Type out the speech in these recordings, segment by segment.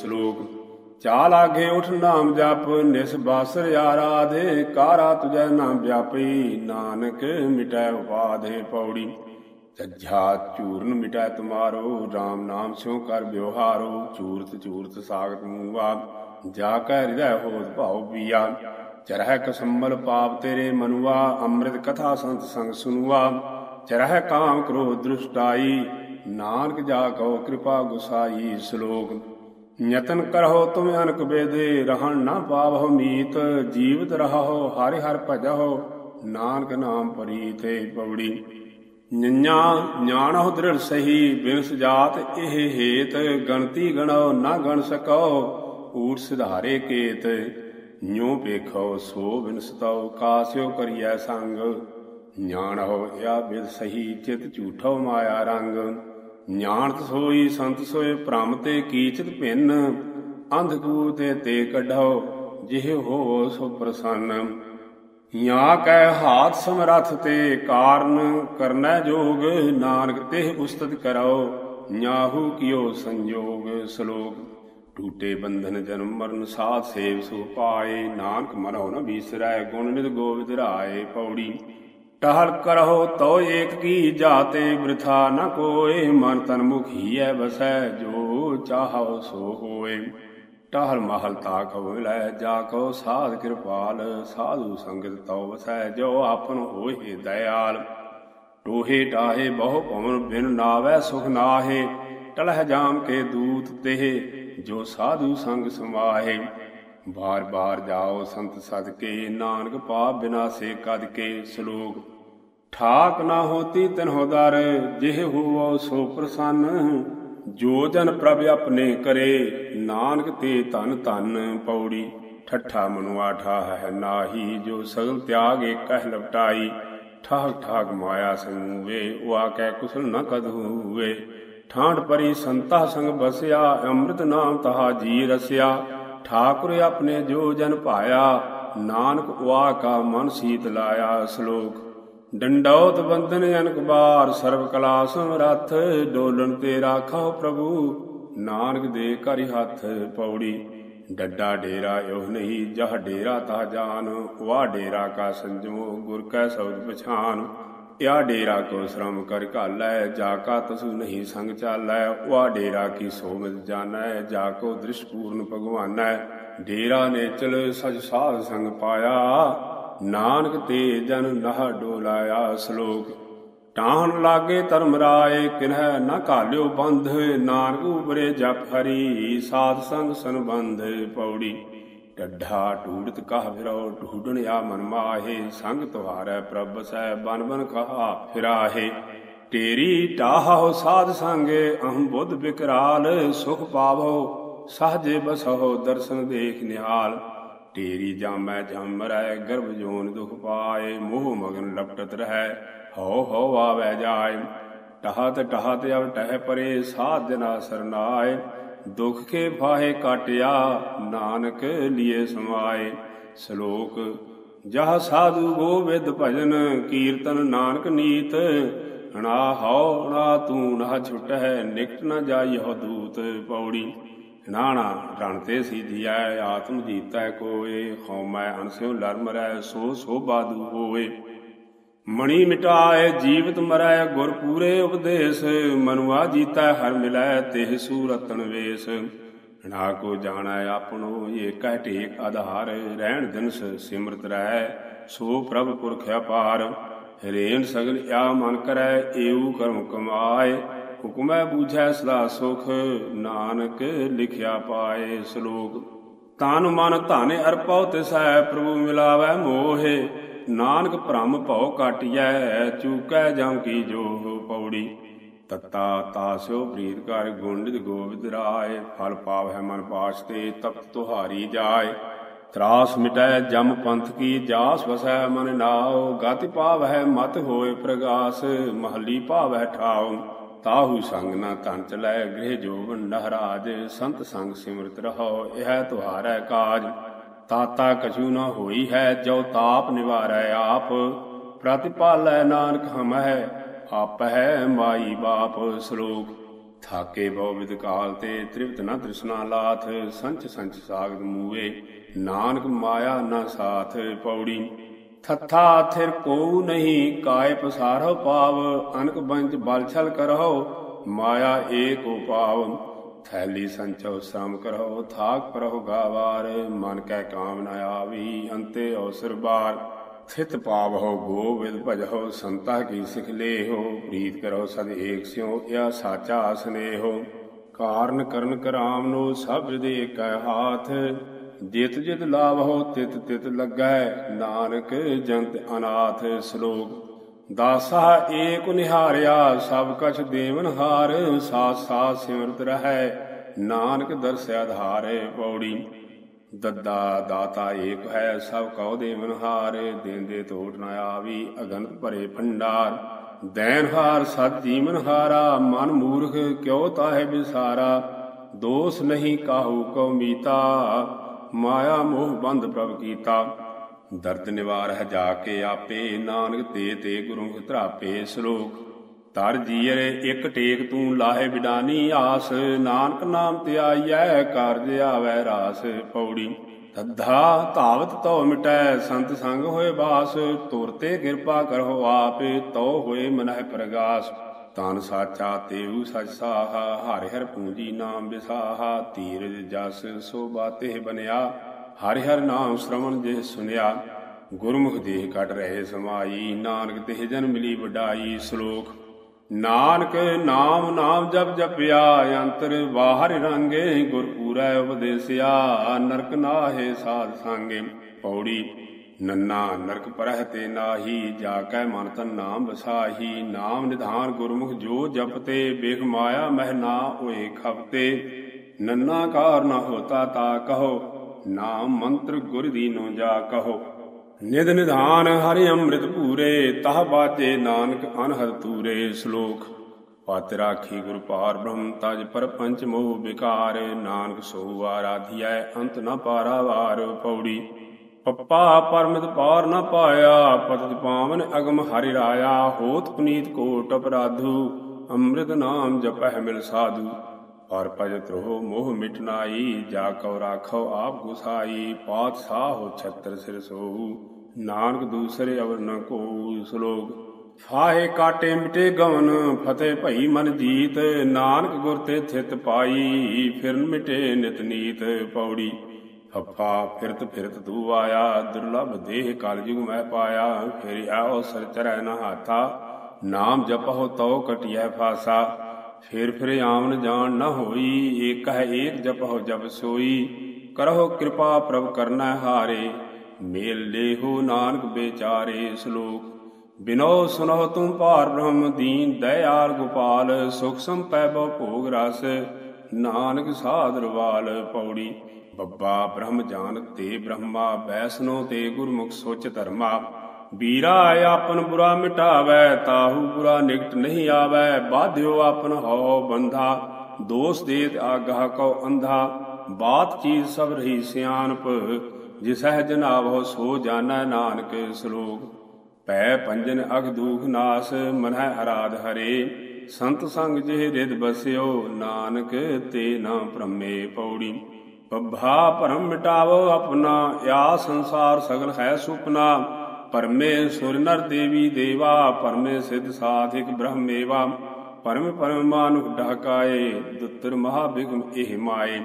ਸ਼ਲੋਕ ਚਾ ਲਾਗੇ ਉਠ ਨਾਮ ਜਪ, ਨਿਸ ਬਾਸਰ ਆਰਾਧੇ, ਕਾਰਾ ਤੁਜੈ ਨਾਮ ਵਿਆਪੀ, ਨਾਨਕ ਮਿਟੈ ਉਪਾਧੇ ਪੌੜੀ। ਜੱਝਾ ਚੂਰਨ ਮਿਟੈ ਤੁਮਾਰੋ RAM ਨਾਮ ਸਿਉ ਕਰ ਵਿਵਹਾਰੋ, ਚੂਰਤ ਚੂਰਤ ਸਾਗਤ ਮੂਆ, ਜਾ ਕੈ ਹਿਰਦੈ ਹੋਤ ਭਾਉ ਪੀਆ। ਚਰਹਿ ਕਸੰਬਲ ਪਾਪ ਤੇਰੇ ਮਨੁਆ, ਅੰਮ੍ਰਿਤ ਕਥਾ ਸੰਤ ਸੰਗ ਸੁਨੁਆ। ਚਰਹਿ ਕਾਮ ਕ੍ਰੋਧ ਦ੍ਰਿਸ਼ਟਾਈ, ਨਾਨਕ ਜਾ ਕਉ ਕਿਰਪਾ ਗੁਸਾਈ, ਸ਼ਲੋਕ। ਯਤਨ ਕਰਹੁ ਤੁਮ ਅਨਕ ਬੇਦੇ, ਰਹਿਣ ਨਾ ਪਾਵਹੁ ਮੀਤ। ਜੀਵਤ ਰਹੋ ਹਰਿ ਹਰਿ ਭਜਹੁ, ਨਾਨਕ ਨਾਮ ਪਰੀਤੇ ਪਵੜੀ। ਨਿੰਨਾ ஞਾਨਹੁ ਦ੍ਰਿੜ ਸਹੀ ਬਿਨ ਸੁਜਾਤ ਇਹ ਹੇਤ। ਗਣਤੀ ਗਣੋ ਨਾ ਗਣ ਸਕੋ ਊਟ ਸਿਧਾਰੇ ਕੇਤ। ਨਿਉ ਵੇਖੋ ਸੋ ਬਿਨ ਸਤਉ ਕਾਸਿਓ ਕਰੀਐ ਸੰਗ। ஞਾਨਹੁ ਇਆ ਬਿਦ ਸਹੀ, ਚਿਤ ਝੂਠੋ ਮਾਇਆ ਰੰਗ। ஞਾਨਤ ਸੋਈ ਸੰਤ ਸੋਏ ਭ੍ਰਮ ਤੇ ਕੀਚਤ ਭਿੰਨ ਅੰਧਕੂ ਤੇ ਤੇ ਕਢੋ ਜਿਹ ਹੋ ਸੋ ਪ੍ਰਸੰਨ। ਯਾ ਕੈ ਹਾਥ ਸਮਰਥ ਤੇ ਕਾਰਨ, ਕਰਨੈ ਜੋਗ, ਨਾਨਕ ਤੇ ਉਸਤਤ ਕਰਾਓ ਨਾਹੂ ਕਿਓ ਸੰਜੋਗ ਸ਼ਲੋਕ। ਟੂਟੇ ਬੰਧਨ ਜਨਮ ਮਰਨ ਸਾਥ ਸੇਵ ਸੁ ਪਾਏ, ਨਾਨਕ ਮਰੋ ਨ ਬੀਸਰੈ ਗੁਣ ਨਿਤ ਗੋਵਿੰਦ ਰਾਏ ਪੌੜੀ। ਟਹਲ ਕਰਹੁ ਤੋ ਏਕ ਕੀ ਜਾਤੇ ਬ੍ਰਿਥਾ ਨ ਕੋਏ, ਮਨ ਤਨ ਮੁਖੀਐ ਵਸੈ, ਜੋ ਚਾਹਉ ਸੋ ਹੋਏ। ਟਹਲ ਮਹਲ ਤਾਕ ਮਿਲੈ ਜਾ ਕੋ ਸਾਧ ਕਿਰਪਾਲ ਸਾਧੂ ਸੰਗਤ ਤਉ ਵਸੈ, ਜੋ ਆਪਨ ਹੋਏ ਦਇਆਲ। ਟੋਹੇ ਟਾਹੇ ਬਹੁ ਭਵਨ ਬਿਨ ਨਾਵੈ, ਸੁਖ ਨਾਹੇ, ਟਲਹਿ ਜਾਮ ਕੇ ਦੂਤ ਤੇ ਜੋ ਸਾਧੂ ਸੰਗ ਸਮਾਹੇ ਬਾਰ ਬਾਰ ਜਾਓ ਸੰਤ ਸਦਕੇ, ਨਾਨਕ ਪਾਪ ਬਿਨਾਸੇ ਕਦ ਕੇ ਸ਼ਲੋਕ। ਠਾਕ ਨਾ ਹੋਤੀ ਤਨਹੁ ਦਰ, ਜਿਹ ਹੋਵੋ ਸੋ ਪ੍ਰਸੰਨ। ਜੋ ਜਨ ਪ੍ਰਭ ਆਪਣੇ ਕਰੇ, ਨਾਨਕ ਤੇ ਧਨ ਧਨ ਪੌੜੀ। ਠੱਠਾ ਮਨੁਆ ਠਾਹ ਹੈ ਨਾਹੀ, ਜੋ ਸਗਲ ਤਿਆਗੇ ਕਹਿ ਲਪਟਾਈ। ਠਾਕ ਠਾਕ ਮਾਇਆ ਸਮੂਵੇ ਵਾ ਕਹਿ ਕੁਸਲ ਨ ਕਦ ਹੋਵੇ। ਠਾਂਡ ਪਰੀ ਸੰਤਾ ਸੰਗ ਬਸਿਆ, ਅੰਮ੍ਰਿਤ ਨਾਮ ਤਹਾ ਜੀ ਰਸਿਆ। ਠਾਕੁਰ ਆਪਣੇ ਜੋ ਜਨ ਭਾਇਆ, ਨਾਨਕ ਵਾਹ ਕਾ ਮਨ ਸੀਤ ਲਾਇਆ ਸ਼ਲੋਕ। ਡੰਡੌਤ ਬੰਦਨ ਅਨਕਬਾਰ ਸਰਬ ਕਲਾ ਸਮਰੱਥ ਡੋਲਣ ਤੇ ਰਾਖੋ ਪ੍ਰਭੂ, ਨਾਨਕ ਦੇ ਕਰਿ ਹੱਥ ਪੌੜੀ। ਡੱਡਾ ਡੇਰਾ ਇਹੋ ਨਹੀਂ, ਜਹ ਡੇਰਾ ਤਾ ਜਾਨ ਵਾਹ ਡੇਰਾ ਕਾ ਸੰਜੋ ਗੁਰ ਕੈ ਸਬਦ ਪਛਾਨ। ਯਾ ਡੇਰਾ ਕੋ ਸ਼ਰਮ ਕਰ ਘਾਲੈ, ਜਾ ਕਾ ਤਸੂ ਨਹੀਂ ਸੰਗ ਚਾਲੈ ਵਾ ਡੇਰਾ ਕੀ ਸੋਮਿਤ ਜਾਣੈ, ਜਾ ਕੋ ਦ੍ਰਿਸ਼ ਪੂਰਨ ਭਗਵਾਨੈ। ਡੇਰਾ ਨੇ ਚਲ ਸਜ ਸਾਧ ਸੰਗ ਪਾਇਆ, ਨਾਨਕ ਤੇ ਜਨ ਨਹ ਡੋਲਾਇਆ ਸ਼ਲੋਕ। ਟਾਹਣ ਲਾਗੇ ਧਰਮ ਰਾਏ, ਕਿਨਹਿ ਨਾ ਘਾਲਿਓ ਬੰਧ, ਨਾਨਕ ਉਪਰੇ ਜਪ ਹਰੀ, ਸਾਧ ਸੰਗ ਸੰਬੰਧ ਪੌੜੀ। ਟੱਢਾ ਟੂੜਤ ਕਹ ਫਿਰੋ ਢੂਡਣ ਆ ਮਨ ਮਾਹੇ, ਸੰਗ ਤੁਹਾਰੈ ਪ੍ਰਭ ਸੈ ਬਨ ਬਨ ਕਹਾ ਫਿਰਾਹੇ। ਤੇਰੀ ਟਾਹੋ ਸਾਧ ਸੰਗੇ, ਅਹੰ ਬੁੱਧ ਬਿਕਰਾਲ, ਸੁਖ ਪਾਵੋ ਸਹਜੇ ਬਸਹੁ ਦਰਸ਼ਨ ਦੇਖ ਨਿਹਾਲ। ਤੇਰੀ ਜਾਮੈ ਜਮ ਰਹਿ ਗਰਭ ਜੋਨ ਦੁਖ ਪਾਏ, ਮੋਹ ਮਗਨ ਲਪਟਤ ਰਹਿ, ਹਉ ਹਉ ਆਵੈ ਜਾਏ। ਟਹਤ ਟਹਤ ਅਵ ਟਹਿ ਪਰੇ, ਸਾਧ ਜਨਾ ਸਰਨਾਏ ਦੁਖ ਕੇ ਫਾਹੇ ਕਾਟਿਆ, ਨਾਨਕ ਲੀਏ ਸਮਾਏ। ਸ਼ਲੋਕ, ਜਹ ਸਾਧੂ ਗੋਬਿੰਦ ਭਜਨ, ਕੀਰਤਨ ਨਾਨਕ ਨੀਤ। ਨਾ ਹਉ ਨਾ ਤੂੰ ਨਾ ਛੁਟੈ ਨਿਕਟ ਨਾ ਜਾਈਹੁ ਦੂਤ ਪੌੜੀ। ਨਾਣਾ ਰਣ ਤੇ ਸੀਧੀਐ, ਆਤਮ ਜੀਤੈ ਕੋਏ। ਹਉਮੈ ਅਨਸਿਉ ਲਰ ਸੋ ਸੋ ਬਾਦੂ ਹੋਏ। ਮਣੀ ਮਿਟਾਏ, ਜੀਵਤ ਮਰੈ ਗੁਰ ਪੂਰੇ ਉਪਦੇਸ਼। ਮਨੁਆ ਜੀਤੈ, ਹਰ ਮਿਲੈ, ਤਿਹ ਸੂਰਤਨ ਵੇਸ। ਨਾ ਕੋ ਜਾਣੈ ਆਪਣੋ ਇਹ ਕਹਿ ਆਧਾਰ। ਰਹਿਣ ਦਿਨਸ ਸਿਮਰਤ ਰਹਿ ਸੋ ਪ੍ਰਭ ਪੁਰਖ ਅਪਾਰ। ਹਰੇਨ ਸਗਲ ਆ ਮਨ ਕਰੈ, ਏਉ ਕਰਮ ਕਮਾਏ। ਹੁਕਮੈ ਬੂਝੈ ਸਦਾ ਸੁਖ, ਨਾਨਕ ਲਿਖਿਆ ਪਾਏ ਸ਼ਲੋਕ। ਤਨ ਮਨ ਧਨ ਅਰਪਉ ਤਿਸੈ, ਪ੍ਰਭੂ ਮਿਲਾਵੈ ਮੋਹੇ। ਨਾਨਕ ਭ੍ਰਮ ਭਉ ਕਾਟਿਐ ਚੂਕੈ ਜਮ ਕੀ ਜੋ ਪੌੜੀ। ਤਤਾ ਤਾਸਿਓ ਪ੍ਰੀਤ ਕਰ ਗੁੰਡਿਤ ਗੋਬਿੰਦ ਰਾਏ, ਫਲ ਪਾਵ ਹੈ ਮਨ ਪਾਸ ਤੇ ਤਪਤ ਤੁਹਾਰੀ ਜਾਏ। ਤਰਾਸ ਮਿਟੈ ਜਮ ਪੰਥ ਕੀ ਜਾਸ ਵਸੈ ਮਨ ਨਾਉ, ਗਤਿ ਪਾਵ ਹੈ ਮਤ ਹੋਏ ਪ੍ਰਗਾਸ, ਮਹਲੀ ਭਾਵੈ ਠਾਉ। ਤਾਹੂ ਸੰਗ ਨਾ ਧਨ ਚਲੈ ਗ੍ਰਹਿ ਜੋਗਨ ਨਹਰਾਜ, ਸੰਤ ਸੰਗ ਸਿਮਰਤ ਰਹੋ ਇਹ ਤੁਹਾਰੈ ਕਾਜ। ਤਾਤਾ ਕਛੂ ਨ ਹੋਈ ਹੈ ਜੋ ਤਾਪ ਨਿਵਾਰੈ ਆਪ। ਪ੍ਰਤਿਪਾਲੈ ਨਾਨਕ ਹਮਹਿ, ਆਪਹਿ ਮਾਈ ਬਾਪ ਸ਼ਲੋਕ। ਥਾਕੇ ਬਹੁ ਵਿਦ ਕਾਲ ਤੇ ਤ੍ਰਿਪਤ ਨ ਤ੍ਰਿਸ਼ਨਾ ਲਾਥ, ਸੰਚ ਸੰਚ ਸਾਗਤ ਮੂਏ ਨਾਨਕ ਮਾਇਆ ਨ ਸਾਥ ਪੌੜੀ। ਥੱਥਾ ਥਿਰ ਕੋ ਨਹੀਂ, ਕਾਇ ਪਸਾਰੋ ਪਾਵ, ਅਨਕ ਬੰਚ ਬਲ ਛਲ ਕਰੋ ਮਾਇਆ ਏਕ ਉਪਾਵ। ਥੈਲੀ ਸੰਚੋ ਸ਼ਰਮ ਕਰੋ ਥਾਕ ਪਰਹੁ ਗਾਵਾਰ, ਮਨ ਕੈ ਕਾਮ ਨ ਆਵੀ, ਅੰਤੇ ਅਵਸਰ ਬਾਰ ਥਿਤ ਪਾਵਹੁ ਗੋਵਿਦ ਭਜਹੁ, ਸੰਤਾ ਕੀ ਸਿਖ ਲੇਹੋ, ਪ੍ਰੀਤ ਕਰੋ ਸਦ ਏਕ ਸਿਉ ਇਹ ਸਾਚਾ ਸਨੇਹੋ। ਕਾਰਨ ਕਰਨ ਕਰਾਮ ਨੂੰ ਸਭ ਦੇ ਕੈ ਹਾਥ, ਜਿਤ ਜਿਤ ਲਾਭਹੁ ਤਿਤ ਤਿਤ ਲੱਗੈ ਨਾਨਕ ਜੰਤ ਅਨਾਥ ਸ਼ਲੋਕ। ਦਾਸਾ ਏਕ ਨਿਹਾਰਿਆ, ਸਭ ਕਛ ਦੇਵਨ ਹਾਰ, ਸਾਥ ਸਾਥ ਸਿਮਰਤ ਰਹੈ, ਨਾਨਕ ਦਰਸਿ ਆਧਾਰੇ, ਪੌੜੀ। ਦੱਦਾ ਦਾਤਾ ਏਕ ਹੈ, ਸਭ ਕਉ ਦੇਵਨ ਹਾਰ, ਦੇਂਦੇ ਟੋਟ ਨ ਆਵੀ ਅਗਨਤ ਭਰੇ ਭੰਡਾਰ। ਦੈਨ ਹਾਰ, ਸਤ ਜੀਵਨ ਹਾਰਾ, ਮਨ ਮੂਰਖ ਕਿਉ ਤਾਹੇ ਬਿਸਾਰਾ। ਦੋਸ ਨਹੀਂ ਕਾਹੂ ਕਉ ਮੀਤਾ, ਮਾਇਆ ਮੋਹ ਬੰਦ ਪ੍ਰਭ ਕੀਤਾ। ਦਰਦ ਨਿਵਾਰ ਹੈ ਜਾ ਕੇ ਆਪੇ ਨਾਨਕ ਤੇ ਤੇ ਗੁਰੂ ਧਰਾਪੇ ਸ਼ਲੋਕ। ਤਰ ਜੀਰੇ ਇੱਕ ਟੇਕ ਤੂੰ ਲਾਹੇ ਬਿਡਾਨੀ ਆਸ, ਨਾਨਕ ਨਾਮ ਤੇ ਆਈਐ, ਕਾਰਜ ਆਵੈ ਰਾਸ ਪੌੜੀ। ਤੱਧਾ ਧਾਵਤ ਤੋ ਮਿਟੈ, ਸੰਤ ਸੰਗ ਹੋਏ ਬਾਸ ਤੁਰਤੇ ਕਿਰਪਾ ਕਰੋ ਆਪੇ ਤੋ ਹੋਏ ਮਨਹਿ ਪ੍ਰਗਾਸ। ਤਨ ਸਾਚਾ ਤੇਉ ਸਚ ਸਾਹਾ, ਹਰਿ ਹਰਿ ਪੂੰਜੀ ਨਾਮ ਵਿਸਾਹਾ ਤੀਰਜ ਜਸ ਸੋ ਤੇ ਬਨਿਆ ਹਰਿ ਹਰਿ ਨਾਮ ਸ਼ਰਵਣ ਜੇ ਸੁਨਿਆ, ਗੁਰਮੁਖ ਦੇਹ ਕਟ ਰਹੇ ਸਮਾਈ, ਨਾਨਕ ਤੇ ਜਨ ਮਿਲੀ ਵਡਾਈ ਸ਼ਲੋਕ। ਨਾਨਕ ਨਾਮ ਨਾਮ ਜਪ ਜਪਿਆ, ਅੰਤਰ ਬਾਹਰ ਰੰਗੇ ਗੁਰ ਪੂਰੈ ਉਪਦੇਸਿਆ, ਨਰਕ ਨਾਹੇ ਸਾਧ ਸੰਗੇ ਪੌੜੀ। ਨੰਨਾ ਨਰਕ ਪਰਹਿ ਤੇ ਨਾਹੀ, ਜਾ ਕੈ ਮਨ ਤਨ ਨਾਮ ਵਸਾਹੀ, ਨਾਮ ਨਿਧਾਨ ਗੁਰਮੁਖ ਜੋ ਜਪਤੇ, ਬੇਖ ਮਾਇਆ ਮਹਿ ਨਾ ਹੋਏ ਖਪਤੇ। ਨੰਨਾ ਕਾਰ ਨ ਹੋਤਾ ਤਾ ਕਹੋ ਨਾਮ ਮੰਤਰ ਗੁਰ ਦੀਨੋ ਜਾ ਕਹੋ। ਨਿਧ ਨਿਧਾਨ ਹਰਿ ਅੰਮ੍ਰਿਤ ਪੂਰੇ ਤਹ ਬਾਜੇ ਨਾਨਕ ਅਨਹਦ ਤੂਰੇ ਸ਼ਲੋਕ। ਪਤ ਰਾਖੀ ਗੁਰ ਪਾਰ ਬ੍ਰਹਮ, ਤਜ ਪਰ ਪੰਚ ਮੋਹ ਵਿਕਾਰ, ਨਾਨਕ ਸੋ ਆਰਾਧਿਐ, ਅੰਤ ਨ ਪਾਰਾਵਾਰ ਪੌੜੀ। ਪੱਪਾ ਪਰਮਿਤ ਪਾਰ ਨ ਪਾਇਆ ਪਤਿ ਪਾਵਨ ਅਗਮ ਹਰਿ ਰਾਇਆ, ਹੋਤ ਪੁਨੀਤ ਕੋਟ ਅਪਰਾਧੂ, ਅੰਮ੍ਰਿਤ ਨਾਮ ਜਪਹਿ ਮਿਲ ਸਾਧੂ। ਪਰ ਭਜਤ ਰਹੋ, ਮੋਹ ਮਿਟਨਾਈ ਜਾ ਕਉ ਰਾਖੋ ਆਪ ਗੁਸਾਈ ਪਾਤ ਸਾਹੋ ਛਤਰ ਸਿਰ ਸੋਹੂ ਨਾਨਕ ਦੂਸਰੇ ਅਵਰ ਨ ਕੋ ਸ਼ਲੋਕ ਫਾਹੇ ਕਾਟੇ ਮਿਟੇ ਗਵਨ, ਫਤਿਹ ਭਈ ਮਨ ਜੀਤ। ਨਾਨਕ ਗੁਰ ਤੇ ਥਿਤ ਪਾਈ, ਫਿਰਨ ਮਿਟੇ ਨਿਤ ਨੀਤ ਪੌੜੀ। ਫੱਫਾ ਫਿਰਤ ਫਿਰਤ ਤੂ ਆਇਆ, ਦੁਰਲਭ ਦੇਹ ਕਲਯੁਗ ਮੈਂ ਪਾਇਆ। ਫਿਰ ਆਓ ਸਰ ਚਰੈ ਨ ਹਾਥਾ, ਨਾਮ ਜਪਹੁ ਤਉ ਕਟਿਐ ਫਾਸਾ। ਫੇਰ ਫਿਰ ਆਮਨ ਜਾਣ ਨ ਹੋਈ, ਏਕ ਹੈ ਏਕ ਜਪਹੁ ਜਪ ਸੋਈ। ਕਰਹੁ ਕਿਰਪਾ ਪ੍ਰਭ ਕਰਨਾ ਹਾਰੇ, ਮੇਲ ਲੇਹੋ ਨਾਨਕ ਬੇਚਾਰੇ ਸ਼ਲੋਕ। ਬਿਨੋ ਸੁਨੋ ਤੂੰ ਭਾਰ ਬ੍ਰਹਮ ਦੀਨ, ਦਇਆਲ ਗੋਪਾਲ, ਸੁਖ ਸੰਪੈ ਬਹੁ ਭੋਗ ਰਸ। ਨਾਨਕ ਸਾਧਰਵਾਲ ਪੌੜੀ, ਬੱਬਾ ਬ੍ਰਹਮ ਜਾਨ ਤੇ ਬ੍ਰਹਮਾ ਬੈਸਨੋ ਤੇ ਗੁਰਮੁਖ ਸੋਚ ਧਰਮਾ। ਵੀਰਾ ਆਪਨ ਬੁਰਾ ਮਿਟਾਵੈ, ਤਾਹੂ ਬੁਰਾ ਨਿਕਟ ਨਹੀਂ ਆਵੈ, ਬਾਧਿਓ ਆਪਨ ਹਉ ਬੰਧਾ, ਦੋਸ ਦੇਤ ਆਗਾਹ ਕਉ ਅੰਧਾ। ਬਾਤ ਚੀਜ਼ ਸਭ ਰਹੀ ਸਿਆਨਪ ਜਿਸਹਿ ਜਨਾਵੋ ਸੋ ਜਾਣੈ ਨਾਨਕ ਸ਼ਲੋਕ। ਪੈ ਪੰਜਨ ਅਗ ਦੂਖ ਨਾਸ, ਮਨਹਿ ਅਰਾਧ ਹਰੇ। ਸੰਤ ਸੰਗ ਜਿਹ ਰਿਦ ਬਸਿਓ, ਨਾਨਕ ਤੇ ਨਾ ਭ੍ਰਮੇ ਪੌੜੀ। ਪੱਭਾ ਭਰਮ ਮਿਟਾਵੋ ਆਪਣਾ ਆ ਸੰਸਾਰ ਸਗਲ ਹੈ ਸੁਪਨਾ। ਪਰਮੇ ਸੁਰ ਨਰ ਦੇਵੀ ਦੇਵਾ, ਪਰਮੇ ਸਿਧ ਸਾਧਿਕ ਬ੍ਰਹਮੇਵਾ, ਪਰਮ ਪਰਮ ਮਾਨੁਖ ਢਾਕਾਏ, ਦੁੱਤਰ ਮਹਾ ਬਿਗਮ ਇਹ ਮਾਏ।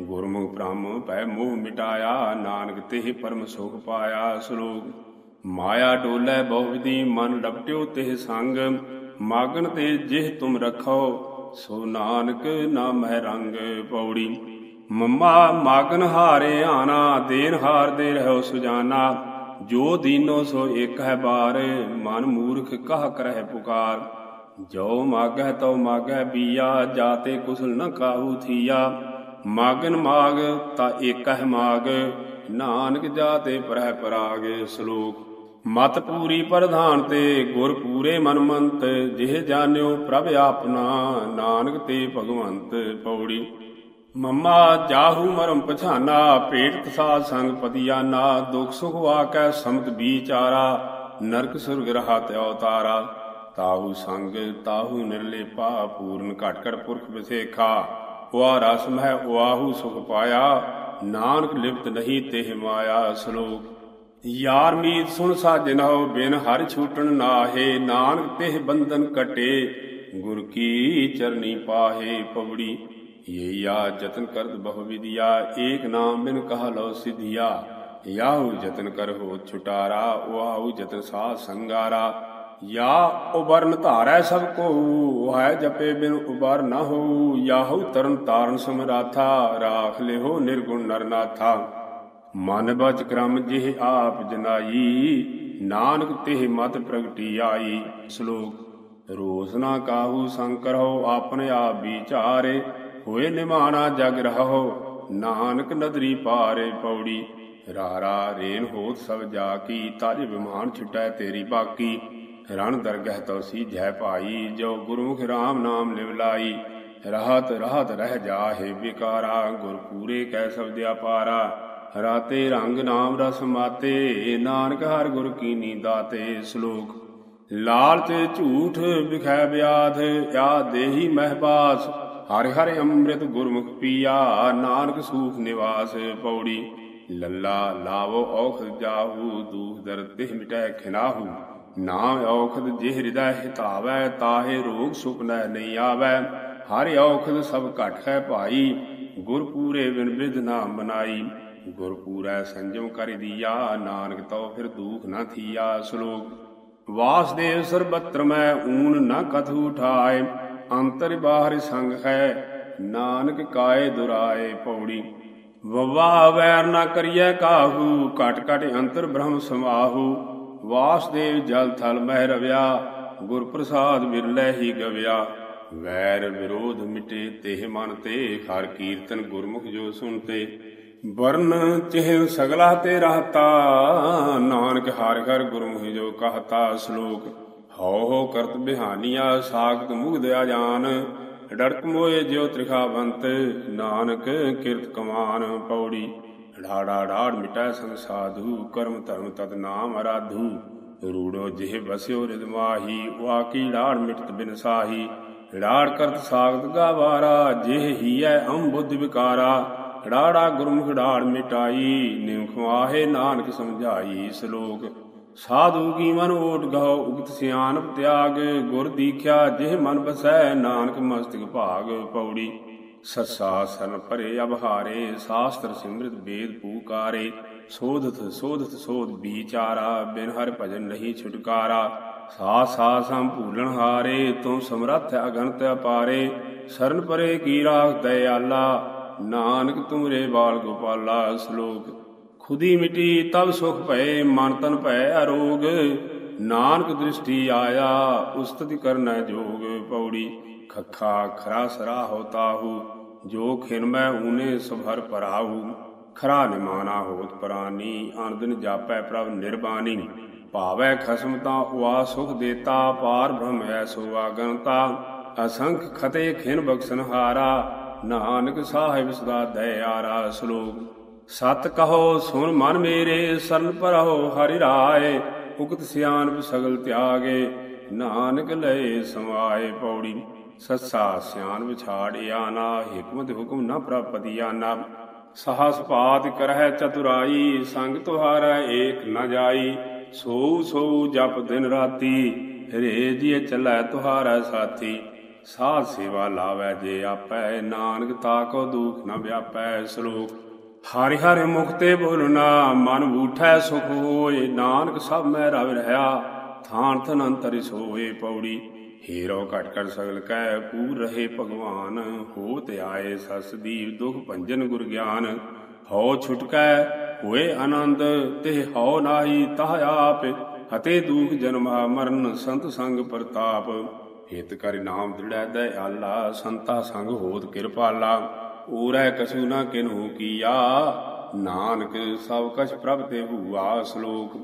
ਗੁਰਮੁਖ ਬ੍ਰਹਮ ਪੈ ਮੋਹ ਮਿਟਾਇਆ, ਨਾਨਕ ਤੇ ਪਰਮ ਸੁਖ ਪਾਇਆ ਸ਼ਲੋਕ। ਮਾਇਆ ਡੋਲੇ ਬਹੁ ਵਿਧੀ ਮਨ ਲਪਟਿਓ ਤੇ ਸੰਗ ਮਾਗਨ ਤੇ ਜਿਹ ਤੁਮ ਰਖੋ, ਸੋ ਨਾਨਕ ਨਾਮ ਹੈ ਰੰਗ ਪੌੜੀ। ਮੰਮਾ ਮਾਗਨ ਹਾਰੇ ਆਣਾ ਦੇਨ ਹਾਰ ਦੇ ਰਹੋ ਸੁਜਾਨਾ। ਜੋ ਦੀਨੋ ਸੋ ਇੱਕ ਹੈ ਬਾਰ, ਮਨ ਮੂਰਖ ਕਹ ਕਰਹਿ ਪੁਕਾਰ। ਜੋ ਮਾਗੈ ਤਉ ਮਾਗੈ ਬੀਆ ਜਾਤੇ ਕੁਸਲ ਨ ਕਾਹੂ ਥੀਆ। ਮਾਗਨ ਮਾਗ, ਤਾ ਏਕ ਹੈ ਮਾਗ, ਨਾਨਕ ਜਾਤੇ ਪਰਹਿ ਪਰਾਗ ਸ਼ਲੋਕ। ਮਤ ਪੂਰੀ ਪ੍ਰਧਾਨ ਤੇ, ਗੁਰ ਪੂਰੇ ਮਨਮੰਤ, ਜਿਹ ਜਾਣਿਓ ਪ੍ਰਭ ਆਪਣਾ, ਨਾਨਕ ਤੇ ਭਗਵੰਤ ਪੌੜੀ। ਮੰਮਾ ਜਾਹੂ ਮਰਮ ਪਛਾਨਾ, ਭੇਟ ਸਾਧ ਸੰਗ ਪਤਿਆਨਾ, ਦੁਖ ਸੁਖ ਵਾਕੈ ਸਮਤ ਵਿਚਾਰਾ, ਨਰਕ ਸੁਰਗ ਰਹਾ ਤੇ ਅਵਤਾਰਾ ਤਾਹੂ ਸੰਗ, ਤਾਹੂ ਨਿਰਲੇਪਾ ਪੂਰਨ ਘਟ ਘਟ ਪੁਰਖ ਵਿਸੇਖਾ। ਹੁਆ ਰਸ ਮਹਿ ਉਆਹੂ ਸੁਖ ਪਾਇਆ, ਨਾਨਕ ਲਿਪਤ ਨਹੀਂ ਤਿਹ ਮਾਇਆ ਸ਼ਲੋਕ। ਯਾਰ ਮੀਤ ਸੁਣ ਸਾਜਨਹੁ ਬਿਨ ਹਰਿ ਛੂਟਣ ਨਾਹੇ, ਨਾਨਕ ਤਿਹ ਬੰਧਨ ਕਟੇ, ਗੁਰ ਕੀ ਚਰਨੀ ਪਾਹੇ ਪਵੜੀ। ਯਾ ਜਤਨ ਕਰਤ ਬਹੁ ਵਿਦਿਆ ਏਕ ਨਾਮ ਬਿਨ ਕਹ ਲਓ ਸਿਧਿਆ। ਯਾਹੂ ਜਤਨ ਕਰ ਹੋ ਛੁਟਾਰਾ ਵਾਹੂ ਜਤਨ ਸਾਧ ਸੰਗਾਰਾ। ਯਾ ਉਬਰਨ ਧਾਰੈ ਸਭ ਕੋ ਹੈ ਜਪੇ ਬਿਨ ਉਬਰ ਨ ਹੋ। ਯਾਹੂ ਤਰਨ ਤਾਰਨ ਸਮਰਾਥਾ, ਰਾਖ ਲਿਓ ਨਿਰਗੁਣ ਨਰਨਾਥਾ। ਮਨ ਬਚ ਕਰਮ ਜਿਹ ਆਪ ਜਨਾਈ, ਨਾਨਕ ਤਿਹ ਮਤ ਪ੍ਰਗਟੀ ਆਈ। ਸ਼ਲੋਕ, ਰੋਸ ਨਾ ਕਾਹੂ ਸੰਕਰ ਹੋ ਆਪਣੇ ਆਪ ਵਿਚਾਰੇ। ਹੋਏ ਨਿਮਾਣਾ ਜਗ ਰਹੋ, ਨਾਨਕ ਨਦਰੀ ਪਾਰੇ ਪੌੜੀ। ਰਾਰਾ ਰੇਨ ਹੋਤ ਸਭ ਜਾ ਕੀ ਤਾਜ ਵਿਮਾਨ ਛੁਟੈ ਤੇਰੀ ਬਾਕੀ ਰਣ ਦਰਗਹਿ ਤੋ ਜੈ ਭਾਈ, ਜੋ ਗੁਰਮੁਖ RAM ਨਾਮ ਲਿਵ ਲਾਈ। ਰਹਤ ਰਹਤ ਰਹਿ ਜਾਹੇ ਵਿਕਾਰਾ ਗੁਰ ਪੂਰੇ ਕੈ ਸਬਦਿਆ ਪਾਰਾ। ਰਾਤੇ ਰੰਗ ਨਾਮ ਰਸ ਮਾਤੇ, ਨਾਨਕ ਹਰ ਗੁਰ ਕੀਨੀ ਦਾਤੇ ਸ਼ਲੋਕ। ਲਾਲ ਤੇ ਝੂਠ ਵਿਖੈ ਵਿਆਧ, ਆ ਦੇਹੀ ਮਹਿਬਾਸ। ਹਰਿ ਹਰਿ ਅੰਮ੍ਰਿਤ ਗੁਰਮੁਖ ਪੀਆ, ਨਾਨਕ ਸੂਖ ਨਿਵਾਸ ਪੌੜੀ। ਲੱਲਾ ਲਾਵੋ ਔਖਦ ਜਾਹੂ, ਦੂਖ ਦਰਦ ਤਿਹ ਮਿਟੈ ਖਿਨਾਹੂ। ਨਾਮ ਔਖਦ ਜਿਹ ਹਿਰਦੈ ਹਿਤਾਵੈ ਤਾਹੇ ਰੋਗ ਸੁਪਨੈ ਨਹੀਂ ਆਵੈ। ਹਰਿ ਔਖਦ ਸਭ ਘਟ ਹੈ ਭਾਈ ਗੁਰ ਪੂਰੇ ਬਿਨ ਵਿਧ ਨਾ ਮਨਾਈ। ਗੁਰ ਪੂਰੈ ਸੰਜਮ ਕਰਿ ਦੀਆ, ਨਾਨਕ ਤਉ ਫਿਰ ਦੁਖ ਨਾ ਥੀਆ। ਸ਼ਲੋਕ, ਵਾਸਦੇਵ ਸਰਬਤਰ ਮੈਂ ਊਨ ਨਾ ਕਥੂ ਉਠਾਏ। ਅੰਤਰ ਬਾਹਰ ਸੰਗ ਹੈ, ਨਾਨਕ ਕਾਏ ਦੁਰਾਏ ਪੌੜੀ। ਵਵਾ ਵੈਰ ਨਾ ਕਰੀਐ ਕਾਹੂ, ਘਟ ਘਟ ਅੰਤਰ ਬ੍ਰਹਮ ਸਮਾਹੂ। ਵਾਸਦੇਵ ਜਲ ਥਲ ਮਹਿ ਰਵਿਆ ਗੁਰ ਪ੍ਰਸਾਦ ਮਿਰਲੇ ਹੀ ਗਵਿਆ। ਵੈਰ ਵਿਰੋਧ ਮਿਟੇ ਤਿਹ ਮਨ ਤੇ, ਹਰ ਕੀਰਤਨ ਗੁਰਮੁਖ ਜੋ ਸੁਨਤੇ ਵਰਨ ਚਿਹ ਸਗਲਾ ਤੇ ਰਹਤਾ, ਨਾਨਕ ਹਰ ਹਰ ਗੁਰਮੁਖ ਜੋ ਕਹਤਾ ਸ਼ਲੋਕ। ਹਉ ਹੋ ਕਰਤ ਬਿਹਾਨੀਆ, ਸਾਖਤ ਮੁਗਧ ਆਜਾਨ ਡਰਕ ਮੋਏ ਜਿਉ ਤ੍ਰਿਖਾਵੰਤ ਨਾਨਕ ਕਿਰਤ ਕਮਾਨ ਪੌੜੀ। ਢਾੜਾ ਢਾੜ ਮਿਟੈ ਸੰਗ ਕਰਮ ਧਰਮ ਤਦ ਨਾਮ ਅਰਾਧੂ। ਰੂੜੋ ਜਿਹ ਬਸਿਓ ਰਿਦ ਵਾਕੀ ਢਾੜ ਮਿਟਤ ਬਿਨ ਸਾਹੀ। ਢਾੜ ਕਰਤ ਸਾਖਤ ਗਾਵਾਰਾ, ਜਿਹ ਹੀਐ ਅੰਬ ਬੁੱਧ ਵਿਕਾਰਾ। ਢਾੜਾ ਗੁਰਮੁਖ ਢਾੜ ਮਿਟਾਈ ਨਿਮਖ ਮਾਹੇ ਨਾਨਕ ਸਮਝਾਈ ਸ਼ਲੋਕ। ਸਾਧੂ ਕੀ ਮਨ ਓਟ ਗਾਉ ਉਗਤ ਸਿਆਨਪ ਤਿਆਗ। ਗੁਰ ਦੀਖਿਆ ਜਿਹ ਮਨ ਬਸੈ, ਨਾਨਕ ਮਸਤਕ ਭਾਗ ਪੌੜੀ। ਸੱਸਾ ਸਨ ਭਰੇ ਅਬਹਾਰੇ ਸਾਸਤਰ ਸਿਮਰਤ ਵੇਦ ਪੂਕਾਰੇ। ਸੋਧਤ ਸੋਧਤ ਸੋਧ ਵਿਚਾਰਾ, ਬਿਨ ਹਰ ਭਜਨ ਨਹੀਂ ਛੁਟਕਾਰਾ। ਸਾ ਸਾ ਭੂਲਣ ਹਾਰੇ, ਤੂੰ ਸਮਰੱਥ ਅਗਣਤ ਅਪਾਰੇ। ਸਰਨ ਪਰੇ ਕੀ ਰਾਖ ਦਇਆਲਾ, ਨਾਨਕ ਤੁਮਰੇ ਬਾਲ ਗੋਪਾਲਾ, ਸ਼ਲੋਕ ਖੁਦੀ ਮਿਟੀ ਤਬ ਸੁਖ ਭਏ, ਮਨ ਤਨ ਭੈ ਅਰੋਗ। ਨਾਨਕ ਦ੍ਰਿਸ਼ਟੀ ਆਇਆ, ਉਸਤਤਿ ਕਰਨਾ ਜੋਗ। ਪੌੜੀ ਖੱਖਾ ਖਰਾ ਸਰਾ ਹੋਤਾਹੂ। ਜੋ ਖਿਨ ਊਨੇ ਸਭਰ ਪਰਾਹੂ ਖਰਾ ਨਿਮਾਨਾ ਹੋਤ ਪ੍ਰਾਨੀ ਅਨੰਦਨ ਜਾਪੈ ਪ੍ਰਭ ਨਿਰਬਾਨੀ। ਭਾਵੈ ਖਸਮ ਤਾਂ ਉਆ ਸੁਖ ਦੇਤਾ, ਪਾਰ ਬ੍ਰਹਮ ਐਸੋ ਆਗਨਤਾ ਅਸੰਖ ਖਤੇ ਖਿਨ ਬਖਸ਼ਨਹਾਰਾ, ਨਾਨਕ ਸਾਹਿਬ ਸਦਾ ਦਇਆਰਾ ਸ਼ਲੋਕ ਸਤ ਕਹੋ ਸੁਨ ਮਨ ਮੇਰੇ, ਸਰਨ ਪਰਹੁ ਹਰਿ ਰਾਏ ਉਕਤ ਸਿਆਨਪ ਸਗਲ ਤਿਆਗੇ, ਨਾਨਕ ਲਏ ਸਮਾਏ ਪੌੜੀ। ਸੱਸਾ ਸਿਆਣ ਵਿਛਾੜਿਆ ਨਾ, ਹਕਮਤ ਹੁਕਮ ਨਾ ਪ੍ਰਾਪਤੀ ਆਨਾ ਸਹਸ ਪਾਤ ਕਰਹਿ ਚਤੁਰਾਈ, ਸੰਗ ਤੁਹਾਰਾ ਏਕ ਨ ਜਾਈ। ਸੋ ਸੋ ਜਪ ਦਿਨ ਰਾਤੀ ਹਰੇ ਜੀ ਚੱਲੈ ਤੁਹਾਰਾ ਸਾਥੀ। ਸਾਧ ਸੇਵਾ ਲਾਵੈ ਜੇ ਆਪੈ, ਨਾਨਕ ਤਾਕੋ ਦੁਖ ਨ ਵਿਆਪੈ, ਸ਼ਲੋਕ ਹਰਿ ਹਰਿ ਮੁਖਤੇ ਬੋਲਣਾ ਮਨ ਬੂਠੈ ਸੁਖ ਹੋਏ, ਨਾਨਕ ਸਭ ਮੈਂ ਰਵ ਰਹਾ, ਥਾਨ ਥਨ ਅੰਤਰਿ ਸੋਏ ਪੌੜੀ। ਹੀਰੋ ਘਟ ਘਟ ਸਗਲ ਕੈ, ਪੂਰ ਰਹੇ ਭਗਵਾਨ, ਹੋਤ ਆਏ ਸਸ ਦੀਪ ਦੁਖ ਭੰਜਨ ਗੁਰ ਗਿਆਨ। ਹਉ ਛੁਟਕੈ, ਹੋਏ ਆਨੰਦ, ਤੇ ਹਉ ਨਾਹੀ ਤਹ ਆਪ ਹਤੇ ਦੁਖ ਜਨਮਾ ਮਰਨ ਸੰਤ ਸੰਗ ਪ੍ਰਤਾਪ। ਹਿਤ ਕਰਿ ਨਾਮ ਦ੍ਰਿੜੈ ਦਇਆਲਾ, ਸੰਤਾ ਸੰਗ ਹੋਤ ਕਿਰਪਾਲਾ। ਊਰੈ ਕਛੂ ਨਾ ਕਿਨਹੂ ਕੀਆ। ਨਾਨਕ ਸਭ ਕਛ ਪ੍ਰਭ ਤੇ ਹੂਆ ਸ਼ਲੋਕ।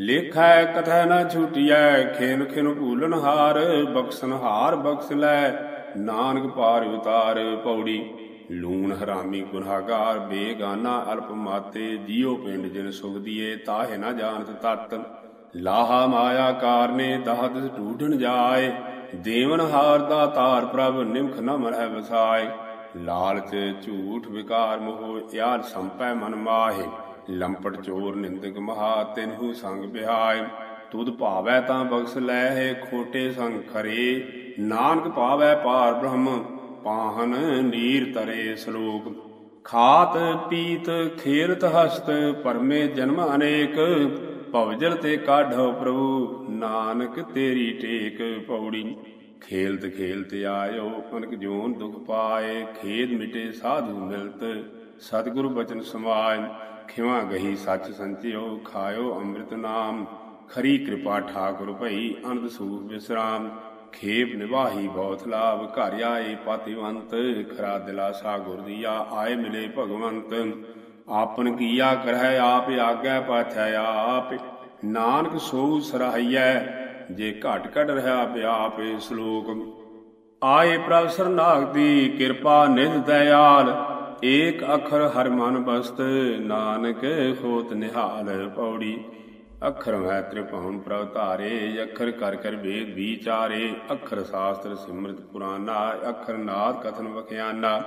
ਲੇਖੈ ਕਥੈ ਨ ਛੂਟਿਐ, ਖੇਨ ਖਿਨ ਭੂਲਨ ਹਾਰ, ਬਖਸ਼ਨ ਹਾਰ ਬਖਸ਼ ਲੈ। ਨਾਨਕ ਪਾਰ ਉਤਾਰ ਪੌੜੀ, ਲੂਣ ਹਰਾਮੀ ਗੁਨਾਹਗਾਰ, ਬੇਗਾਨਾ ਅਲਪ ਮਾਤੇ, ਜੀਉ ਪਿੰਡ ਜਿਨ ਸੁਖ ਦੀਏ, ਤਾਹੇ ਨਾ ਜਾਣਤ ਤਤ। ਲਾਹਾ ਮਾਇਆ ਕਾਰਨੇ ਦਾਦ ਢੂਢਣ ਜਾਏ। ਦੇਵਨ ਹਾਰ ਦਾ ਤਾਰ ਪ੍ਰਭ, ਨਿਮਖ ਨ ਮਰਹਿ ਵਸਾਏ। ਲਾਲਚ, ਝੂਠ ਵਿਕਾਰ ਮੋਹ ਯਾਰ ਸੰਪੈ ਮਨ ਮਾਹੇ। ਲੰਪਟ ਚੋਰ ਨਿੰਦਕ ਮਹਾ, ਤਿਨਹੂ ਸੰਗ ਬਿਹਾਏ। ਤੁਧ ਭਾਵੈ ਤਾਂ ਬਖਸ਼ ਲੈਹੇ, ਖੋਟੇ ਸੰਗ ਖਰੇ। ਨਾਨਕ ਪਾਵੈ ਪਾਰ ਬ੍ਰਹਮ, ਪਾਹਨ ਨੀਰ ਤਰੇ ਸ਼ਲੋਕ। ਖਾਤ, ਪੀਤ, ਖੇਰਤ ਹਸਤ, ਪਰਮੇ ਜਨਮ ਅਨੇਕ। ਭਵਜਲ ਤੇ ਕਾਢੋ ਪ੍ਰਭੂ, ਨਾਨਕ ਤੇਰੀ ਟੇਕ ਪੌੜੀ। ਖੇਲਤ ਖੇਲਤ ਆਇਓ ਅਨਕ ਜੋਨ ਦੁਖ ਪਾਏ ਖੇਦ ਮਿਟੇ ਸਾਧੂ ਮਿਲਤ ਸਤਿਗੁਰੂ ਬਚਨ ਸਮਾਏ ਖਿਵਾ ਗਹੀ ਸੱਚ ਸੰਚਿਓ ਖਾਇਓ ਅੰਮ੍ਰਿਤ ਨਾਮ ਖਰੀ ਕਿਰਪਾ ਠਾਕੁਰ ਭਈ ਅਨੰਦ ਸੂਖ ਵਿਸਰਾਮ ਖੇਪ ਨਿਵਾਹੀ ਬਹੁਤ ਲਾਭ ਘਰ ਆਏ ਪਤਿਵੰਤ ਖਰਾ ਦਿਲਾਸਾ ਗੁਰ ਦੀਆ ਆਏ ਮਿਲੇ ਭਗਵੰਤ ਆਪਨ ਕੀਆ ਕਰਹਿ ਆਪ ਆਗੈ ਪਾਥੈ ਆਪ ਨਾਨਕ ਸੋ ਸਰਾਹੀਐ ਜੇ ਘਟ ਘਟ ਰਹਾ ਪਿਆਪ ਸ਼ਲੋਕ। ਆਏ ਪ੍ਰਭ ਸਰਨਾਗ ਦੀ ਕਿਰਪਾ ਨਿਧ ਦਇਆਲ, ਏਕ ਅਖਰ ਹਰ ਮਨ ਬਸਤ, ਨਾਨਕ ਹੋਤ ਨਿਹਾਲ ਪੌੜੀ। ਅਖਰ ਹੈ ਤ੍ਰਿਭੁਵਨ ਪ੍ਰਭ ਧਾਰੇ, ਅਖਰ ਕਰ ਕਰ ਵੇਦ ਵਿਚਾਰੇ। ਅਖਰ ਸ਼ਾਸਤਰ ਸਿਮਰਤ ਪੁਰਾਨਾ ਅਖਰ ਨਾਦ ਕਥਨ ਵਖਿਆਨਾ।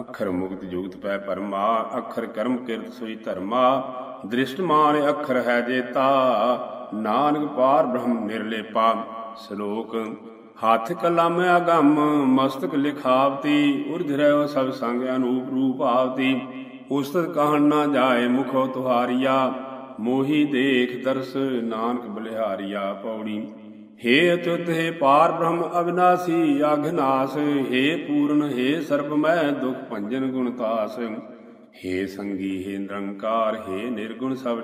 ਅਖਰ ਮੁਕਤ ਜੁਗਤ ਪੈ ਪਰਮਾ, ਅਖਰ ਕਰਮ ਕਿਰਤ ਸੋਈ ਧਰਮਾ। ਦ੍ਰਿਸ਼ਟਮਾਨ ਅਖਰ ਹੈ ਜੇਤਾ ਨਾਨਕ ਪਾਰ ਬ੍ਰਹਮ ਨਿਰਲੇਪਾ ਸ਼ਲੋਕ, ਹੱਥ ਕਲਮ ਅਗੰਮ, ਮਸਤਕ ਲਿਖਾਵਤੀ, ਉਰਧ ਰਹਿਓ ਸਭ ਸੰਗ ਅਨੂਪ ਰੂਪ ਆਵਤੀ। ਉਸਤਤ ਕਹਣ ਨਾ ਜਾਏ ਮੁਖੋ ਤੁਹਾਰੀਆ, ਮੋਹੀ ਦੇਖ ਦਰਸ ਨਾਨਕ ਬਲਿਹਾਰੀਆ ਪੌੜੀ। ਹੇ ਅਚੁੱਤ ਹੈ ਪਾਰ ਬ੍ਰਹਮ ਅਬਿਨਾਸੀ ਅਘਨਾਸ ਹੇ ਪੂਰਨ, ਹੇ ਸਰਬ ਮੈਂ ਦੁਖ ਭੰਜਨ ਗੁਣਤਾਸ ਹੇ ਸੰਗੀ, ਹੇ ਨਿਰੰਕਾਰ, ਹੇ ਨਿਰਗੁਣ ਸਭ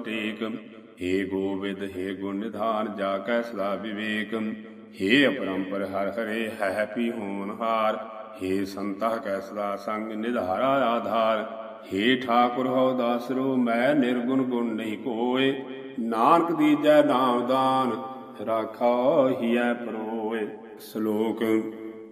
ਟੇਕ ਹੇ ਗੋਬਿੰਦ, ਹੇ ਗੁਣ ਨਿਧਾਨ, ਜਾ ਕੈ ਸਦਾ ਵਿਵੇਕ। ਹੇ ਅਪਰੰਪਰ ਹਰ ਹਰੇ ਹੈ ਪੀ ਹੋਨਹਾਰ ਹੇ ਸੰਤਹ ਕੈ ਸਦਾ ਸੰਗ, ਨਿਧਾਰਾ ਆਧਾਰ। ਹੇ ਠਾਕੁਰ ਹਉ ਦਾਸਰੋ ਮੈਂ ਨਿਰਗੁਣ ਗੁਣ ਨਹੀਂ ਕੋਏ। ਨਾਨਕ ਦੀਜੈ ਨਾਮਦਾਨ ਰਾਖਾ ਹੀਐ ਪਰੋਏ। ਸ਼ਲੋਕ,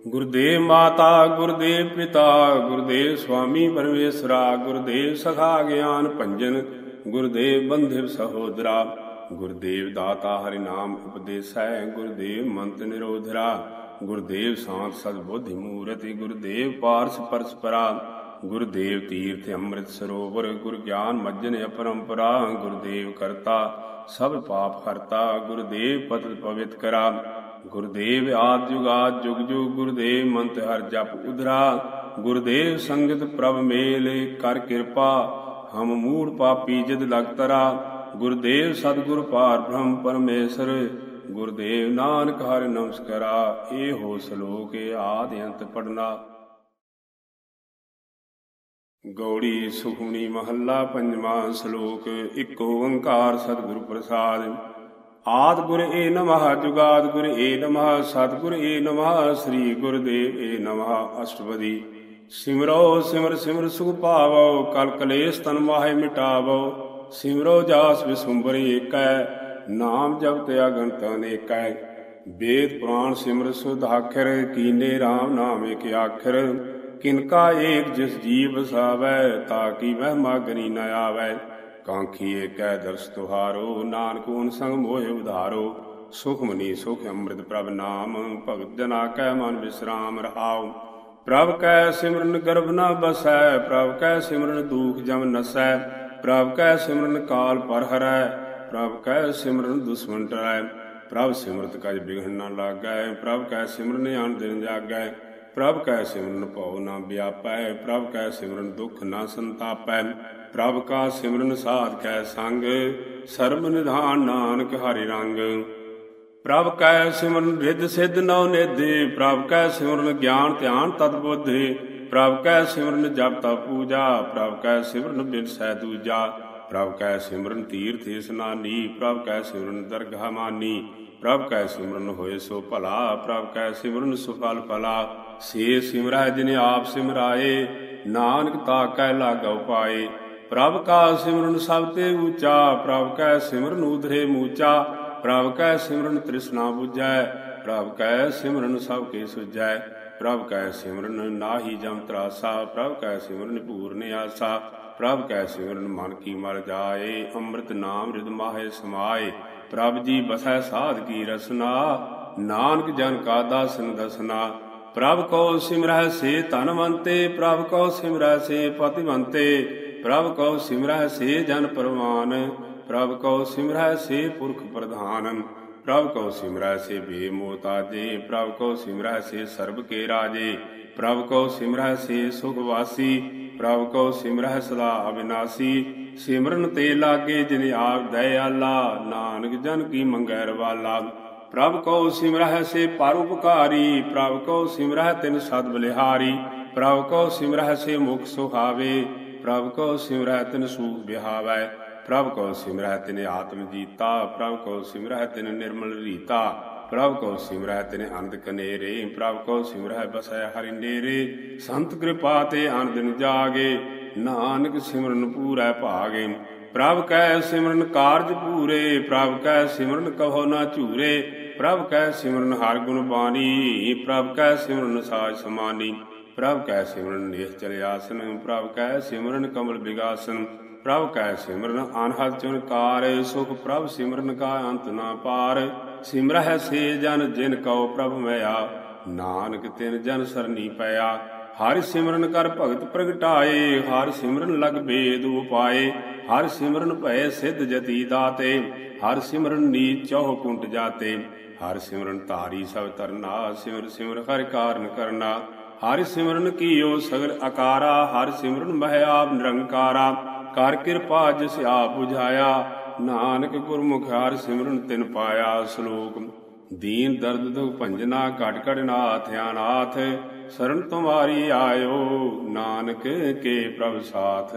ਗੁਰਦੇਵ ਮਾਤਾ, ਗੁਰਦੇਵ ਪਿਤਾ, ਗੁਰਦੇਵ ਸੁਆਮੀ ਪਰਮੇਸ਼ਰਾ, ਗੁਰਦੇਵ ਸਖਾ ਗਿਆਨ ਭੰਜਨ। ਗੁਰਦੇਵ ਬੰਧਿਵ ਸਹੋਦਰਾ। ਗੁਰਦੇਵ ਦਾਤਾ ਹਰਿ ਨਾਮ ਉਪਦੇਸੈ, ਗੁਰਦੇਵ ਮੰਤ ਨਿਰੋਧਰਾ। ਗੁਰਦੇਵ ਸਾਤ ਸਦ ਬੁੱਧਿ ਮੂਰਤਿ, ਗੁਰਦੇਵ ਪਾਰਸ ਪਰਸਪਰਾ। ਗੁਰਦੇਵ ਤੀਰਥ ਅੰਮ੍ਰਿਤ ਸਰੋਵਰ, ਗੁਰ ਗਿਆਨ ਮੱਜਨ ਅਪਰੰਪਰਾ। ਗੁਰਦੇਵ ਕਰਤਾ ਸਭ ਪਾਪ ਹਰਤਾ, ਗੁਰਦੇਵ ਪਤਿਤ ਪਵਿਤ ਕਰਾ। ਗੁਰਦੇਵ ਆਦ ਜੁਗਾਦ ਜੁਗ ਜੁਗ, ਗੁਰਦੇਵ ਮੰਤ ਹਰ ਜਪ ਉਧਰਾ। ਗੁਰਦੇਵ ਸੰਗਤ ਪ੍ਰਭ ਮੇਲੇ ਕਰ ਕਿਰਪਾ। ਹਮ ਮੂੜ ਪਾਪੀ ਜਦ ਲਗਤਰਾ ਗੁਰਦੇਵ ਸਤਿਗੁਰ ਪਾਰ ਬ੍ਰਹਮ ਪਰਮੇਸ਼ਰ, ਗੁਰਦੇਵ ਨਾਨਕ ਹਰਿ ਨਮਸਕਾਰਾ। ਇਹ ਹੋ ਸ਼ਲੋਕ ਆਦ ਅੰਤ ਪੜਨਾ ਗੌੜੀ ਸੁਖਮਣੀ ਮਹੱਲਾ ਪੰਜਵਾਂ ਸ਼ਲੋਕ, ਇੱਕ ਓੰਕਾਰ ਸਤਿਗੁਰ ਪ੍ਰਸਾਦ। ਆਦ ਗੁਰ ਏ ਨਮః ਜੁਗਾਦ ਗੁਰ ਏ ਨਮః ਸਤਿਗੁਰ ਏ ਨਮః ਸ੍ਰੀ ਗੁਰਦੇਵ ਏ ਨਮః ਅਸ਼ਟਪਦੀ। ਸਿਮਰੋ, ਸਿਮਰ ਸਿਮਰ ਸੁਖ ਪਾਵੋ, ਕਲ ਕਲੇਸ਼ ਤਨ ਮਾਹੇ ਮਿਟਾਵੋ। ਸਿਮਰੋ ਜਾਸ ਵਿਸੁੰਬਰ ਏਕੈ, ਨਾਮ ਜਪਤ ਅਗੰਤ ਅਨੇਕੈ। ਵੇਦ ਪੁਰਾਣ ਸਿਮਰ ਸੁਧ ਆਖਰ, ਕੀਨੇ RAM ਨਾਮ ਏਕ ਆਖਰ। ਕਿਨਕਾ ਏਕ ਜਿਸ ਜੀਵ ਵਸਾਵੈ ਤਾਂ ਕੀ ਮਹਿਮਾ ਗਨੀ ਨ ਆਵੈ। ਕਾਂਖੀ ਏਕੈ ਦਰਸ ਤੁਹਾਰੋ, ਨਾਨਕ ਓਨ ਸੰਗ ਮੋਹਿ ਉਧਾਰੋ। ਸੁਖ ਮਨੀ ਸੁਖ ਅੰਮ੍ਰਿਤ ਪ੍ਰਭ ਨਾਮ, ਭਗਤ ਜਨਾ ਕੈ ਮਨ ਵਿਸਰਾਮ ਰਹਾਓ ਪ੍ਰਭ ਕੈ ਸਿਮਰਨ ਗਰਭ ਨਾ ਬਸੈ, ਪ੍ਰਭ ਕੈ ਸਿਮਰਨ ਦੂਖ ਜਮ ਨਸੈ, ਪ੍ਰਭ ਕੈ ਸਿਮਰਨ ਕਾਲ ਪਰ ਹਰੈ, ਪ੍ਰਭ ਕੈ ਸਿਮਰਨ ਦੁਸ਼ਮਨ ਟਰੈ, ਪ੍ਰਭ ਸਿਮਰਤ ਕਜ ਬਿਘਣ ਨਾ ਲਾਗੈ, ਪ੍ਰਭ ਕੈ ਸਿਮਰਨ ਆਨ ਦਿਨ ਜਾਗੈ, ਪ੍ਰਭ ਕੈ ਸਿਮਰਨ ਭਉ ਨਾ ਵਿਆਪੈ, ਪ੍ਰਭ ਕੈ ਸਿਮਰਨ ਦੁਖ ਨਾ ਸੰਤਾਪੈ, ਪ੍ਰਭ ਕਾ ਸਿਮਰਨ ਸਾਧ ਕੈ ਸੰਗ, ਸਰਬ ਨਿਧਾਨ ਨਾਨਕ ਹਰਿ ਰੰਗ। ਪ੍ਰਭ ਕੈ ਸਿਮਰਨ ਰਿੱਧ ਸਿੱਧ ਨਉ ਨੇਦੇ ਪ੍ਰਭ ਕੈ ਸਿਮਰਨ ਗਿਆਨ ਧਿਆਨ ਤਤ ਬੁੱਧੇ, ਪ੍ਰਭ ਕੈ ਸਿਮਰਨ ਜਪ ਤਾ ਪੂਜਾ, ਪ੍ਰਭ ਕੈ ਸਿਮਰਨ ਬਿਨ ਸਹਿ ਦੂਜਾ, ਪ੍ਰਭ ਕੈ ਸਿਮਰਨ ਤੀਰਥ ਇਸਨਾਨੀ ਪ੍ਰਭ ਕੈ ਸਿਮਰਨ ਦਰਗਾਹ ਮਾਨੀ, ਪ੍ਰਭ ਕੈ ਸਿਮਰਨ ਹੋਏ ਸੋ ਭਲਾ, ਪ੍ਰਭ ਕੈ ਸਿਮਰਨ ਸੁਫਲ ਫਲਾ ਸੇ ਸਿਮਰੈ ਜਿਨੇ ਆਪ ਸਿਮਰਾਏ, ਨਾਨਕ ਤਾ ਕੈ ਲਾਗਉ ਪਾਏ ਪ੍ਰਭ ਕਾ ਸਿਮਰਨ ਸਭ ਤੇ ਉੱਚਾ, ਪ੍ਰਭ ਕੈ ਸਿਮਰਨ ਉਧਰੇ ਮੂਚਾ ਪ੍ਰਭ ਕੈ ਸਿਮਰਨ ਤ੍ਰਿਸ਼ਨਾ 부ਜੈ ਪ੍ਰਭ ਕੈ ਸਿਮਰਨ ਸਭ ਕੇ ਸੁਜੈ ਪ੍ਰਭ ਕੈ ਸਿਮਰਨ ਨਾਹੀ ਜਮ ਤਰਾਸਾ, ਪ੍ਰਭ ਕੈ ਸਿਮਰਨ ਪੂਰਨ ਆਸਾ ਪ੍ਰਭ ਕੈ ਸਿਮਰਨ ਮਨ ਕੀ ਮਲ ਜਾਏ, ਅੰਮ੍ਰਿਤ ਨਾਮ ਰਿਦ ਮਾਹੇ ਸਮਾਏ, ਪ੍ਰਭ ਜੀ ਬਸੈ ਸਾਧ ਕੀ ਰਸਨਾ, ਨਾਨਕ ਜਨ ਕਾ ਦਾਸਨ ਦਸਨਾ, ਪ੍ਰਭ ਕੋ ਸਿਮਰਹਿ ਸੇ ਧਨਵੰਤੇ ਪ੍ਰਭ ਕੋ ਸਿਮਰਹਿ ਸੇ ਪਤਿਵੰਤੇ ਪ੍ਰਭ ਕੋ ਸਿਮਰਹਿ ਸੇ ਜਨ ਪਰਵਾਨ ਪ੍ਰਭ ਕੋ ਸਿਮਰਹਿ ਸੇ ਪੁਰਖ ਪ੍ਰਧਾਨ। ਪ੍ਰਭ ਕੋ ਸਿਮਰਹਿ ਸੇ ਬੇਮੋਤਾਜੇ ਪ੍ਰਭ ਕੋ ਸਿਮਰਹਿ ਸੇ ਸਰਬ ਕੇ ਰਾਜੇ। ਪ੍ਰਭ ਕੋ ਸਿਮਰਹਿ ਸੇ ਸੁਖ ਵਾਸੀ। ਪ੍ਰਭ ਕੋ ਸਿਮਰਹਿ ਸਦਾ ਅਬਿਨਾਸੀ ਸਿਮਰਨ ਤੇ ਲਾਗੇ ਜਿਨ ਆਪ ਦਇਆਲਾ, ਨਾਨਕ ਜਨ ਕੀ ਮੰਗੈ ਰਵਾਲਾ। ਪ੍ਰਭ ਕੋ ਸਿਮਰਹਿ ਸੇ ਪਰ ਪ੍ਰਭ ਕੋ ਸਿਮਰਹਿ ਤਿਨ ਸਦ ਬਲਿਹਾਰੀ। ਪ੍ਰਭ ਕੋ ਸਿਮਰਹਿ ਸੇ ਮੁਖ ਸੁਹਾਵੇ। ਪ੍ਰਭ ਕੋ ਸਿਮਰਹਿ ਤਿਨ ਸੂਖ ਬਿਹਾਵੈ। ਪ੍ਰਭ ਕੋ ਸਿਮਰਹਿ ਤਿਨੇ ਆਤਮ ਜੀਤਾ, ਪ੍ਰਭ ਕੋ ਸਿਮਰਹਿ ਤਿਨੇ ਨਿਰਮਲ ਰੀਤਾ, ਪ੍ਰਭ ਕੋ ਸਿਮਰਹਿ ਤਿਨੇ ਅਨੰਦ ਕਨੇਰੇ, ਪ੍ਰਭ ਕੋ ਸਿਮਰਹਿ ਬਸੈ ਹਰਿ ਨੇਰੇ, ਸੰਤ ਕਿਰਪਾ ਤੇ ਆਨੰਦਨ ਜਾਗੇ, ਨਾਨਕ ਸਿਮਰਨ ਪੂਰੈ ਭਾਗੇ, ਪ੍ਰਭ ਕੈ ਸਿਮਰਨ ਕਾਰਜ ਪੂਰੇ, ਪ੍ਰਭ ਕੈ ਸਿਮਰਨ ਕਹੋ ਨਾ ਝੂਰੇ, ਪ੍ਰਭ ਕੈ ਸਿਮਰਨ ਹਰ ਗੁਣ ਬਾਣੀ, ਪ੍ਰਭ ਕੈ ਸਿਮਰਨ ਸਾਜ ਸਮਾਨੀ, ਪ੍ਰਭ ਕੈ ਸਿਮਰਨ ਨਿਸ਼ਚਲ ਆਸਨ, ਪ੍ਰਭ ਕੈ ਸਿਮਰਨ ਕਮਲ ਵਿਗਾਸਨ ਪ੍ਰਭ ਕੈ ਸਿਮਰਨ, ਅਨਹਦ ਚੁਨਕਾਰ ਸੁਖ ਪ੍ਰਭ ਸਿਮਰਨ ਕਾ ਅੰਤ ਨਾ ਪਾਰ। ਸਿਮਰਹਿ ਸੇ ਜਨ, ਜਿਨ ਕਉ ਪ੍ਰਭ ਮਿਆ, ਨਾਨਕ ਤਿਨ ਜਨ ਸਰਨੀ ਪਿਆ। ਹਰਿ ਸਿਮਰਨ ਕਰ ਭਗਤ ਪ੍ਰਗਟਾਏ, ਹਰ ਸਿਮਰਨ ਲਗ ਬੇਦ ਉਪਾਏ। ਹਰ ਸਿਮਰਨ ਭੈ ਸਿਧ ਜਤੀ ਦਾਤੇ, ਹਰ ਸਿਮਰਨ ਨੀਚ ਚੌਹ ਕੁੰਟ ਜਾਤੇ। ਹਰਿ ਸਿਮਰਨ ਧਾਰੀ ਸਭ ਤਰਨਾ ਸਿਮਰ ਸਿਮਰ ਹਰਿ ਕਾਰਨ ਕਰਨਾ। ਹਰਿ ਸਿਮਰਨ ਕੀਓ ਸਗਲ ਆਕਾਰਾ ਹਰ ਸਿਮਰਨ ਮਹਿ ਆਪ ਨਿਰੰਕਾਰਾ। ਕਰ ਕਿਰਪਾ ਜਿਸ ਆਪ 부ਝਾਇਆ। ਨਾਨਕ ਗੁਰਮੁਖ ਸਿਮਰਨ ਤਿਨ ਪਾਇਆ ਸ਼ਲੋਕ। ਦੀਨ ਦਰਦ ਦੁਖ ਭੰਜਨਾ ਘਟ ਘਟ ਨਾਥ ਅਨਾਥ। ਸਰਨ ਤੁਮਾਰੀ ਆਇਓ ਨਾਨਕ ਕੇ ਪ੍ਰਭ ਸਾਥ।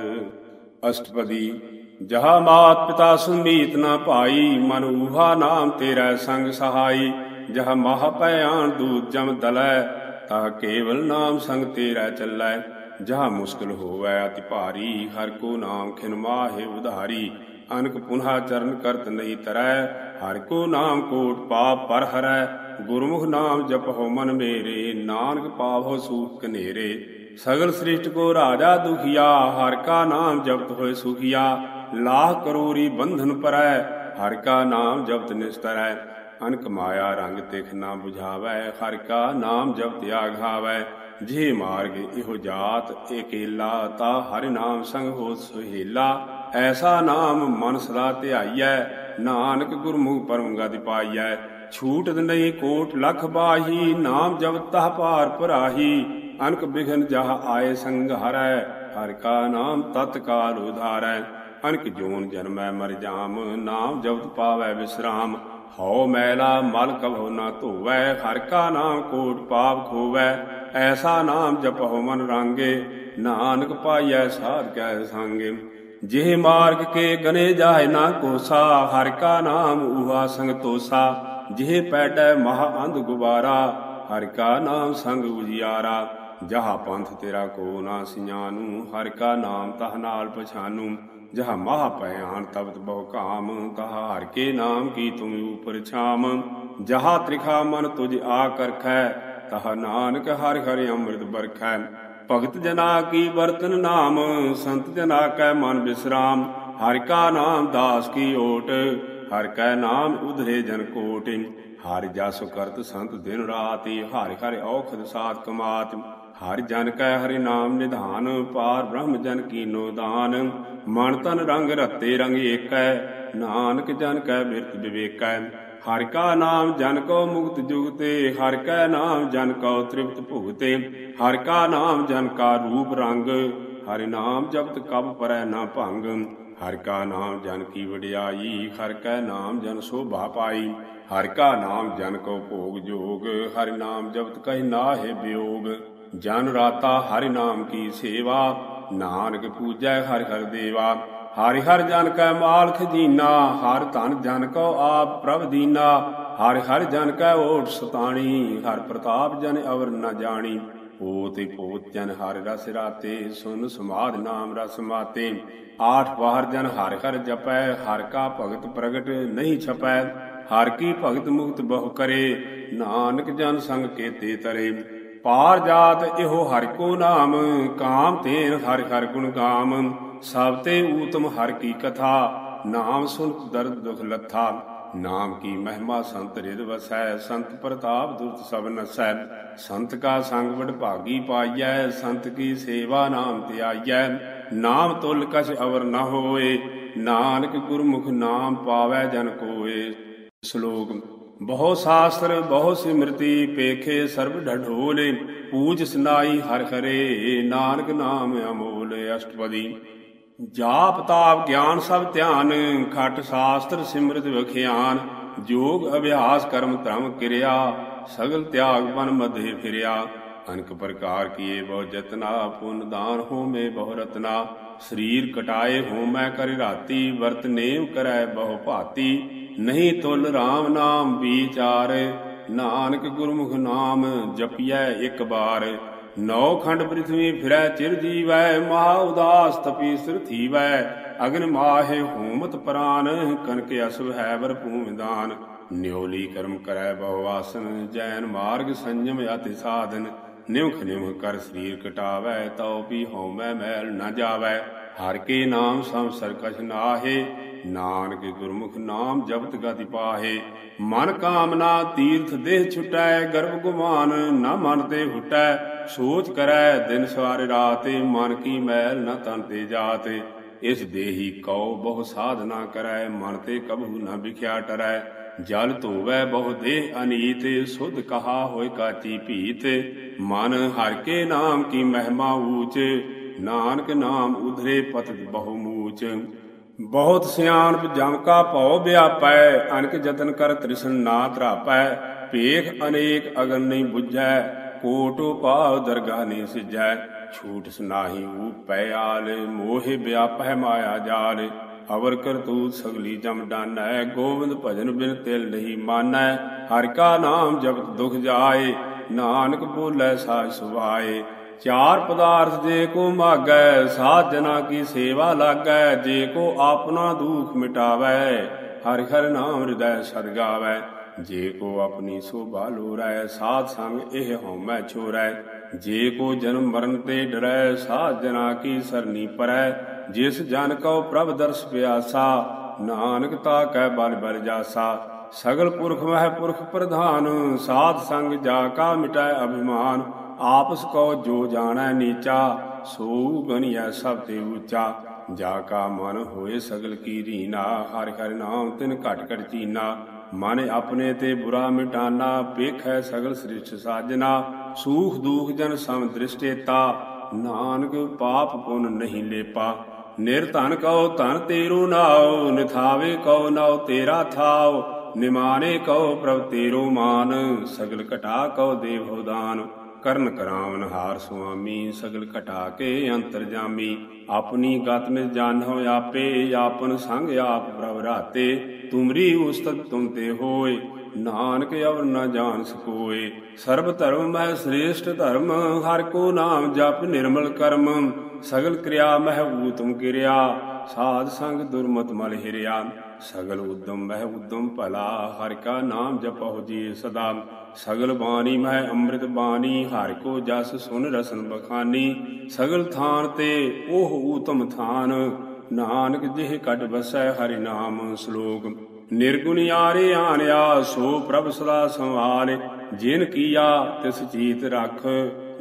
ਅਸ਼ਟਪਦੀ, ਜਹਾ ਮਾਤ ਪਿਤਾ ਸੁਮੀਤ ਨਾ ਭਾਈ, ਮਨ ਊਹਾ ਨਾਮ ਤੇਰਾ ਸੰਗ ਸਹਾਈ। ਜਹ ਮਹਾ ਭਿਆਨ ਦੂਤ ਜਮ ਦਲੈ ਤਾ ਕੇਵਲ ਨਾਮ ਸੰਗ ਤੇਰਾ ਚੱਲੈ। ਜਹ ਮੁਸ਼ਕਿਲ ਹੋਵੈ, ਅਤਿ ਭਾਰੀ, ਹਰ ਕੋ ਨਾਮ ਖਿਨ ਮਾਹੇ ਉਧਾਰੀ। ਅਨਕ ਪੁਨਹਾ ਚਰਨ ਕਰਤ ਨਹੀਂ ਤਰੈ, ਹਰ ਕੋ ਨਾਮ ਕੋਟ ਪਾਪ ਪਰ ਹਰੈ। ਗੁਰਮੁਖ ਨਾਮ ਜਪਹੁ ਮਨ ਮੇਰੇ ਨਾਨਕ ਪਾਵਹੁ ਸੂਖ ਕਨੇਰੇ। ਸਗਲ ਸ੍ਰਿਸ਼ਟ ਕੋ ਰਾਜਾ ਦੁਖੀਆ, ਹਰ ਕਾ ਨਾਮ ਜਪਤ ਹੋਏ ਸੁਖੀਆ। ਲਾਹ ਕਰੋਰੀ ਬੰਧਨ ਪਰੈ, ਹਰ ਕਾ ਨਾਮ ਜਪਤ ਨਿਸਤਰੈ। ਅਨਕ ਮਾਇਆ ਰੰਗ ਤਿਖ ਨਾ 부ਝਾਵੈ ਹਰ ਕਾ ਨਾਮ ਜਪਤ ਆਘਾਵੈ। ਜੇ ਮਾਰਗ ਇਹੋ ਜਾਤ ਏਕੇਲਾ, ਤਾ ਹਰਿ ਨਾਮ ਸੰਗ ਹੋ ਸੁਹੇਲਾ। ਐਸਾ ਨਾਮ ਮਨ ਸਦਾ ਧਿਆਈਐ, ਨਾਨਕ ਗੁਰਮੁਖ ਪਰਮ ਗਤਿ ਪਾਈਐ। ਛੂਟ ਨਹੀਂ ਕੋਟ ਲਖ ਬਾਹੀ, ਨਾਮ ਜਪ ਤਹ ਭਾਰ ਭਰਾਹੀ। ਅਨਕ ਬਿਘਨ ਜਹ ਆਏ ਸੰਗ ਹਰੈ, ਹਰ ਕਾ ਨਾਮ ਤਤਕਾਲ ਉਧਾਰੈ। ਅਨਕ ਜੋਨ ਜਨਮੈ ਮਰ ਜਾਮ, ਨਾਮ ਜਪਤ ਪਾਵੈ ਵਿਸਰਾਮ। ਹਉ ਮੈਲਾ ਮਲ ਕਭਉ ਨਾ ਧੋਵੈ, ਹਰ ਕਾ ਨਾਮ ਕੋਟ ਪਾਪ ਖੋਵੈ, ਐਸਾ ਨਾਮ ਜਪਹੁ ਮਨ ਰਾਂਗੇ, ਨਾਨਕ ਪਾਈਐ ਸਾਧ ਕੈ ਸੰਗੇ। ਜਿਹ ਮਾਰਗ ਕੇ ਗਨੇ ਜਾਏ ਨਾ ਕੋਸਾ, ਹਰ ਕਾ ਨਾਮ ਉਹਾ ਸੰਗ ਤੋਸਾ ਜਿਹ ਪੈਡੈ ਮਹਾ ਅੰਧ ਗੁਬਾਰਾ, ਹਰ ਕਾ ਨਾਮ ਸੰਗ ਉਜਿਆਰਾ। ਜਹਾ ਪੰਥ ਤੇਰਾ ਕੋ ਨਾ ਸਿਆਨੂ ਹਰ ਕਾ ਨਾਮ ਤਹ ਨਾਲ ਪਛਾਨੂ ਜਹ ਮਾਹ ਭਿਆਨ ਤਬਤ ਬਹੁ ਕਾਮ ਤਹ ਹਰ ਕੇ ਨਾਮ ਕੀ ਤੁਮ ਉਪਰ ਛਾਮ? ਜਹਾ ਤ੍ਰਿਖਾ ਮਨ ਤੁਜ ਆ ਕਰਖੈ, ਤਹ ਨਾਨਕ ਹਰਿ ਹਰਿ ਅੰਮ੍ਰਿਤ ਬਰਖੈ। ਭਗਤ ਜਨਾ ਕੀ ਵਰਤਨ ਨਾਮ, ਸੰਤ ਜਨਾ ਕੈ ਮਨ ਬਿਸਰਾਮ। ਹਰਿ ਕਾ ਨਾਮ ਦਾਸ ਕੀ ਓਟ, ਹਰਿ ਕੈ ਨਾਮ ਉਧਰੇ ਜਨ ਕੋਟਿ। ਹਰਿ ਜਸ ਕਰਤ ਸੰਤ ਦਿਨ ਰਾਤੀ, ਹਰਿ ਹਰਿ ਔਖਦ ਸਾਤ ਕਮਾਤ। ਹਰਿ ਜਨ ਕੈ ਹਰਿ ਨਾਮ ਨਿਧਾਨ, ਪਾਰ ਬ੍ਰਹਮ ਜਨ ਕੀਨੋ ਦਾਨ। ਮਨ ਤਨ ਰੰਗ ਰਤੇ ਰੰਗ ਏਕੈ, ਨਾਨਕ ਜਨ ਕੈ ਬਿਰਤ ਵਿਵੇਕੈ। ਹਰਿ ਕਾ ਨਾਮ ਜਨ ਕੋ ਮੁਕਤ ਜੁਗਤੇ, ਹਰਿ ਕਾ ਨਾਮ ਜਨ ਕੋ ਤ੍ਰਿਪਤ ਭੁਗਤੇ। ਹਰਿ ਕਾ ਨਾਮ ਜਨ ਕਾ ਰੂਪ ਰੰਗ, ਹਰਿ ਨਾਮ ਜਪਤ ਕਬ ਪਰੈ ਨਾ ਭੰਗ। ਹਰਿ ਕਾ ਨਾਮ ਜਨ ਕੀ ਵਡਿਆਈ, ਹਰਿ ਕਾ ਨਾਮ ਜਨ ਸੋਭਾ ਪਾਈ। ਹਰਿ ਕਾ ਨਾਮ ਜਨ ਕੋ ਭੋਗ ਜੋਗ, ਹਰਿ ਨਾਮ ਜਪਤ ਕਹਿ ਨਾਹਿ ਬਿਯੋਗ। ਜਨ ਰਾਤਾ ਹਰਿ ਨਾਮ ਕੀ ਸੇਵਾ, ਨਾਨਕ ਪੂਜੈ ਹਰਿ ਹਰਿ ਦੇਵਾ। ਹਰਿ ਹਰ ਜਨ ਕੈ ਮਾਲ ਖਜੀਨਾ ਹਰ ਧਨ ਜਨ ਕੋ ਆਪ ਪ੍ਰਭ ਦੀਨਾ। ਹਰਿ ਹਰ ਜਨ ਕੈ ਓਟ ਸਤਾਣੀ, ਹਰ ਪ੍ਰਤਾਪ ਜਨ ਅਵਰ ਨ ਜਾਣੀ। ਪੋਤਿ ਪੋਤ ਜਨ ਹਰਿ ਰਸ ਰਾਤੇ, ਸੁਨ ਸਮਾਦ ਨਾਮ ਰਸ ਮਾਤੇ। ਆਠ ਬਾਹਰ ਜਨ ਹਰਿ ਹਰਿ ਜਪੈ, ਹਰ ਕਾ ਭਗਤ ਪ੍ਰਗਟ ਨਹੀਂ ਛਪੈ। ਹਰ ਕੀ ਭਗਤ ਮੁਕਤ ਬਹੁ ਕਰੇ, ਨਾਨਕ ਜਨ ਸੰਗ ਕੇਤੇ ਤਰੇ। ਪਾਰ ਜਾਤ ਇਹੋ ਹਰਿ ਕੋ ਨਾਮ, ਕਾਮ ਤੇਨ ਹਰਿ ਹਰਿ ਗੁਣ ਗਾਮ। ਸਭ ਤੇ ਊਤਮ ਹਰ ਕੀ ਕਥਾ, ਨਾਮ ਸੁਨ ਦਰਦ ਦੁਖ ਲੱਥਾ। ਨਾਮ ਕੀ ਮਹਿਮਾ ਸੰਤ ਰਿਦ ਵਸੈ, ਸੰਤ ਪ੍ਰਤਾਪ ਦੁਰਤ ਸਭ ਨਸੈ। ਸੰਤ ਕਾ ਸੰਗ ਵਡ ਭਾਗੀ ਪਾਈਐ, ਸੰਤ ਕੀ ਸੇਵਾ ਨਾਮ ਤੇ ਨਾਮ ਤੁਲ ਕਛ ਅਵਰ ਨ ਹੋਏ, ਨਾਨਕ ਗੁਰਮੁਖ ਨਾਮ ਪਾਵੈ ਜਨ ਕੋਏ। ਸ਼ਲੋਕ ਬਹੁ ਸ਼ਾਸਤਰ, ਬਹੁ ਸਿਮਰਤੀ, ਪੇਖੇ ਸਰਬ ਢਢੋਲੇ ਪੂਜ ਸਨਾਈ ਹਰ ਹਰੇ ਨਾਨਕ ਨਾਮ ਅਮੋਲ ਅਸ਼ਟਪਦੀ। ਜਾਪ ਤਾਪ ਗਿਆਨ ਸਭ ਧਿਆਨ, ਖਟ ਸ਼ਾਸਤਰ ਸਿਮਰਤ ਵਿਖਿਆਨ, ਜੋਗ ਅਭਿਆਸ ਕਰਮ ਧਰਮ ਕਿਰਿਆ, ਸਗਲ ਤਿਆਗ ਬਨ ਮਧੇ ਫਿਰਿਆ। ਅਨਕ ਪ੍ਰਕਾਰ ਕੀਏ ਬਹੁ ਜਤਨਾ ਪੁਨ ਦਾਨ ਹੋਮੇ ਬਹੁ ਰਤਨਾ। ਸਰੀਰ ਕਟਾਏ ਹੋਮੈ ਕਰਿ ਰਾਤੀ, ਵਰਤ ਨੇਮ ਕਰੈ ਬਹੁ ਭਾਤੀ। ਨਹੀਂ ਤੁਲ RAM ਨਾਮ ਵਿਚਾਰ, ਨਾਨਕ ਗੁਰਮੁਖ ਨਾਮ ਜਪਿਐ ਇੱਕ ਬਾਰ। ਨੌ ਖੰਡ ਪ੍ਰਿਥਵੀ ਫਿਰੈ ਚਿਰ ਜੀਵੈ, ਮਹਾ ਉਦਾਸ ਤਪੀ ਸਿਰ ਥੀਵੈ। ਅਗਨ ਮਾਹੇ ਹੂਮਤ ਪ੍ਰਾਨ ਕਨਕ ਅਸਵ ਹੈ ਵਰ ਭੂਮਿਦਾਨ। ਨਿਉਲੀ ਕਰਮ ਕਰੈ ਬਹੁ ਆਸਨ, ਜੈਨ ਮਾਰਗ ਸੰਜਮ ਅਤਿ ਸਾਧਨ। ਨਿਮਖ ਨਿਮਖ ਕਰ ਸਰੀਰ ਕਟਾਵੈ, ਤਉ ਵੀ ਹਉਮੈ ਮੈਲ ਨ ਜਾਵੈ। ਹਰ ਕੇ ਨਾਮ ਸਮ ਸਰਕਸ਼ ਨਾਹੇ, ਨਾਨਕ ਗੁਰਮੁਖ ਨਾਮ ਜਪਤ ਗਤਿ ਪਾਹੇ। ਮਨ ਕਾਮਨਾ ਤੀਰਥ ਦੇਹ ਛੁਟੈ, ਗਰਭ ਗੁਮਾਨ ਨਾ ਮਨ ਤੇ ਹੁਟੈ। ਸੋਚ ਕਰੈ ਦਿਨ ਸਵਾਰੇ ਰਾਤੇ, ਮਨ ਕੀ ਮੈਲ ਨਾ ਤਨ ਤੇ ਜਾਤੇ। ਇਸ ਦੇਹੀ ਕਉ ਬਹੁ ਸਾਧਨਾ ਕਰੈ, ਮਨ ਤੇ ਕਬੂ ਨਾ ਵਿਖਿਆ ਟਰੈ। ਜਲ ਧੋਵੈ ਬਹੁ ਦੇਹ ਅਨੀਤ, ਸੁਧ ਕਹਾ ਹੋਇ ਕਾਚੀ ਭੀਤ। ਮਨ ਹਰ ਕੇ ਨਾਮ ਕੀ ਮਹਿਮਾ ਊਚ, ਨਾਨਕ ਨਾਮ ਉਧਰੇ ਪਤਿ ਬਹੁ ਮੂਚ। ਬਹੁਤ ਸਿਆਣਪ ਜਮ ਕਾ ਭਉ ਵਿਆਪੈ, ਅਨਕ ਜਤਨ ਕਰ ਤ੍ਰਿਸ਼ਨ ਨਾ ਧਰਾਪੈ। ਭੇਖ ਅਨੇਕ ਅਗਨ ਨਹੀਂ 부ਝੈ ਕੋਟ ਪਾਉ ਦਰਗਾਹ ਨਹੀਂ ਸਿਜੈ ਛੂਟ ਸੁਨਾਹੀ ਊਪੈ ਆਲ, ਮੋਹਿ ਵਿਆਪੈ ਮਾਇਆ ਜਾਲ। ਅਵਰ ਕਰਤੂਤ ਸਗਲੀ ਜਮ ਡਾਨੈ ਗੋਬਿੰਦ ਭਜਨ ਬਿਨ ਤਿਲ ਨਹੀਂ ਮਾਨੈ। ਹਰਿ ਕਾ ਨਾਮ ਜਪਤ ਦੁਖ ਜਾਏ, ਨਾਨਕ ਬੋਲੇ ਸਾਜ ਸੁਭਾਏ। ਚਾਰ ਪਦਾਰਥ ਜੇ ਕੋ ਮਾਗੈ ਸਾਧ ਕੀ ਸੇਵਾ ਲਾਗੈ, ਜੇ ਕੋ ਆਪਣਾ ਦੁਖ ਮਿਟਾਵੈ, ਹਰਿ ਹਰਿ ਨਾਮ ਹਿਰਦੈ ਸਦ ਗਾਵੈ। ਜੇ ਕੋ ਆਪਣੀ ਸੋਭਾ ਲੋਰੈ, ਸਾਧ ਸੰਗ ਇਹ ਹਉਮੈ ਛੋਰੈ। ਜੇ ਕੋ ਜਨਮ ਮਰਨ ਤੇ ਡਰੈ, ਸਾਧ ਜਨਾ ਕੀ ਸਰਨੀ ਪਰੈ। ਜਿਸ ਜਨ ਕਉ ਪ੍ਰਭ ਦਰਸ ਪਿਆਸਾ, ਨਾਨਕ ਤਾ ਕੈ ਬਲ ਬਲ ਜਾਸਾ। ਸਗਲ ਪੁਰਖ ਮਹਿ ਪੁਰਖ ਪ੍ਰਧਾਨ, ਸਾਧ ਸੰਗ ਜਾ ਕਾ ਮਿਟੈ ਅਭਿਮਾਨ। ਆਪਸ ਕੋ ਜੋ ਜਾਣੈ ਨੀਚਾ, ਸੋ ਗਣਿਐ ਸਭ ਤੇ ਉੱਚਾ। ਜਾ ਕਾ ਮਨ ਹੋਏ ਸਗਲ ਕੀ ਰੀਨਾ, ਹਰਿ ਹਰਿ ਨਾਮ ਤਿਨ ਘਟ ਘਟ ਚੀਨਾ। ਮਨ ਆਪਣੇ ਤੇ ਬੁਰਾ ਮਿਟਾਨਾ, ਵੇਖੈ ਸਗਲ ਸ੍ਰਿਸ਼ਟ ਸਾਜਨਾ, ਸੂਖ ਦੂਖ ਜਨ ਸਮ ਦ੍ਰਿਸ਼ਟੇਤਾ, ਨਾਨਕ ਪਾਪ ਪੁਨ ਨਹੀਂ ਲੇਪਾ। ਨਿਰਧਨ ਕਉ, ਧਨ ਤੇਰੂ ਨਾਉ, ਨਿਥਾਵੇ ਕਉ, ਨਾਉ ਤੇਰਾ ਥਾਉ ਨਿਮਾਨੇ ਕਉ ਪ੍ਰਭ ਤੇਰੋ ਮਾਨ, ਸਗਲ ਘਟਾ ਕਉ ਦੇਵ ਦਾਨ ਕਰਨ ਕਰਾਵਨ ਹਾਰ ਸੁਆਮੀ, ਸਗਲ ਘਟਾ ਕੇ ਅੰਤਰ ਜਾਮੀ। ਆਪਣੀ ਗਤ ਮਿ ਜਾਣੋ ਆਪੇ, ਆਪਨ ਸੰਗ ਆਪ ਪ੍ਰਭ ਰਾਤੇ। ਤੁਮਰੀ ਉਸਤਤ ਤੁਮ ਤੇ ਹੋਏ, ਨਾਨਕ ਅਵਰ ਨ ਜਾਣ ਸਕੋਏ। ਸਰਬ ਧਰਮ ਮਹਿ ਸ੍ਰੇਸ਼ਟ ਧਰਮ, ਹਰ ਕੋ ਨਾਮ ਜਪ ਨਿਰਮਲ ਕਰਮ। ਸਗਲ ਕਿਰਿਆ ਮਹਿ ਊਤਮ ਕਿਰਿਆ, ਸਾਧ ਸੰਗ ਦੁਰਮਤ ਮਲ ਹਿਰਿਆ। ਸਗਲ ਉਦਮ ਮਹਿ ਉਦਮ ਭਲਾ, ਹਰਿ ਕਾ ਨਾਮ ਜਪਹੁ ਜੀ ਸਦਾ। ਸਗਲ ਬਾਣੀ ਮਹਿ ਅੰਮ੍ਰਿਤ ਬਾਣੀ, ਹਰ ਕੋ ਜਸ ਸੁਨ ਰਸਨ ਬਖਾਨੀ, ਸਗਲ ਥਾਨ ਤੇ ਉਹ ਊਤਮ ਥਾਨ, ਨਾਨਕ ਜਿਹ ਕਟ ਬਸੈ ਹਰਿ ਨਾਮ ਸ਼ਲੋਕ। ਨਿਰਗੁਣ ਯਾਰੇ ਆਣਿਆ, ਸੋ ਪ੍ਰਭ ਸਦਾ ਸੰਭਾਲ, ਜਿਨ ਕੀਆ ਤਿਸ ਜੀਤ ਰਖ,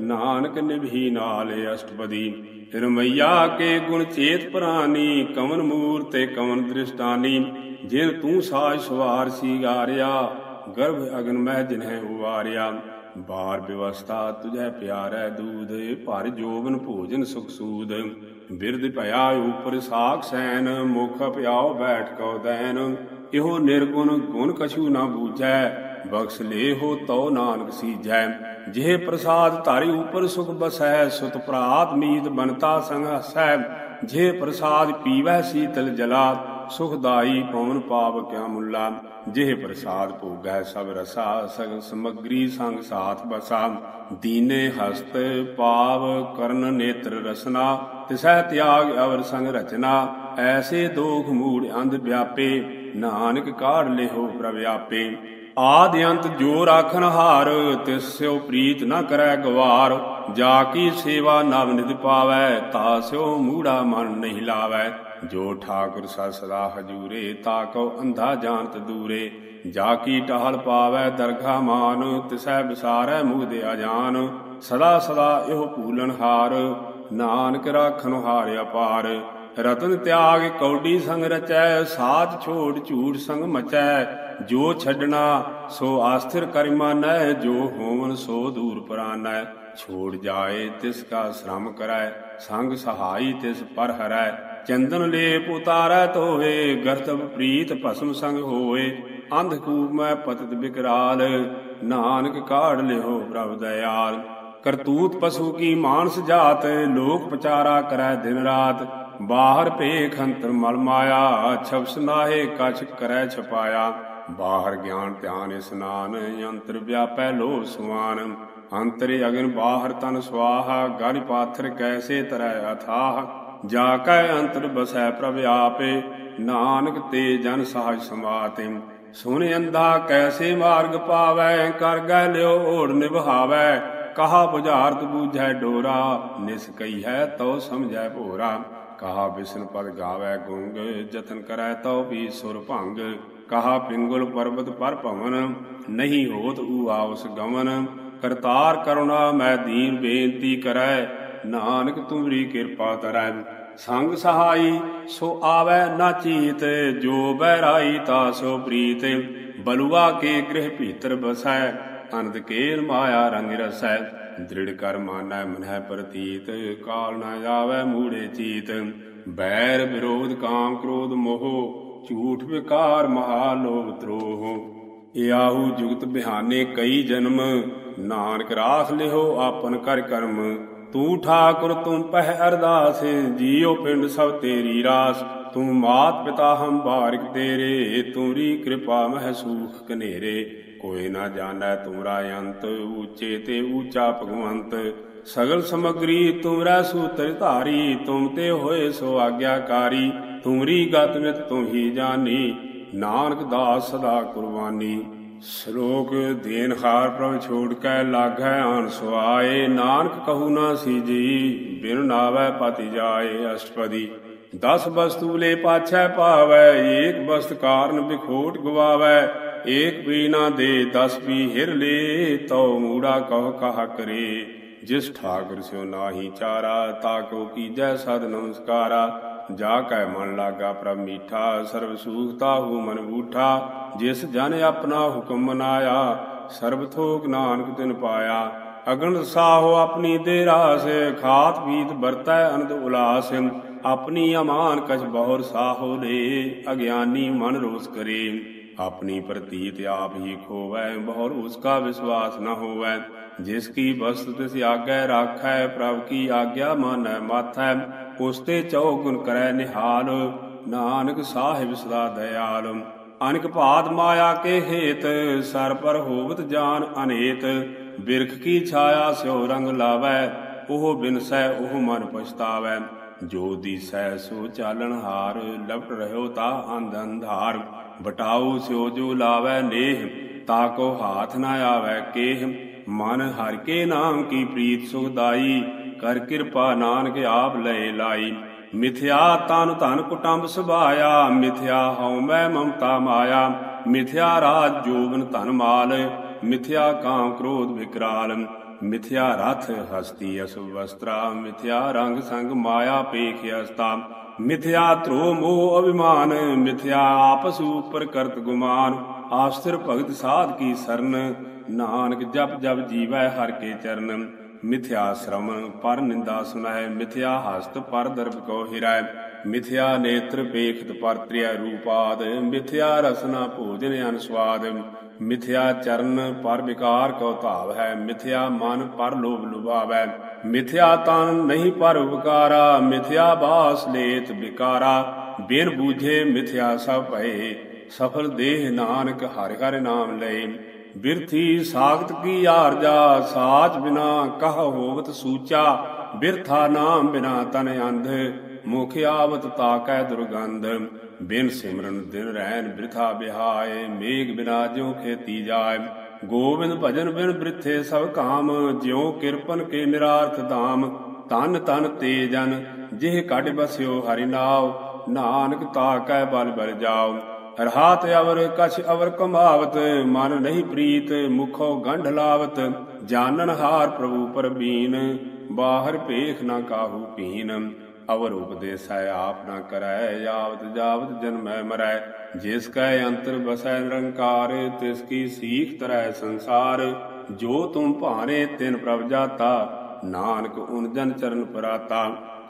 ਨਾਨਕ ਨਿਭੀ ਨਾਲ ਅਸ਼ਟਪਦੀ। ਰਮਈਆ ਕੇ ਗੁਣ ਚੇਤ ਪ੍ਰਾਨੀ, ਕਵਨ ਮੂਰ ਤੇ ਕਵਨ ਦ੍ਰਿਸ਼ਟਾਨੀ, ਜਿਨ ਤੂੰ ਸਾਜ ਸਵਾਰ ਸੀ ਗਾਰਿਆ ਗਰਭ ਅਗਨ ਮਹਿ ਜਿਨਹਿ ਉਵਾਰਿਆ, ਬਾਰ ਵਿਵਸਥਾ ਤੁਝੈ ਪਿਆਰੈ ਦੂਧ, ਭਰ ਜੋਬਨ ਭੋਜਨ ਸੁਖ ਸੂਦ। ਬਿਰਧ ਭਇਆ ਉਪਰ ਸਾਖ ਸੈਨ, ਮੁਖ ਪਿਆਉ ਬੈਠ ਕਉ ਦੈਨ। ਇਹੋ ਨਿਰਗੁਣ ਗੁਣ ਕਛੂ ਨਾ ਬੂਝੈ, ਬਖਸ਼ ਲੇਹੋ ਤਉ ਨਾਨਕ ਸੀਜੈ। ਜਿਹ ਪ੍ਰਸਾਦ ਧਾਰੀ ਉਪਰ ਸੁਖ ਬਸੈ, ਸੁਤ ਪ੍ਰਾਤ ਮੀਤ ਬਨਤਾ ਸੰਗ ਹਸੈ। ਜੇ ਪ੍ਰਸਾਦ ਪੀਵੈ ਸੀਤਲ ਜਲਾ ਸੁਖਦਾਈ ਪਵਨ ਪਾਪ ਕਿਆ ਮੁੱਲਾ, ਜਿਹ ਪ੍ਰਸਾਦ ਭੋਗੈ ਸਭ ਰਸਾ ਸਗ ਸਮਗਰੀ ਸੰਗ ਸਾਥ ਬਸਾ। ਦੀਨੇ ਹਸਤ ਪਾਵ ਕਰਨ ਨੇਤਰ ਰਸਨਾ, ਤਿਸਹਿ ਤਿਆਗ ਅਵਰ ਸੰਗ ਰਚਨਾ। ਐਸੇ ਦੋਖ ਮੂੜ ਅੰਧ ਵਿਆਪੇ, ਨਾਨਕ ਕਾੜ ਲਿਹੋ ਪ੍ਰਭ ਆਪੇ। ਆਦ ਅੰਤ ਜੋ ਰਾਖਨ ਹਾਰ, ਤਿਸ ਸਿਓ ਪ੍ਰੀਤ ਨਾ ਕਰੈ ਗਵਾਰ। ਜਾ ਕੀ ਸੇਵਾ ਨਵ ਨਿਧ ਪਾਵੈ, ਤਾ ਸਿਓ ਮੂੜਾ ਮਨ ਨਹੀਂ ਲਾਵੈ। ਜੋ ਠਾਕੁਰ ਸਾ ਸਦਾ ਹਜੂਰੇ ਤਾ ਕੋ ਅੰਧਾ ਜਾਣਤ ਦੂਰੇ। ਜਾ ਕੀ ਟਹਲ ਪਾਵੈ ਦਰਗਾ ਮਾਨ, ਤਿਸੈ ਵਿਸਾਰੈ ਮੁਗਦੇ ਦੇ ਅਜਾਨ ਸਦਾ ਸਦਾ ਇਹੋ ਭੂਲਨ ਹਾਰ, ਨਾਨਕ ਰਾਖਨ ਹਾਰ ਅਪਾਰ। ਰਤਨ ਤਿਆਗ ਕੌਡੀ ਸੰਗ ਰਚੈ ਸਾਚ ਛੋੜ ਝੂਠ ਸੰਗ ਮਚੈ। ਜੋ ਛੱਡਣਾ, ਸੋ ਆਸਥਿਰ ਕਰਿ ਮਾਨੈ ਜੋ ਹੋਵਨ ਸੋ ਦੂਰ ਪਰਾਨੈ। ਛੋੜ ਜਾਏ ਤਿਸ ਕਾ ਸ਼ਰਮ ਕਰੈ, ਸੰਗ ਸਹਾਈ ਤਿਸ ਪਰ ਹਰੈ। ਚੰਦਨ ਲੇਪ ਉਤਾਰੈ ਤੋਏ ਗਰਤਬ ਪ੍ਰੀਤ ਭਸਮ ਸੰਗ ਹੋਏ। ਅੰਧ ਕੂਪ ਮੈਂ ਪਤਿਤ ਬਿਕਰਾਲ, ਨਾਨਕ ਕਾੜ ਲਿਓ ਪ੍ਰਭ ਦਇਆਲ। ਕਰਤੂਤ ਪਸ਼ੂ ਕੀ ਮਾਨਸ ਜਾਤ, ਲੋਕ ਪਚਾਰਾ ਕਰੈ ਦਿਨ ਰਾਤ। ਬਾਹਰ ਭੇਖ ਅੰਤਰ ਮਲ ਮਾਇਆ ਛਪਸ ਨਾਹੇ ਕਛ ਕਰੈ ਛਪਾਇਆ। ਬਾਹਰ ਗਿਆਨ ਧਿਆਨ ਇਸਨਾਨ ਯੰਤਰ ਵਿਆਪੈ ਲੋ ਸੁਆਨ ਅੰਤਰੇ ਅਗਨ ਬਾਹਰ ਤਨ ਸਵਾਹਾ ਗੜ ਪਾਥਰ ਕੈਸੇ ਤਰੈ ਅਥਾਹ। ਜਾ ਕੈ ਅੰਤਰ ਬਸੈ ਪ੍ਰਭ ਆਪੇ, ਨਾਨਕ ਤੇ ਜਨ ਸਾਜ ਸਮਾਤੇ ਸੁਣ ਅੰਧਾ ਕੈਸੇ ਮਾਰਗ ਪਾਵੈ, ਕਰ ਗੈ ਲਿਓ ਓੜ ਨਿਭਾਵੈ। ਕਹਾ ਬੁਝਾਰਤ ਬੂਝੈ ਡੋਰਾ, ਨਿਸ ਕਈ ਹੈ ਤਉ ਸਮਝੈ ਭੋਰਾ। ਕਹਾ ਬਿਸ਼ਨ ਪਦ ਗਾਵੈ ਗੁੰਗ, ਜਤਨ ਕਰੈ ਤਉ ਵੀ ਸੁਰ ਭੰਗ। ਕਹਾ ਪਿੰਗਲ ਪਰਬਤ ਪਰ ਭਵਨ, ਨਹੀਂ ਹੋਤ ਊ ਆਵਸ ਗਮਨ ਕਰਤਾਰ ਕਰੁਣਾ ਮੈਂ ਦੀਨ ਬੇਨਤੀ ਕਰੈ ਨਾਨਕ ਤੁਮਰੀ ਕਿਰਪਾ ਤਰੈ ਸੰਗ ਸਹਾਈ, ਸੋ ਆਵੈ ਨਾ ਚੀਤ, ਜੋ ਬਹਿਰਾਈ ਤਾ ਸੋ ਪ੍ਰੀਤ। ਬਲੁਆ ਕੇ ਗ੍ਰਹਿ ਭੀਤਰ ਬਸੈ ਅਨੰਦ ਕੇਲ ਮਾਇਆ ਰੰਗ ਰਸੈ। ਦ੍ਰਿੜ ਕਰ ਮਾਨੈ ਮਨਹਿ ਪ੍ਰਤੀਤ, ਕਾਲ ਨਾ ਜਾਵੈ ਮੂੜੇ ਚੀਤ। ਬੈਰ ਵਿਰੋਧ ਕਾਮ ਕ੍ਰੋਧ ਮੋਹ, ਝੂਠ ਵਿਕਾਰ ਮਹਾ ਲੋਭ ਤ੍ਰੋਹ ਇਆਹੂ ਜੁਗਤ ਬਿਹਾਨੇ ਕਈ ਜਨਮ, ਨਾਨਕ ਰਾਖ ਲਿਓ ਆਪਨ ਕਰ ਕਰਮ। ਤੂੰ ਠਾਕੁਰ, ਤੂੰ ਪਹਿ ਅਰਦਾਸ, ਜੀਉ ਪਿੰਡ ਸਭ ਤੇਰੀ ਰਾਸ। ਤੂੰ ਮਾਤ ਪਿਤਾ ਹਮ ਬਾਰਿਕ ਤੇਰੇ, ਤੂਰੀ ਕਿਰਪਾ ਮਹਿ ਸੂਖ ਕਨੇਰੇ। ਕੋਈ ਨਾ ਜਾਣੈ ਤੁਮਰਾ ਅੰਤ, ਉੱਚੇ ਤੇ ਉੱਚਾ ਭਗਵੰਤ। ਸਗਲ ਸਮਗਰੀ ਤੁਮਰਾ ਸੂਤਰ ਧਾਰੀ, ਤੁਮ ਤੇ ਹੋਏ ਸੋ ਆਗਿਆਕਾਰੀ। ਤੁਮਰੀ ਗਤ ਨਿਤ ਤੂੰ ਹੀ ਜਾਣੀ ਨਾਨਕ ਦਾਸ ਸਦਾ ਕੁਰਬਾਨੀ। ਸ਼ਲੋਕ ਦੇਨਹਾਰ ਪ੍ਰਭ ਛੋੜ ਕੈ ਲਾਗੈ ਆਨ ਸੁਆਏ, ਨਾਨਕ ਕਹੂ ਨਾ ਸੀਜੀ, ਬਿਨ ਨਾਵੈ ਪਤੀ ਜਾਏ ਅਸ਼ਟਪਦੀ। ਦਸ ਵਸਤੂ ਲੈ ਪਾਛੈ ਪਾਵੈ ਏਕ ਵਸਤ ਕਾਰਨ ਬਿਖੋਟ ਗਵਾਵੈ, ਏਕ ਵੀ ਨਾ ਦੇ ਦਸ ਵੀ ਹਿਰ ਲੇ, ਤਉ ਮੂੜਾ ਕਹ ਕਹਾ ਕਰੇ। ਜਿਸ ਠਾਕੁਰ ਸਿਓ ਨਾਹੀ ਚਾਰਾ, ਤਾ ਕੋ ਕੀਜੈ ਸਦ ਨਮਸਕਾਰਾ। ਜਾ ਕੈ ਮਨ ਲਾਗਾ ਪ੍ਰਭ ਮੀਠਾ, ਸਰਬ ਸੂਖਤਾ ਹੂ ਮਨ ਬੂਠਾ, ਜਿਸ ਜਨ ਆਪਣਾ ਹੁਕਮ ਮਨਾਇਆ, ਸਰਬ ਥੋਕ ਨਾਨਕ ਤਿਨ ਪਾਇਆ। ਅਗਨ ਸਾਹੋ ਆਪਣੀ ਦੇ ਰਾਸ ਖਾਤ ਪੀਤ ਵਰਤੈ ਅਨੰਦ ਉਲਾਸ, ਆਪਣੀ ਅਮਾਨ ਕਛ ਬਹੁਰ ਸਾਹੋ ਲੇ ਅਗਿਆਨੀ ਮਨ ਰੋਸ ਕਰੇ। ਆਪਣੀ ਪ੍ਰਤੀਤ ਆਪ ਹੀ ਖੋਵੈ, ਬਹੁਰ ਉਸਕਾ ਵਿਸ਼ਵਾਸ ਨ ਹੋਵੈ। ਜਿਸ ਕੀ ਵਸਤ ਤਿਸ ਆਗੈ ਰਾਖੈ, ਪ੍ਰਭ ਕੀ ਆਗਿਆ ਮਾਨੈ ਮਾਥੈ। ਉਸਤੇ ਚਉ ਗੁਣ ਕਰੈ ਨਿਹਾਲ, ਨਾਨਕ ਸਾਹਿਬ ਸਦਾ ਦਇਆਲ। ਅਨਕ ਭਾਤ ਮਾਇਆ ਕੇ ਹੇਤ, ਸਰ ਪਰ ਹੋਵਤ ਜਾਨ ਅਨੇਤ। ਬਿਰਖ ਕੀ ਛਾਇਆ ਸਿਉ ਰੰਗ ਲਾਵੈ, ਉਹ ਬਿਨਸੈ ਉਹ ਮਨ ਪਛਤਾਵੈ। ਜੋ ਦੀਸੈ ਸੋ ਚਾਲਣ ਹਾਰ, ਲਪਟ ਰਹਿਓ ਤਾ ਅੰਧ ਅੰਧਾਰ ਬਟਾਉ ਸਿਓ ਜੋ ਲਾਵੈ ਨੇਹ, ਤਾ ਕੋ ਹਾਥ ਨਾ ਆਵੈ ਕੇਹ। ਮਨ ਹਰ ਕੇ ਨਾਮ ਕੀ ਪ੍ਰੀਤ ਸੁਖਦਾਈ ਕਰ ਕਿਰਪਾ ਨਾਨਕ ਆਪ ਲੈ ਲਾਈ। ਮਿਥਿਆ ਤਨ ਧਨ ਕੁਟੰਬ ਸੁਭਾਇਆ, ਮਿਥਿਆ ਹਉ ਮੈਂ ਮਮਤਾ ਮਾਇਆ। ਮਿਥਿਆ ਰਾਜ ਜੋਬਨ ਧਨ ਮਾਲ, ਮਿਥਿਆ ਕਾਮ ਕ੍ਰੋਧ ਵਿਕਰਾਲ। ਮਿਥਿਆ ਰਥ ਹਸਤੀ ਅਸੁ ਮਿਥਿਆ ਰੰਗ ਸੰਗ ਮਾਇਆ ਪੇਖ ਅਸਤਾ। ਮਿਥਿਆ ਧਰੋ ਮੋਹ ਅਭਿਮਾਨ, ਮਿਥਿਆ ਆਪਸ ਉਪਰ ਕਰਤ ਗੁਮਾਨ। ਆਸਥਿਰ ਭਗਤ ਸਾਧ ਕੀ ਸਰਨ, ਨਾਨਕ ਜਪ ਜਪ ਜੀਵੈ ਹਰ ਕੇ ਚਰਨ। ਮਿਥਿਆ ਸ਼ਰਮਨ ਪਰ ਨਿੰਦਾ ਸੁਨਾਏ ਮਿਥਿਆ ਹਸਤ ਪਰ ਦਰਬ ਕੋ ਹਿਰੈ। ਮਿਥਿਆ ਨੇਤਰ ਪੇਖਤ ਪਰ ਤ੍ਰਿਆ ਰੂਪਾਦ, ਮਿਥਿਆ ਰਸਨਾ ਭੋਜਨ ਅਨਸਵਾਦ। ਮਿਥਿਆ ਚਰਨ ਪਰ ਵਿਕਾਰ ਕੋ ਧਾਵ ਹੈ, ਮਿਥਿਆ ਮਨ ਪਰ ਲੋਭ ਲੁਭਾਵੈ। ਮਿਥਿਆ ਤਨ ਨਹੀਂ ਪਰ ਉਪਕਾਰਾ, ਮਿਥਿਆ ਬਾਸ ਲੇਤ ਵਿਕਾਰਾ। ਬਿਨ ਬੂਝੇ ਮਿਥਿਆ ਸਭ ਭਏ, ਸਫਲ ਦੇਹ ਨਾਨਕ ਹਰਿ ਹਰਿ ਨਾਮ ਲਏ। ਬਿਰਥੀ ਸਾਖਤ ਕੀ ਆਰਜਾ, ਸਾਚ ਬਿਨਾ ਕਹ ਹੋਵਤ ਸੂਚਾ। ਬਿਰਥਾ ਨਾਮ ਬਿਨਾ ਤਨ ਅੰਧ, ਮੁਖ ਆਵਤ ਤਾਕੈ ਦੁਰਗੰਧ। ਬਿਨ ਸਿਮਰਨ ਦਿਨ ਰਹਿਣ ਬ੍ਰਿਥਾ ਬਿਹਾਏ, ਮੇਘ ਬਿਨਾ ਜਿਉ ਖੇਤੀ ਜਾਏ। ਗੋਬਿੰਦ ਭਜਨ ਬਿਨ ਬ੍ਰਿਥੇ ਸਭ ਕਾਮ, ਜਿਉ ਕਿਰਪਨ ਕੇ ਨਿਰਾਰਥ ਧਾਮ। ਤਨ ਤਨ ਤੇ ਜਨ ਜਿਹ ਕੱਢ ਬਸਿਓ ਹਰਿ ਨਾਉ। ਨਾਨਕ ਤਾਕੈ ਬਲ ਬਲ ਜਾਓ ਰਹਾਤ ਅਵਰ, ਕਛ ਅਵਰ ਕਮਾਵਤ, ਮਨ ਨਹੀਂ ਪ੍ਰੀਤ, ਮੁਖੋ ਗੰਢ ਲਾਵਤ। ਜਾਣਨ ਹਾਰ ਪ੍ਰਭੂ ਪਰਬੀਨ, ਬਾਹਰ ਭੇਖ ਨਾ ਕਾਹੂ ਪੀਨ। ਅਵਰ ਉਪਦੇਸੈ ਆਪ ਨਾ ਕਰੈ, ਯਾਵਤ ਜਾਵਤ ਜਨਮੈ ਮਰੈ। ਜਿਸ ਕੈ ਅੰਤਰ ਬਸੈ ਨਿਰੰਕਾਰ, ਤਿਸ ਕੀ ਸੀਖ ਤਰੈ ਸੰਸਾਰ। ਜੋ ਤੁਮ ਭਾਰੇ ਤਿਨ ਪ੍ਰਭ ਜਾਤਾ, ਨਾਨਕ ਉਨ ਜਨ ਚਰਨ ਪਰਾਤਾ।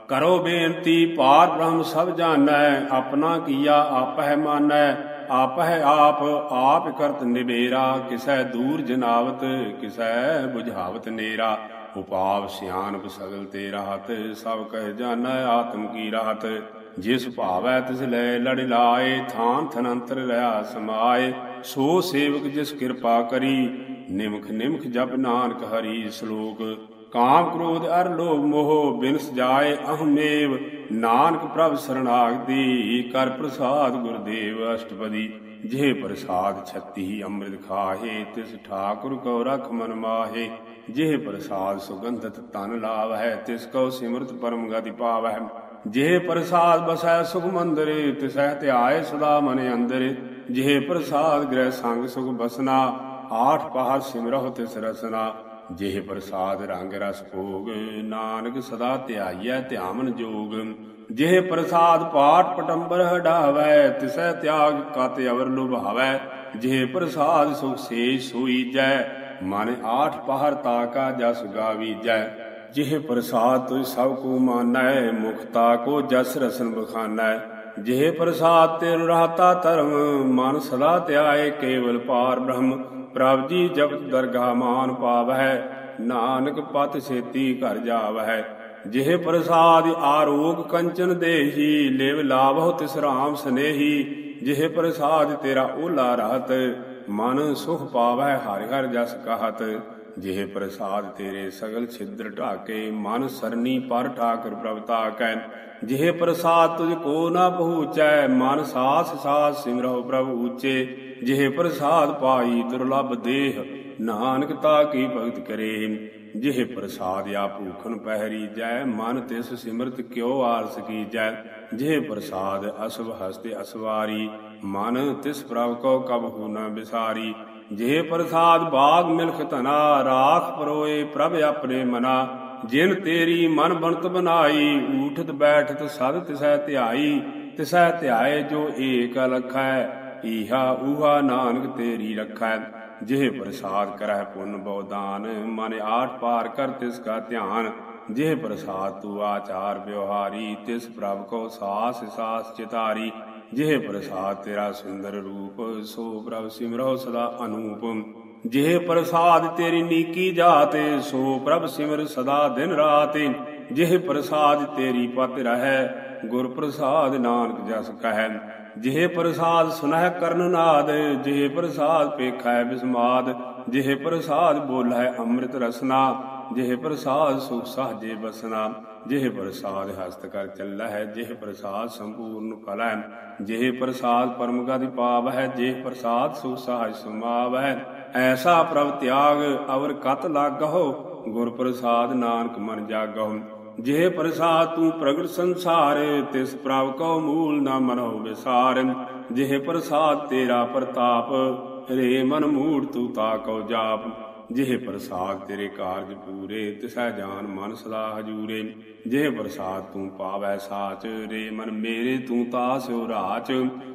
ਕਰੋ ਬੇਨਤੀ, ਪਾਰ ਬ੍ਰਹਮ ਸਭ ਜਾਣੈ, ਆਪਣਾ ਕੀਆ ਆਪ ਹੈ ਮਾਨੈ। ਆਪ ਹੈ ਆਪ ਆਪ ਕਰਤ ਨਿਬੇਰਾ ਕਿਸੈ ਦੂਰ ਜਨਾਵਤ, ਕਿਸੈ ਬੁਝਾਵਤ ਨੇਰਾ। ਉਪਾਵ ਸਿਆਨਪ ਸਗਲ ਤੇ ਰਾਹਤ, ਸਭ ਕਹਿ ਜਾਣੈ ਆਤਮ ਕੀ ਰਾਹਤ। ਜਿਸ ਭਾਵੈ ਤਿਸ ਲੈ ਲੜ ਲਾਏ, ਥਾਨ ਥਨੰਤਰ ਰਹਾ ਸਮਾਏ ਸੋ ਸੇਵਕ ਜਿਸ ਕਿਰਪਾ ਕਰੀ, ਨਿਮਖ ਨਿਮਖ ਜਪ ਨਾਨਕ ਹਰੀ ਸ਼ਲੋਕ। ਕਾਮ ਕ੍ਰੋਧ ਅਰ ਲੋਭ ਮੋਹ ਬਿਨਸ ਜਾਏ ਅਹਮੇਵ ਨਾਨਕ ਪ੍ਰਭ ਸਰਣਾਗਤੀ ਕਰ ਪ੍ਰਸਾਦ ਗੁਰਦੇਵ ਅਸ਼ਟਪਦੀ। ਜੇ ਪ੍ਰਸਾਦ ਛੱਤੀ ਅੰਮ੍ਰਿਤ ਖਾਹੇ, ਤਿਸ ਠਾਕੁਰ ਕੋ ਰਖ ਮਨ ਮਾਹੇ। ਜੇ ਪ੍ਰਸਾਦ ਸੁਗੰਧਤ ਤਨ ਲਾਵ ਹੈ ਤਿਸ ਕੋ ਸਿਮਰਤ ਪਰਮ ਗਤੀ ਪਾਵ ਹੈ ਪ੍ਰਸਾਦ ਬਸੈ ਸੁਖ ਮੰਦਰੇ, ਤਿਸਹਿ ਧਿਆਏ ਸਦਾ ਮਨ ਅੰਦਰ। ਜੇ ਪ੍ਰਸਾਦ ਗ੍ਰਹਿ ਸੰਗ ਸੁਖ ਬਸਨਾ, ਆਠ ਪਹਾੜ ਸਿਮਰਹੁ ਤਿਸ ਰਸਨਾ। ਜਿਹ ਪ੍ਰਸਾਦ ਰੰਗ ਰਸ ਭੋਗ, ਨਾਨਕ ਸਦਾ ਧਿਆਈਐ ਧਿਆਮਨ ਜੋਗ। ਜਿਹ ਪ੍ਰਸਾਦ ਪਾਠ ਪਟੰਬਰ ਹਡਾਵੈ ਤਿਸੈ ਤਿਆਗ ਕਤ ਅਵਰ ਲੁਭਾਵੈ। ਜਿਹ ਪ੍ਰਸਾਦ ਸੁਖ ਸੇਸ਼ ਸੋਈ ਜੈ ਮਨ ਆਠ ਪਹਰ ਤਾਕਾ ਜਸ ਗਾਵੀਜੈ ਜਿਹ ਪ੍ਰਸਾਦ ਤੁਝ ਸਭ ਕੋ ਮਾਨੈ ਮੁਖਤਾ ਕੋ ਜਸ ਰਸਨ ਬਖਾਨੈ। ਜਿਹ ਪ੍ਰਸਾਦ ਤੇ ਰਹਾਤਾ ਧਰਮ, ਮਨ ਸਦਾ ਧਿਆਏ ਕੇਵਲ ਪਾਰ ਬ੍ਰਹਮ। ਪ੍ਰਭ ਜੀ ਜਪਤ ਦਰਗਾ ਮਾਨ ਪਾਵੈ ਨਾਨਕ ਪਤ ਛੇਤੀ ਘਰ ਜਾਵੈ ਜਿਹ ਪ੍ਰਸਾਦ ਆਰੋਗ ਕੰਚਨ ਦੇਹੀ, ਲਿਵ ਲਾਭੋ ਤਿਸ ਰਾਮ ਸਨੇਹੀ। ਜਿਹ ਪ੍ਰਸਾਦ ਤੇਰਾ ਓਲਾ ਰਹਤ ਮਨ ਸੁਖ ਪਾਵੈ, ਹਰਿ ਹਰਿ ਜਸ ਕਹਤ, ਜਿਹੇ ਪ੍ਰਸਾਦ ਤੇਰੇ ਸਗਲ ਛਿਦਰ ਢਾਕੇ, ਮਨ ਸਰਨੀ ਪਰ ਠਾਕਰ ਪ੍ਰਭਤਾ ਤਾਕੈ। ਜਿਹ ਪ੍ਰਸਾਦ ਤੁਝ ਕੋ ਨਾ ਪਹੁੰਚੈ, ਮਨ ਸਾਸ ਸਾਸ ਸਿਮਰਹੁ ਪ੍ਰਭ ਉਚੇ ਜਿਹ ਪ੍ਰਸਾਦ ਪਾਈ ਦੁਰਲਭ ਦੇਹ, ਨਾਨਕ ਤਾ ਕੀ ਭਗਤ ਕਰੇ। ਜਿਹੇ ਪ੍ਰਸਾਦ ਆ ਭੂਖਨ ਪਹਿਰੀ ਜੈ, ਮਨ ਤਿਸ ਸਿਮਰਤ ਕਿਉ ਆਰਸ ਕੀਜੈ। ਜਿਹੇ ਪ੍ਰਸਾਦ ਅਸਵ ਹਸਤੇ ਅਸਵਾਰੀ ਮਨ ਤਿਸ ਪ੍ਰਭ ਕੋ ਕਬਹੂ ਨ ਬਿਸਾਰੀ ਜੇ ਪ੍ਰਸਾਦ ਬਾਗ ਮਿਲਖ ਧਨਾ, ਰਾਖ ਪਰੋਏ ਪ੍ਰਭ ਆਪਣੇ ਮਨਾ। ਜਿਨ ਤੇਰੀ ਮਨ ਬਣਤ ਬਨਾਈ ਊਠਤ ਬੈਠਤ ਸਦ ਤਿਸੈ ਧਿਆਈ। ਤਿਸੈ ਧਿਆਏ ਜੋ ਏਕ ਲਖੈ, ਈਹਾ ਊਹਾ ਨਾਨਕ ਤੇਰੀ ਰਖੈ। ਜਿਹ ਪ੍ਰਸਾਦ ਕਰਹਿ ਪੁੰਨ ਬਉਦਾਨ ਮਨ ਆਠ ਪਾਰ ਕਰ ਤਿਸ ਕਾ ਧਿਆਨ। ਜਿਹ ਪ੍ਰਸਾਦ ਤੂ ਆਚਾਰ ਵਿਵਹਾਰੀ, ਤਿਸ ਪ੍ਰਭ ਕੋ ਸਾਸ ਸਾਸ ਚਿਤਾਰੀ। ਜਿਹ ਪ੍ਰਸਾਦ ਤੇਰਾ ਸੁੰਦਰ ਰੂਪ, ਸੋ ਪ੍ਰਭ ਸਿਮਰੋ ਸਦਾ ਅਨੂਪ। ਜਿਹ ਪ੍ਰਸਾਦ ਤੇਰੀ ਨੀਕੀ ਜਾਤੇ, ਸੋ ਪ੍ਰਭ ਸਿਮਰ ਸਦਾ ਦਿਨ ਰਾਤ। ਜਿਹ ਪ੍ਰਸਾਦ ਤੇਰੀ ਪਤ ਰਹੈ, ਗੁਰ ਪ੍ਰਸਾਦ ਨਾਨਕ ਜਸ ਕਹੈ। ਜਿਹ ਪ੍ਰਸਾਦ ਸੁਨਹਿ ਕਰਨ ਨਾਦ, ਜਿਹ ਪ੍ਰਸਾਦ ਪੇਖੈ ਬਿਸਮਾਦ। ਜਿਹ ਪ੍ਰਸਾਦ ਬੋਲੈ ਅੰਮ੍ਰਿਤ ਰਸਨਾ, ਜਿਹ ਪ੍ਰਸਾਦ ਸੁਖ ਸਾਜੇ ਬਸਨਾ। ਜਿਹ ਪ੍ਰਸਾਦ ਹਸਤ ਕਰ ਚੱਲਾ ਹੈ, ਜਿਹ ਪ੍ਰਸਾਦ ਸੰਪੂਰਨ ਕਲਾ ਹੈ, ਜਿਹ ਪ੍ਰਸਾਦ ਪਰਮ ਗਤਿ ਪਾਵ ਹੈ, ਜਿਹ ਪ੍ਰਸਾਦ ਸੁਖ ਸਹਾਜ ਸਮਾਵ ਹੈ। ਐਸਾ ਪ੍ਰਭ ਤਿਆਗ ਅਵਰ ਕਤ ਲਾਗਹੁ, ਗੁਰ ਪ੍ਰਸਾਦ ਨਾਨਕ ਮਨ ਜਾਗਹੁ। ਜਿਹ ਪ੍ਰਸਾਦ ਤੂੰ ਪ੍ਰਗਟ ਸੰਸਾਰ, ਤਿਸ ਪ੍ਰਭ ਕਉ ਮੂਲ ਨਾ ਮਨੋ ਵਿਸਾਰ। ਜਿਹ ਪ੍ਰਸਾਦ ਤੇਰਾ ਪ੍ਰਤਾਪ ਰੇ ਮਨ ਮੂੜ ਤੂੰ ਤਾ ਕਉ ਜਾਪ। ਜਿਹ ਪ੍ਰਸਾਦ ਤੇਰੇ ਕਾਰਜ ਪੂਰੇ, ਤਿਸੈ ਜਾਨ ਮਨ ਸਦਾ ਹਜੂਰੇ ਜਿਹ ਪ੍ਰਸਾਦ ਤੂੰ ਪਾਵੈ ਸਾਚ, ਰੇ ਮਨ ਮੇਰੇ ਤੂੰ ਤਾਸਿਓ ਰਾਚ।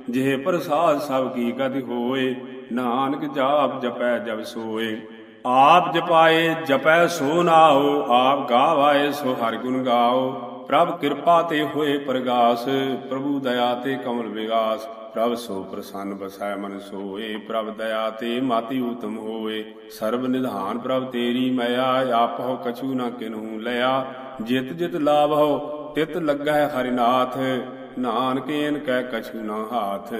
ਜਿਹ ਪ੍ਰਸਾਦ ਸਭ ਕੀ ਗਤਿ ਹੋਏ, ਨਾਨਕ ਜਾਪ ਜਪੈ ਜਬ ਸੋਏ। ਆਪ ਜਪਾਏ, ਜਪੈ ਸੋ ਨਾਉ, ਆਪ ਗਾਵਾਏ ਸੋ ਹਰਿ ਗੁਣ ਗਾਓ। ਪ੍ਰਭ ਕਿਰਪਾ ਤੇ ਹੋਏ ਪ੍ਰਗਾਸ, ਪ੍ਰਭੂ ਦਇਆ ਤੇ ਕਮਲ ਵਿਗਾਸ। ਪ੍ਰਭ ਸੋ ਪ੍ਰਸੰਨ ਬਸੈ ਮਨ ਸੋਏ, ਪ੍ਰਭ ਦਇਆ ਤੇ ਮਾਤੀ ਉਤਮ ਹੋਏ। ਸਰਬ ਨਿਧਾਨ ਪ੍ਰਭ ਤੇਰੀ ਮਇਆ, ਆਪਹੁ ਕਛੂ ਨਾ ਕਿਨਹੂ ਲਿਆ। ਜਿਤ ਜਿਤ ਲਾਭ ਹੋ ਤਿਤ ਲੱਗੈ ਹਰਿਨਾਥ। ਨਾਨਕੇਨ ਕਹਿ ਕਛੂ ਨਾ ਹਾਥ।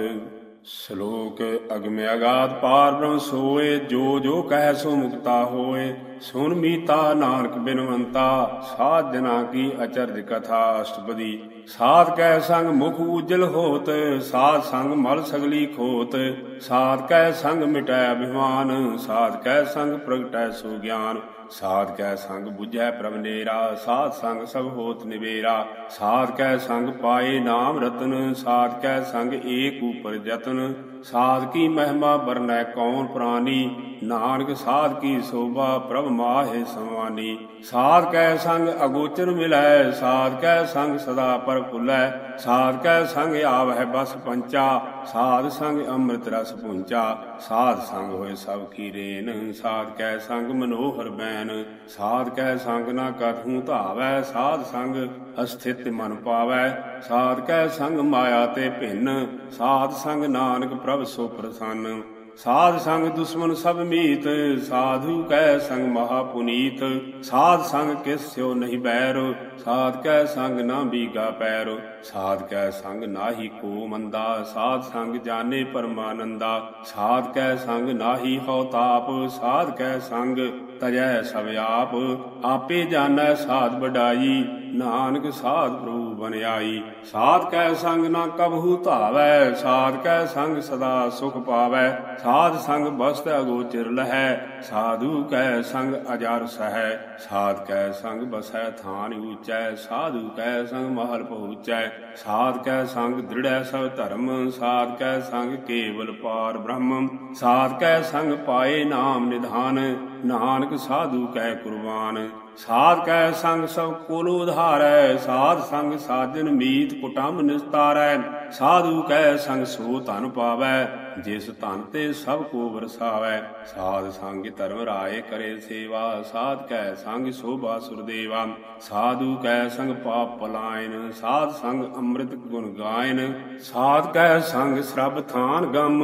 ਸ਼ਲੋਕ ਅਗਮ ਅਗਾਧ ਪਾਰ ਬ੍ਰਹਮ ਸੋਏ, ਜੋ ਜੋ ਕਹਿ ਸੋ ਮੁਕਤਾ ਹੋਏ ਸੁਨ ਮੀਤਾ ਨਾਨਕ ਬਿਨਵੰਤਾ, ਸਾਧ ਜਨਾ ਕੀ ਅਚਰਜ ਕਥਾ ਅਸ਼ਟਪਦੀ। ਸਾਧ ਕੈ ਸੰਗ ਮੁਖ ਉਜਲ ਹੋਤ, ਸਾਧ ਸੰਗ ਮਲ ਸਗਲੀ ਖੋਤ। ਸਾਧ ਕੈ ਸੰਗ ਮਿਟੈ ਅਭਿਮਾਨ, ਸਾਧ ਕੈ ਸੰਗ ਪ੍ਰਗਟੈ ਸੋ ਗਿਆਨ। ਸਾਧ ਕੈ ਸੰਗ 부ਝੈ ਪ੍ਰਭ ਨੇਰਾ, ਸਾਧ ਸੰਗ ਸਭ ਹੋਤ ਨਿਵੇਰਾ। ਸਾਧ ਕੈ ਸੰਗ ਪਾਏ ਨਾਮ ਰਤਨ, ਸਾਧ ਕੈ ਸੰਗ ਏਕ ਉਪਰ ਜਤਨ। ਸਾਧ ਕੀ ਮਹਿਮਾ ਵਰਨੈ ਕੌਣ ਪ੍ਰਾਨੀ? ਨਾਨਕ ਸਾਧ ਕੀ ਸੋਭਾ ਪ੍ਰਭ ਮਾਹੇ ਸਮਾਨੀ। ਸਾਧ ਕੈ ਸੰਗ ਅਗੋਚਰ ਮਿਲੈ, ਸਾਧ ਕੈ ਸੰਗ ਸਦਾ ਪਰ ਫੁੱਲੈ ਸਾਧ ਕੈ ਸੰਗ ਆਵਹਿ ਬਸ ਪੰਚਾ ਸਾਧ ਸੰਗ ਅੰਮ੍ਰਿਤ ਰਸ ਪੁੰਚਾ ਸਾਧ ਸੰਗ ਹੋਏ ਸਭ ਕੀ ਰੇਨ ਸਾਧ ਕੈ ਸੰਗ ਮਨੋਹਰ ਬੈਨ, ਸਾਧ ਕੈ ਸੰਗ ਨਾ ਕਥੂ ਧਾਵੈ, ਸਾਧ ਸੰਗ ਅਸਥਿਤ ਮਨ ਪਾਵੈ, ਸਾਧ ਕੈ ਸੰਗ ਮਾਇਆ ਤੇ ਭਿੰਨ, ਸਾਧ ਸੰਗ ਨਾਨਕ ਪ੍ਰਭ ਸੋ ਪ੍ਰਸੰਨ। ਸਾਧ ਸੰਗ ਦੁਸ਼ਮਨ ਸਭ ਮੀਤ, ਸਾਧੂ ਕੈ ਸੰਗ ਮਹਾ ਪੁਨੀਤ। ਸਾਧ ਸੰਗ ਕਿਸ ਸਿਓ ਨਹੀਂ ਬੈਰ, ਸਾਧ ਕੈ ਸੰਗ ਨਾ ਬੀਗਾ ਪੈਰ। ਸਾਧ ਕੈ ਸੰਗ ਨਾਹੀ ਕੋ ਮੰਦਾ, ਸਾਧ ਸੰਗ ਜਾਣੇ ਪਰਮਾਨੰਦਾ। ਸਾਧ ਕੈ ਸੰਗ ਨਾਹੀ ਹਉ ਤਾਪ, ਸਾਧ ਕੈ ਸੰਗ ਤਜੈ ਸਭ ਆਪ। ਆਪੇ ਜਾਣੈ ਸਾਧ ਵਡਾਈ ਨਾਨਕ ਸਾਧ ਪ੍ਰਭੂ ਬਨਿਆਈ। ਸਾਧ ਕੈ ਸੰਗ ਨਾ ਕਬਹੂ ਧਾਵੈ, ਸਾਧ ਕੈ ਸੰਗ ਸਦਾ ਸੁਖ ਪਾਵੈ। ਸਾਧ ਸੰਗ ਬਸਤ ਅਗੋਚਰ ਲਹੈ, ਸਾਧੂ ਕੈ ਸੰਗ ਅਜਰ ਸਹੈ। ਸਾਧ ਕੈ ਸੰਗ ਬਸੈ ਥਾਨ ਊਚੈ, ਸਾਧੂ ਕੈ ਸੰਗ ਮਹਲ ਪਹੁੰਚੈ। ਸਾਧ ਕੈ ਸੰਗ ਦ੍ਰਿੜੈ ਸਭ ਧਰਮ, ਸਾਧ ਕੈ ਸੰਗ ਕੇਵਲ ਪਾਰ ਬ੍ਰਹਮ। ਸਾਧ ਕੈ ਸੰਗ ਪਾਏ ਨਾਮ ਨਿਧਾਨ, ਨਾਨਕ ਸਾਧੂ ਕੈ ਕੁਰਬਾਨ। ਸਾਧ ਕੈ ਸੰਗ ਸਭ ਕੋਲ ਉਧਾਰੈ ਸਾਧ ਸੰਗ ਸਾਜਨ ਮੀਤ ਕੁਟੰਬ ਨਿਸਤਾਰੈ। ਸਾਧੂ ਕੈ ਸੰਗ ਸੋ ਧਨ ਪਾਵੈ, ਜਿਸ ਧਨ ਤੇ ਸਭ ਕੋ ਵਰਸਾਵੈ। ਸਾਧ ਸੰਗ ਧਰਮ ਰਾਏ ਕਰੇ ਸੇਵਾ, ਸਾਧ ਕੈ ਸੰਗ ਸੋਭਾ ਸੁਰਦੇਵਾ। ਸਾਧੂ ਕੈ ਸੰਗ ਪਾਪ ਪਲਾਇਨ, ਸਾਧ ਸੰਗ ਅੰਮ੍ਰਿਤ ਗੁਣ ਗਾਇਨ। ਸਾਧ ਕੈ ਸੰਗ ਸਰਬ ਥਾਨ ਗਮ,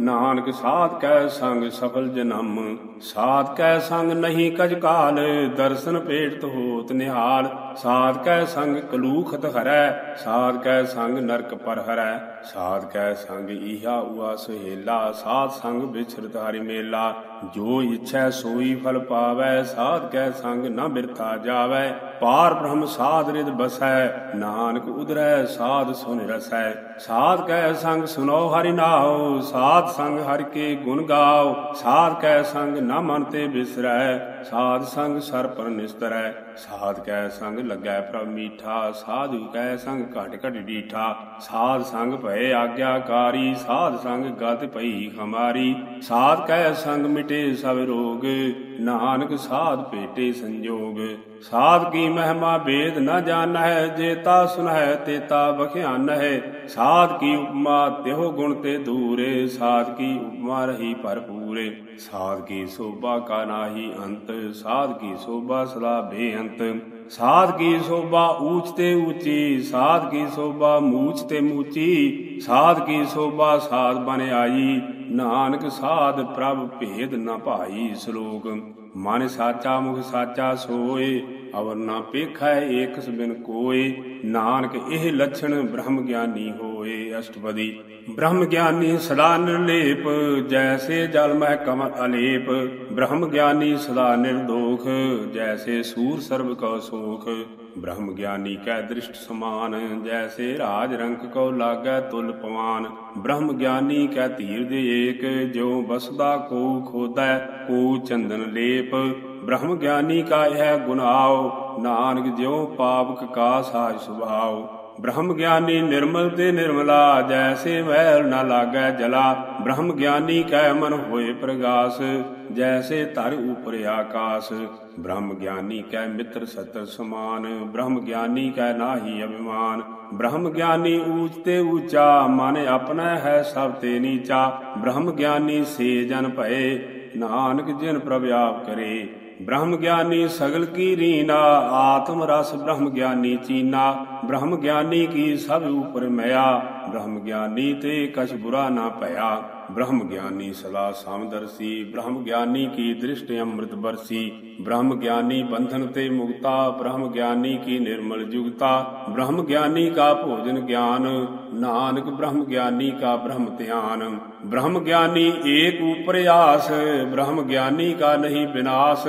ਨਾਨਕ ਸਾਧ ਕੈ ਸੰਗ ਸਫਲ ਜਨਮ। ਸਾਧ ਕੈ ਸੰਗ ਨਹੀਂ ਕਜ ਕਾਲ, ਦਰਸ਼ਨ ਪੇਟ ਹੋਤ ਨਿਹਾਲ। ਸਾਧ ਕੈ ਸੰਗ ਕਲੂਖਤ ਹਰੈ, ਸਾਧ ਕੈ ਸੰਗ ਨਰਕ ਪਰ ਹਰੈ ਸਾਧ ਕੈ ਸੰਗ ਈਹਾ ਉਆ ਸੁਹੇਲਾ ਸਾਧ ਸੰਗ ਵਿਚਰਤ ਹਰਿ ਮੇਲਾ। ਜੋ ਇਛੈ ਸੋਈ ਫਲ ਪਾਵੈ, ਸਾਧ ਕੈ ਸੰਗ ਨਾ ਬਿਰਥਾ ਜਾਵੈ। ਪਾਰ ਬ੍ਰਹਮ ਸਾਧ ਰਿਦ ਬਸੈ, ਨਾਨਕ ਉਦਰੈ ਸਾਧ ਸੁਨ ਰਸੈ। ਸਾਧ ਕੈ ਸੰਗ ਸੁਨੋ ਹਰਿ ਨਾਉ, ਸਾਧ ਸੰਗ ਹਰਿ ਕੇ ਗੁਣ ਗਾਓ ਸਾਧ ਕੈ ਸੰਗ ਨ ਮਨ ਤੇ ਬਿਸਰੈ, ਸਾਧ ਸੰਗ ਸਰ ਪਰ ਨਿਸਤਰੈ। ਸਾਧ ਕੈ ਸੰਗ ਲੱਗੈ ਪ੍ਰਭ ਮੀਠਾ, ਸਾਧੂ ਕੈ ਸੰਗ ਘਟ ਘਟ ਡੀਠਾ। ਸਾਧ ਸੰਗ ਭਏ ਆਗਿਆਕਾਰੀ, ਸਾਧ ਸੰਗ ਗਤ ਪਈ ਹਮਾਰੀ ਸਾਧ ਕੈ ਸੰਗ ਮਿਟੇ ਸਭ ਰੋਗ, ਨਾਨਕ ਸਾਧ ਭੇਟੇ ਸੰਜੋਗ। ਸਾਧ ਕੀ ਮਹਿਮਾ ਭੇਦ ਨ ਜਾਣੈ ਜੇਤਾ ਸੁਨਹਿ, ਤੇਤਾ ਬਖਿਆਨ ਹੈ ਸਾਧ ਕੀ ਉਪਮਾ, ਤਿਹੋ ਗੁਣ ਤੇ ਦੂਰੇ। ਸਾਧ ਕੀ ਉਪਮਾ ਰਹੀ ਭਰਪੂਰੇ। ਸਾਧ ਕੀ ਸੋਭਾ ਕਾ ਨਾਹੀ ਅੰਤ, ਸਾਧ ਕੀ ਸੋਭਾ ਸਦਾ ਬੇਅੰਤ। ਸਾਧ ਕੀ ਸੋਭਾ ਊਚ ਤੇ ਊਚੀ, ਸਾਧ ਕੀ ਸੋਭਾ ਮੂਚ ਤੇ ਮੂਚੀ। ਸਾਧ ਕੀ ਸੋਭਾ ਸਾਧ ਬਨ ਆਈ ਨਾਨਕ ਸਾਧ ਪ੍ਰਭ ਭੇਦ ਨਾ ਭਾਈ ਸ਼ਲੋਕ। ਮਨ ਸਾਚਾ ਮੁਖ ਸਾਚਾ ਸੋਏ, ਅਵਰ ਨਾ ਪੇਖੈ ਏਕਸ ਬਿਨ ਕੋਏ। ਨਾਨਕ ਇਹ ਲਛਣ ਬ੍ਰਹਮ ਗਿਆਨੀ ਹੋਏ। ਅਸ਼ਟਪਦੀ, ਬ੍ਰਹਮ ਗਿਆਨੀ ਸਦਾ ਨਿਰਲੇਪ, ਜੈਸੇ ਜਲ ਮਹਿ ਕਮਲ ਅਲੇਪ। ਬ੍ਰਹਮ ਗਿਆਨੀ ਸਦਾ ਨਿਰਦੋਖ, ਜੈਸੇ ਸੂਰ ਸਰਬ ਕਉ ਸੋਖ। ਬ੍ਰਹਮ ਗਿਆਨੀ ਕੈ ਦ੍ਰਿਸ਼ਟ ਸਮਾਨ, ਜੈਸੇ ਰਾਜ ਰੰਕ ਕੋ ਲਾਗੈ ਤੁਲ ਪਵਾਨ। ਬ੍ਰਹਮ ਗਿਆਨੀ ਕੈ ਧੀਰ ਦੇ ਏਕ, ਜਿਉ ਬਸਦਾ ਕੋ ਖੋਦੈ, ਕੋ ਚੰਦਨ ਲੇਪ। ਬ੍ਰਹਮ ਗਿਆਨੀ ਕਾ ਇਹ ਗੁਨਾਉ ਨਾਨਕ ਜਿਉ ਪਾਪਕ ਕਾ ਸਾਜ ਸੁਭਾਉ ਬ੍ਰਹਮ ਗਿਆਨੀ ਨਿਰਮਲ ਤੇ ਨਿਰਮਲਾ, ਜੈਸੇ ਮਹਿਲ ਨ ਲਾਗੈ ਜਲਾ। ਬ੍ਰਹਮ ਗਿਆਨੀ ਕੈ ਮਨ ਹੋਏ ਪ੍ਰਗਾਸ, ਜੈਸੇ ਧਰ ਉਪਰ ਆਕਾਸ। ਬ੍ਰਹਮ ਗਿਆਨੀ ਕੈ ਮਿੱਤਰ ਸਤਰ ਸਮਾਨ, ਬ੍ਰਹਮ ਗਿਆਨੀ ਕੈ ਨਾਹੀ ਅਭਿਮਾਨ। ਬ੍ਰਹਮ ਗਿਆਨੀ ਊਚ ਤੇ ਊਚਾ, ਮਨ ਆਪਣਾ ਹੈ ਸਭ ਤੇ ਨੀਚਾ। ਬ੍ਰਹਮ ਗਿਆਨੀ ਸੇ ਜਨ ਭਏ, ਨਾਨਕ ਜਿਨ ਪ੍ਰਭ ਆਪ ਕਰੇ। ਬ੍ਰਹਮ ਗਿਆਨੀ ਸਗਲ ਕੀ ਰੀਨਾ, ਆਤਮ ਰਸ ਬ੍ਰਹਮ ਗਿਆਨੀ ਚੀਨਾ, ਬ੍ਰਹਮ ਗਿਆਨੀ ਕੀ ਸਭ ਉਪਰ ਮਿਆ, ਬ੍ਰਹਮ ਗਿਆਨੀ ਤੇ ਕਛ ਬੁਰਾ ਨਾ ਭਇਆ, ਬ੍ਰਹਮ ਗਿਆਨੀ ਸਦਾ ਸਮਦਰਸੀ ਬ੍ਰਹਮ ਗਿਆਨੀ ਕੀ ਦ੍ਰਿਸ਼ਟ ਅੰਮ੍ਰਿਤ ਬਰਸੀ ਬ੍ਰਹਮ ਗਿਆਨੀ ਬੰਧਨ ਤੇ ਮੁਕਤਾ ਬ੍ਰਹਮ ਗਿਆਨੀ ਕੀ ਨਿਰਮਲ ਜੁਗਤਾ ਬ੍ਰਹਮ ਗਿਆਨੀ ਕਾ ਭੋਜਨ ਗਿਆਨ ਨਾਨਕ ਬ੍ਰਹਮ ਗਿਆਨੀ ਕਾ ਬ੍ਰਹਮ ਧਿਆਨ ਬ੍ਰਹਮ ਗਿਆਨੀ ਏਕ ਉਪਰ ਆਸ ਬ੍ਰਹਮ ਗਿਆਨੀ ਕਾ ਨਹੀਂ ਬਿਨਾਸ਼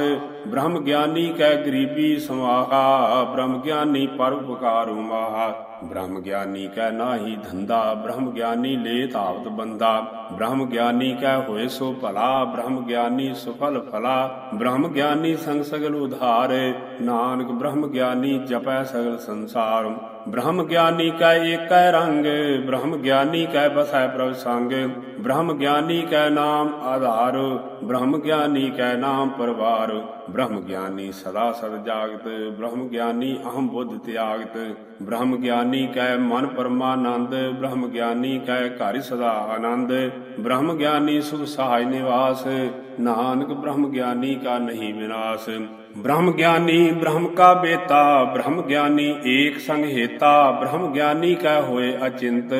ਬ੍ਰਹਮ ਗਿਆਨੀ ਕੈ ਗਰੀਬੀ ਸਮਾਹਾ ਬ੍ਰਹਮ ਗਿਆਨੀ ਪਰ ਉਪਕਾਰੂ ਮਾਹਾ ਬ੍ਰਹਮ ਗਿਆਨੀ ਕੈ ਨਾਹੀ ਧੰਦਾ ਬ੍ਰਹਮ ਗਿਆਨੀ ਲੈ ਤਾਵਤ ਬੰਦਾ ਬ੍ਰਹਮ ਗਿਆਨੀ ਕੈ ਹੋਏ ਸੋ ਭਲਾ ਬ੍ਰਹਮ ਗਿਆਨੀ ਸੁਫਲ ਫਲਾ ਬ੍ਰਹਮ ਗਿਆਨੀ ਸੰਗ ਸਗਲ ਉਧਾਰ। ਨਾਨਕ ਬ੍ਰਹਮ ਗਿਆਨੀ ਜਪੈ ਸਗਲ ਸੰਸਾਰ। ਬ੍ਰਹਮ ਗਿਆਨੀ ਕੈ ਏਕੈ ਰੰਗ ਬ੍ਰਹਮ ਗਿਆਨੀ ਕੈ ਬਸੈ ਪ੍ਰਭ ਸੰਗ ਬ੍ਰਹਮ ਗਿਆਨੀ ਕੈ ਨਾਮ ਆਧਾਰ ਬ੍ਰਹਮ ਗਿਆਨੀ ਕੈ ਨਾਮ ਪਰਵਾਰ ਬ੍ਰਹਮ ਗਿਆਨੀ ਸਦਾ ਸਦ ਜਾਗਤ ਬ੍ਰਹਮ ਗਿਆਨੀ ਅਹੰ ਬੁੱਧ ਤਿਆਗਤ ਬ੍ਰਹਮ ਗਿਆਨੀ ਕੈ ਮਨ ਪਰਮਾਨੰਦ ਬ੍ਰਹਮ ਗਿਆਨੀ ਕੈ ਘਰਿ ਸਦਾ ਆਨੰਦ ਬ੍ਰਹਮ ਗਿਆਨੀ ਸੁਖ ਸਹਾਇ ਨਿਵਾਸ ਨਾਨਕ ਬ੍ਰਹਮ ਗਿਆਨੀ ਕਾ ਨਹੀਂ ਵਿਨਾਸ਼ ਬ੍ਰਹਮ ਗਿਆਨੀ, ਬ੍ਰਹਮ ਕਾ ਬੇਤਾ ਬ੍ਰਹਮ ਗਿਆਨੀ ਏਕ ਸੰਗ ਹੇਤਾ, ਬ੍ਰਹਮ ਗਿਆਨੀ ਕਾ ਹੋਏ ਅਚਿੰਤ,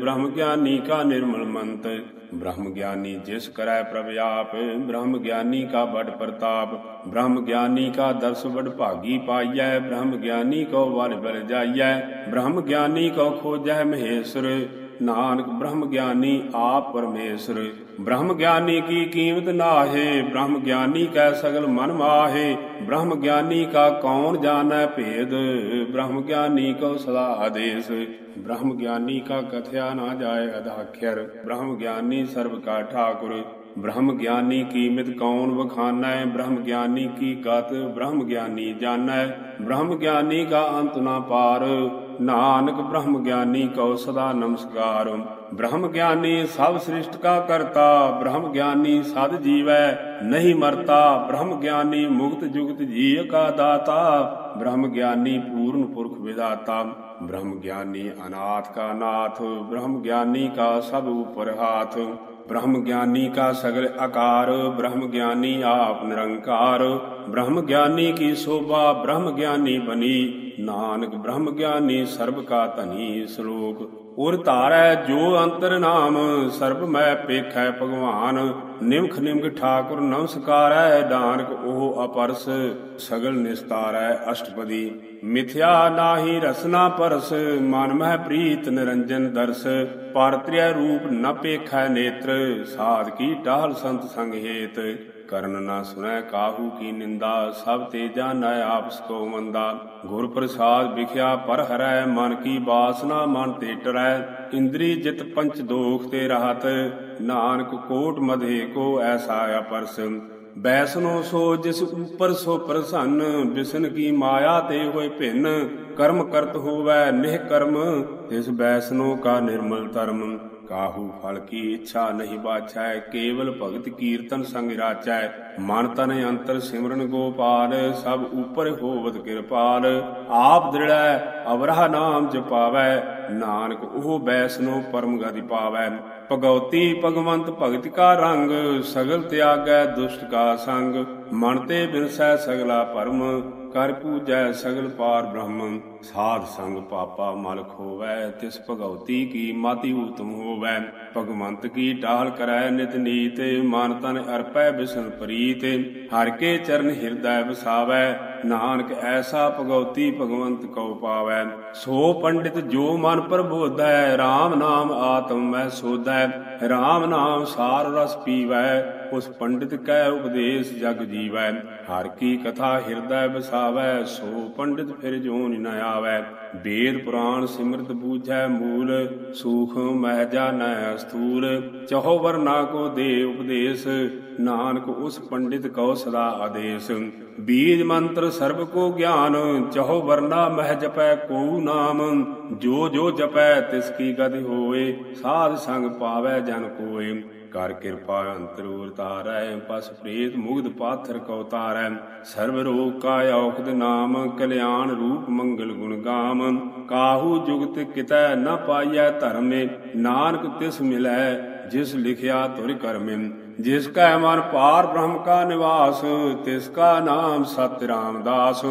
ਬ੍ਰਹਮ ਗਿਆਨੀ ਕਾ ਨਿਰਮਲ ਮੰਤ। ਬ੍ਰਹਮ ਗਿਆਨੀ ਜਿਸ ਕਰੈ ਪ੍ਰਭ ਆਪ, ਬ੍ਰਹਮ ਗਿਆਨੀ ਕਾ ਬੜ ਪ੍ਰਤਾਪ। ਬ੍ਰਹਮ ਗਿਆਨੀ ਕਾ ਦਰਸ ਬੜ ਭਾਗੀ ਪਾਈਐ, ਬ੍ਰਹਮ ਗਿਆਨੀ ਕੋ ਵਰ ਬਲ ਜਾਈਐ ਬ੍ਰਹਮ ਗਿਆਨੀ ਕੋ ਖੋਜੈ ਮਹੇਸ਼ਰ ਨਾਨਕ ਬ੍ਰਹਮ ਗਿਆਨੀ ਆਪ ਪਰਮੇਸ਼ਰ ਬ੍ਰਹਮ ਗਿਆਨੀ ਕੀ ਕੀਮਤ ਨਾਹੇ ਬ੍ਰਹਮ ਗਿਆਨੀ ਕੈ ਸਗਲ ਮਨ ਮਾਹੇ ਬ੍ਰਹਮ ਗਿਆਨੀ ਕਾ ਕੌਣ ਜਾਣੈ ਭੇਦ ਬ੍ਰਹਮ ਗਿਆਨੀ ਕੋ ਸਦਾ ਆਦੇਸ ਬ੍ਰਹਮ ਗਿਆਨੀ ਕਾ ਕਥਿਆ ਨਾ ਜਾਏ ਅਧਾਖਰ ਬ੍ਰਹਮ ਗਿਆਨੀ ਸਰਬ ਕਾ ਠਾਕੁਰ ਬ੍ਰਹਮ ਗਿਆਨੀ ਕੀਮਤ ਕੌਣ ਵਖਾਨੈ ਬ੍ਰਹਮ ਗਿਆਨੀ ਕੀ ਗਤ ਬ੍ਰਹਮ ਗਿਆਨੀ ਜਾਣੈ ਬ੍ਰਹਮ ਗਿਆਨੀ ਕਾ ਅੰਤ ਨਾ ਪਾਰ ਨਾਨਕ ਬ੍ਰਹਮ ਗਿਆਨੀ ਕਉ ਸਦਾ ਨਮਸਕਾਰ। ਬ੍ਰਹਮ ਗਿਆਨੀ ਸਭ ਸ੍ਰਿਸ਼ਟ ਕਾ ਕਰਤਾ, ਬ੍ਰਹਮ ਗਿਆਨੀ ਸਦ ਜੀਵੈ ਨਹੀਂ ਮਰਤਾ, ਬ੍ਰਹਮ ਗਿਆਨੀ ਮੁਕਤ ਜੁਗਤ ਜੀਵ ਕਾ ਦਾਤਾ, ਬ੍ਰਹਮ ਗਿਆਨੀ ਪੂਰਨ ਪੁਰਖ ਵਿਦਾਤਾ ਬ੍ਰਹਮ ਗਿਆਨੀ ਅਨਾਥ ਕਾ ਨਾਥ, ਬ੍ਰਹਮ ਗਿਆਨੀ ਕਾ ਸਭ ਉਪਰ ਹਾਥ। ਬ੍ਰਹਮ ਗਿਆਨੀ ਕਾ ਸਗਲ ਆਕਾਰ, ਬ੍ਰਹਮ ਗਿਆਨੀ ਆਪ ਨਿਰੰਕਾਰ। ਬ੍ਰਹਮ ਗਿਆਨੀ ਕੀ ਸੋਭਾ, ਬ੍ਰਹਮ ਗਿਆਨੀ ਬਨੀ। ਨਾਨਕ ਬ੍ਰਹਮ ਗਿਆਨੀ ਸਰਬ ਕਾ ਧਨੀ ਸ਼ਲੋਕ। ਉਰ ਧਾਰੈ ਜੋ ਅੰਤਰ ਨਾਮ, ਸਰਬ ਮੈਂ ਪੇਖੈ ਭਗਵਾਨ। ਨਿਮਖ ਨਿਮਖ ਠਾਕੁਰ ਨਮਸਕਾਰੈ, ਦਾਨਕ ਉਹ ਅਪਰਸ, ਸਗਲ ਨਿਸਤਾਰੈ ਅਸ਼ਟਪਦੀ। ਮਿਥਿਆ ਨਾਹੀ ਰਸਨਾ ਪਰਸ, ਮਨ ਮਹਿ ਪ੍ਰੀਤ ਨਿਰੰਜਨ ਦਰਸ। ਪਾਰਤ੍ਰਿਆ ਰੂਪ ਨ ਪੇਖੈ ਨੇਤਰ, ਸਾਧ ਕੀ ਟਾਲ ਸੰਤ ਸੰਗ ਹੇਤ। ਕਰਨ ਨਾ ਸੁਨੈ ਕਾਹੂ ਕੀ ਨਿੰਦਾ, ਸਭ ਤੇਜਾ ਨਾ ਆਪਸ ਕੋ ਮੰਦਾ। ਗੁਰ ਪ੍ਰਸਾਦ ਵਿਖਿਆ ਪਰ ਹਰੈ, ਮਨ ਕੀ ਬਾਸਨਾ ਮਨ ਤੇ ਟਰੈ। ਇੰਦਰੀ ਜਿਤ ਪੰਚ ਦੋਖ ਤੇ ਰਹਤ, ਨਾਨਕ ਕੋਟ ਮਧੇ ਕੋ ਐਸਾ ਅਪਰਸ। ਬੈਸਨੋ ਸੋ ਜਿਸ ਉਪਰ ਸੋ ਪ੍ਰਸੰਨ, ਬਿਸਨ ਕੀ ਮਾਇਆ ਤੇ ਹੋਏ ਭਿੰਨ। ਕਰਮ ਕਰਤ ਹੋਵੈ ਨਿਹ ਕਰਮ ਤਿਸ ਬੈਸਨੋ ਕਾ ਨਿਰਮਲ ਧਰਮ। ਕਾਹੂ ਫਲ ਕੀ ਇੱਛਾ ਨਹੀਂ ਬਾਛੈ, ਕੇਵਲ ਭਗਤ ਕੀਰਤਨ ਸੰਗ ਰਾਚੈ। ਮਨ ਤਨ ਅੰਤਰ ਸਿਮਰਨ ਗੋਪਾਲ, ਸਭ ਉਪਰ ਹੋਵਤ ਕਿਰਪਾਲ। ਆਪ ਦ੍ਰਿੜੈ, ਅਵਰਹ ਨਾਮ ਜਪਾਵੈ, ਨਾਨਕ ਉਹ ਬੈਸਨੋ ਪਰਮ ਗਤੀ ਪਾਵੈ। ਭਗਉਤੀ ਭਗਵੰਤ ਭਗਤ ਕਾ ਰੰਗ, ਸਗਲ ਤਿਆਗੈ ਦੁਸ਼ਟ ਕਾ ਸੰਗ। ਮਨ ਤੇ ਬਿਨਸੈ ਸਗਲਾ ਭਰਮ ਕਰ ਪੂਜੈ ਸਗਲ ਪਾਰ ਬ੍ਰਹਮ। ਸਾਧ ਸੰਗ ਪਾਪਾ ਮਲ ਖੋਵੈ ਤਿਸ ਭਗਉਤੀ ਕੀ ਮਾਤੀ ਊਤਮ ਹੋਵੈ। ਭਗਵੰਤ ਕੀ ਟਾਲ ਕਰੈ ਨਿਤ ਨੀਤ, ਮਨ ਤਨ ਅਰਪੈ ਬਿਸਨ ਪ੍ਰੀਤ। ਹਰ ਕੇ ਚਰਨ ਹਿਰਦੈ ਵਸਾਵੈ, ਨਾਨਕ ਐਸਾ ਭਗਉਤੀ ਭਗਵੰਤ ਕਉ ਪਾਵੈ। ਸੋ ਪੰਡਿਤ ਜੋ ਮਨ ਪ੍ਰਬੋਧੈ RAM ਨਾਮ ਆਤਮ ਮਹਿ ਸੋਧੈ। RAM ਨਾਮ ਸਾਰ ਰਸ ਪੀਵੈ ਉਸ ਪੰਡਿਤ ਕੈ ਉਪਦੇਸ਼ ਜਗ ਜੀਵੈ, ਹਰ ਕੀ ਕਥਾ ਹਿਰਦੈ ਵਸਾਵੈ, ਸੋ ਪੰਡਿਤ ਫਿਰ ਜੋਨ ਨ ਆਵੈ। ਵੇਦ ਪੁਰਾਣ ਸਿਮਰਤ ਬੂਝੈ ਮੂਲ, ਸੂਖ ਮਹਿ ਜਾਣੈ ਸਥੂਲ ਚਹੋ ਵਰਨਾ ਕੋ ਦੇ ਉਪਦੇਸ਼, ਨਾਨਕ ਉਸ ਪੰਡਿਤ ਕਉ ਸਦਾ ਆਦੇਸ਼। ਬੀਜ ਮੰਤਰ ਸਰਬ ਕੋ ਗਿਆਨ, ਚਹੋ ਵਰਨਾ ਮਹਿ ਜਪੈ ਕੋ ਨਾਮ। ਜੋ ਜੋ ਜਪੈ ਤਿਸ ਕੀ ਗਤਿ ਹੋਏ, ਸਾਧ ਸੰਗ ਪਾਵੈ ਜਨ ਕੋਏ। ਕਰ ਕਿਰਪਾ ਅੰਤਰੂਰ ਤਾਰੈ ਪਸ ਪ੍ਰੀਤ ਮੁਗਧ ਪਾਥਰ ਕਉ ਤਾਰੈ। ਸਰਬ ਰੋਗ ਕਾ ਔਖਦ ਨਾਮ, ਕਲਿਆਣ ਰੂਪ ਮੰਗਲ ਗੁਣ ਗਾਮ। ਕਾਹੂ ਜੁਗਤ ਕਿਤੈ ਨ ਪਾਈਐ ਧਰਮੇ, ਨਾਨਕ ਤਿਸ ਮਿਲੈ, ਜਿਸ ਲਿਖਿਆ ਤੁਰ ਕਰਮੇ। ਜਿਸ ਕੈ ਮਨ ਪਾਰ ਬ੍ਰਹਮ ਕਾ ਨਿਵਾਸ, ਤਿਸ ਕਾ ਨਾਮ ਸਤਿ ਰਾਮਦਾਸ।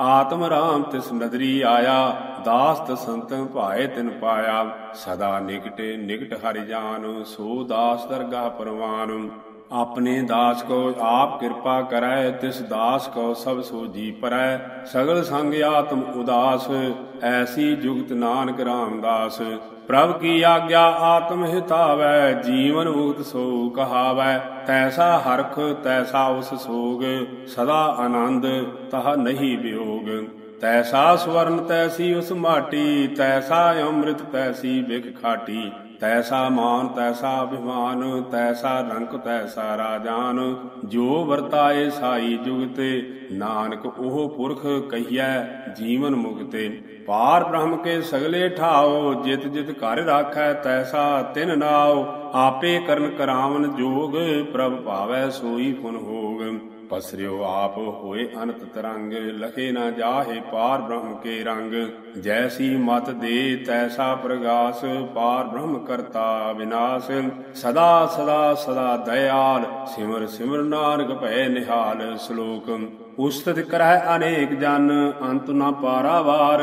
ਆਤਮ ਰਾਮ ਤਿਸ ਨਦਰੀ ਆਇਆ, ਦਾਸ ਤਸੰਤ ਭਾਏ ਤਿਨ ਪਾਇਆ। ਸਦਾ ਨਿਕਟੇ ਨਿਕਟ ਹਰਿ ਜਾਨ, ਸੋ ਦਾਸ ਦਰਗਾ ਪਰਵਾਨ। ਆਪਣੇ ਦਾਸ ਕੋ ਆਪ ਕਿਰਪਾ ਕਰੈ, ਤਿਸ ਦਾਸ ਕੋ ਸਭ ਸੋਜੀ ਪਰੈ। ਸਗਲ ਸੰਗ ਆਤਮ ਉਦਾਸ, ਐਸੀ ਜੁਗਤ ਨਾਨਕ ਰਾਮਦਾਸ। ਪ੍ਰਭ ਕੀ ਆਗਿਆ ਆਤਮ ਹਿਤਾਵੈ, ਜੀਵਨ ਮੁਕਤ ਸੋ ਕਹਾਵੈ, ਤੈਸਾ ਹਰਖ, ਤੈਸਾ ਉਸ ਸੋਗ, ਸਦਾ ਆਨੰਦ ਤਹ ਨਹੀਂ ਵਿਯੋਗ ਤੈਸਾ ਸਵਰਨ ਤੈਸੀ ਉਸ ਮਾਟੀ, ਤੈਸਾ ਅੰਮ੍ਰਿਤ ਤੈਸੀ ਵਿਖ ਖਾਟੀ। ਤੈਸਾ ਮਾਨ, ਤੈਸਾ ਅਭਿਮਾਨ, ਤੈਸਾ ਰੰਕ, ਤੈਸਾ ਰਾਜਾਨ। ਜੋ ਵਰਤਾਏ ਸਾਈ ਜੁਗਤੇ, ਨਾਨਕ ਉਹ ਪੁਰਖ ਕਹੀਐ ਜੀਵਨ ਮੁਕਤੇ ਪਾਰ ਬ੍ਰਹਮ ਕੇ ਸਗਲੇ ਠਾਓ ਜਿਤ ਜਿਤ ਘਰ ਰਾਖੈ ਤੈਸਾ ਤਿਨ ਨਾਉ, ਆਪੇ ਕਰਨ ਕਰਾਵਨ ਜੋਗ, ਪ੍ਰਭ ਭਾਵੈ ਸੋਈ ਪੁਨ ਹੋਗ। ਪਸਰਿਓ ਆਪ ਹੋਏ ਅਨੰਤ ਤਰੰਗ ਲਖੇ ਨਾ ਜਾਹੇ ਪਾਰ ਬ੍ਰਹਮ ਕੇ ਰੰਗ। ਜੈਸੀ ਮਤ ਦੇ ਤੈਸਾ ਪ੍ਰਗਾਸ, ਪਾਰ ਬ੍ਰਹਮ ਕਰਤਾ ਵਿਨਾਸ਼। ਸਦਾ ਸਦਾ ਸਦਾ ਦਇਆਲ, ਸਿਮਰ ਸਿਮਰ ਨਾਨਕ ਭੈ ਨਿਹਾਲ ਸ਼ਲੋਕ। ਉਸਤਤ ਕਰਹਿ ਅਨੇਕ ਜਨ, ਅੰਤ ਨਾ ਪਾਰਾਵਾਰ।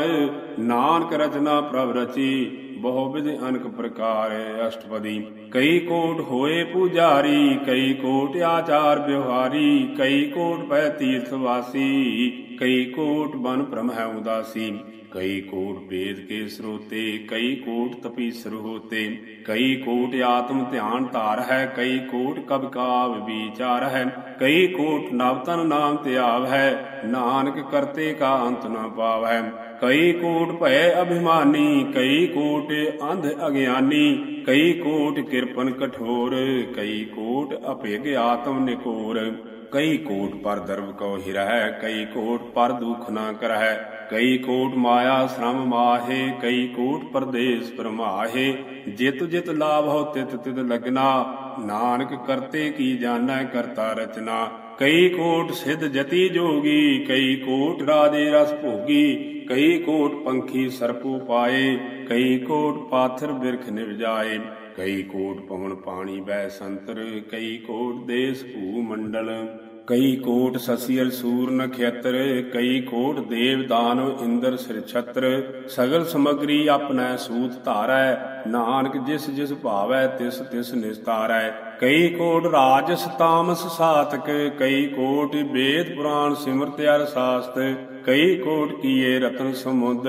ਨਾਨਕ ਰਚਨਾ ਪ੍ਰਭ ਰਚੀ ਬਹੁ ਵਿਧ ਅਨਕ ਪ੍ਰਕਾਰ ਅਸ਼ਟਪਦੀ। ਕਈ ਕੋਟ ਹੋਏ ਪੂਜਾਰੀ, ਕਈ ਕੋਟ ਆਚਾਰ ਵਿਵਹਾਰੀ, ਕਈ ਕੋਟ ਪੈ ਤੀਰਥ ਵਾਸੀ, ਕਈ ਕੋਟ ਬਨ ਭ੍ਰਮ ਹੈ ਉਦਾਸੀ। ਕਈ ਕੋਟ ਵੇਦ ਕੇ ਸਰੋਤੇ, ਕਈ ਕੋਟ ਤਪੀਸਰ ਹੋਤੇ ਕਈ ਕੋਟ ਆਤਮ ਧਿਆਨ ਧਾਰ ਹੈ, ਕਈ ਕੋਟ ਕਬ ਕਾਵ ਵਿਚਾਰ ਹੈ, ਕਈ ਕੋਟ ਨਵਤਨ ਨਾਮ ਧਿਆਵ ਹੈ, ਨਾਨਕ ਕਰਤੇ ਕਾ ਅੰਤ ਨਾ ਪਾਵ ਹੈ। ਕਈ ਕੋਟ ਭੈ ਅਭਿਮਾਨੀ, ਕਈ ਕੋਟ ਅੰਧ ਅਗਿਆਨੀ, ਕਈ ਕੋਟ ਕਿਰਪਨ ਕਠੋਰ, ਕਈ ਕੋਟ ਅਭੇਗ ਆਤਮ ਨਿਕੋਰ। ਕਈ ਕੋਟ ਪਰ ਦਰਵ ਕੋ ਹਿਰਹਿ, ਕਈ ਕੋਟ ਪਰ ਦੁਖ ਨਾ ਕਰਹਿ। ਕਈ ਕੋਟ ਮਾਇਆ ਸ਼ਰਮ ਮਾਹੇ, ਕਈ ਕੋਟ ਪਰਦੇਸ ਪਰਮਾਹੇ। ਜਿਤ ਜਿਤ ਲਾਭ ਹੋ ਤਿਤ ਤਿਤ ਲਗਨਾ, ਨਾਨਕ ਕਰਤੇ ਕੀ ਜਾਣੈ ਕਰਤਾ ਰਚਨਾ। ਕਈ ਕੋਟ ਸਿੱਧ ਜਤੀ ਜੋਗੀ, ਕਈ ਕੋਟ ਰਾਜੇ ਰਸ ਭੋਗੀ, ਕਈ ਕੋਟ ਪੰਖੀ ਸਰਪੂ ਪਾਏ, ਕਈ ਕੋਟ ਪਾਥਰ ਬਿਰਖ ਨਿਵਜਾਏ ਕਈ ਕੋਟ ਪਵਨ ਪਾਣੀ ਬੈ ਸੰਤਰ, ਕਈ ਕੋਟ ਦੇਸ ਭੂ ਮੰਡਲ। ਕਈ ਕੋਟ ਸਸੀਲ ਸੂਰ ਨਖੇਤਰ ਕਈ ਕੋਟ ਦੇਵ ਦਾਨਵ ਇੰਦਰ ਸਿਰ ਛਤਰ। ਸਗਲ ਸਮਗਰੀ ਆਪਣਾ ਸੂਤ ਧਾਰੈ, ਨਾਨਕ ਜਿਸ ਜਿਸ ਭਾਵੈ ਤਿਸ ਤਿਸ ਨਿਸਤਾਰੈ। ਕਈ ਕੋਟ ਰਾਜਸ ਤਾਮਸ ਸਾਤਕ, ਕਈ ਕੋਟ ਵੇਦ ਪੁਰਾਣ ਸਿਮਰਤ ਅਰ ਸਾਸਤ। ਕਈ ਕੋਟ ਕੀਏ ਰਤਨ ਸਮੁੰਦ,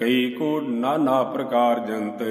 ਕਈ ਕੋਟ ਨਾਨਾ ਪ੍ਰਕਾਰ ਜੰਤ।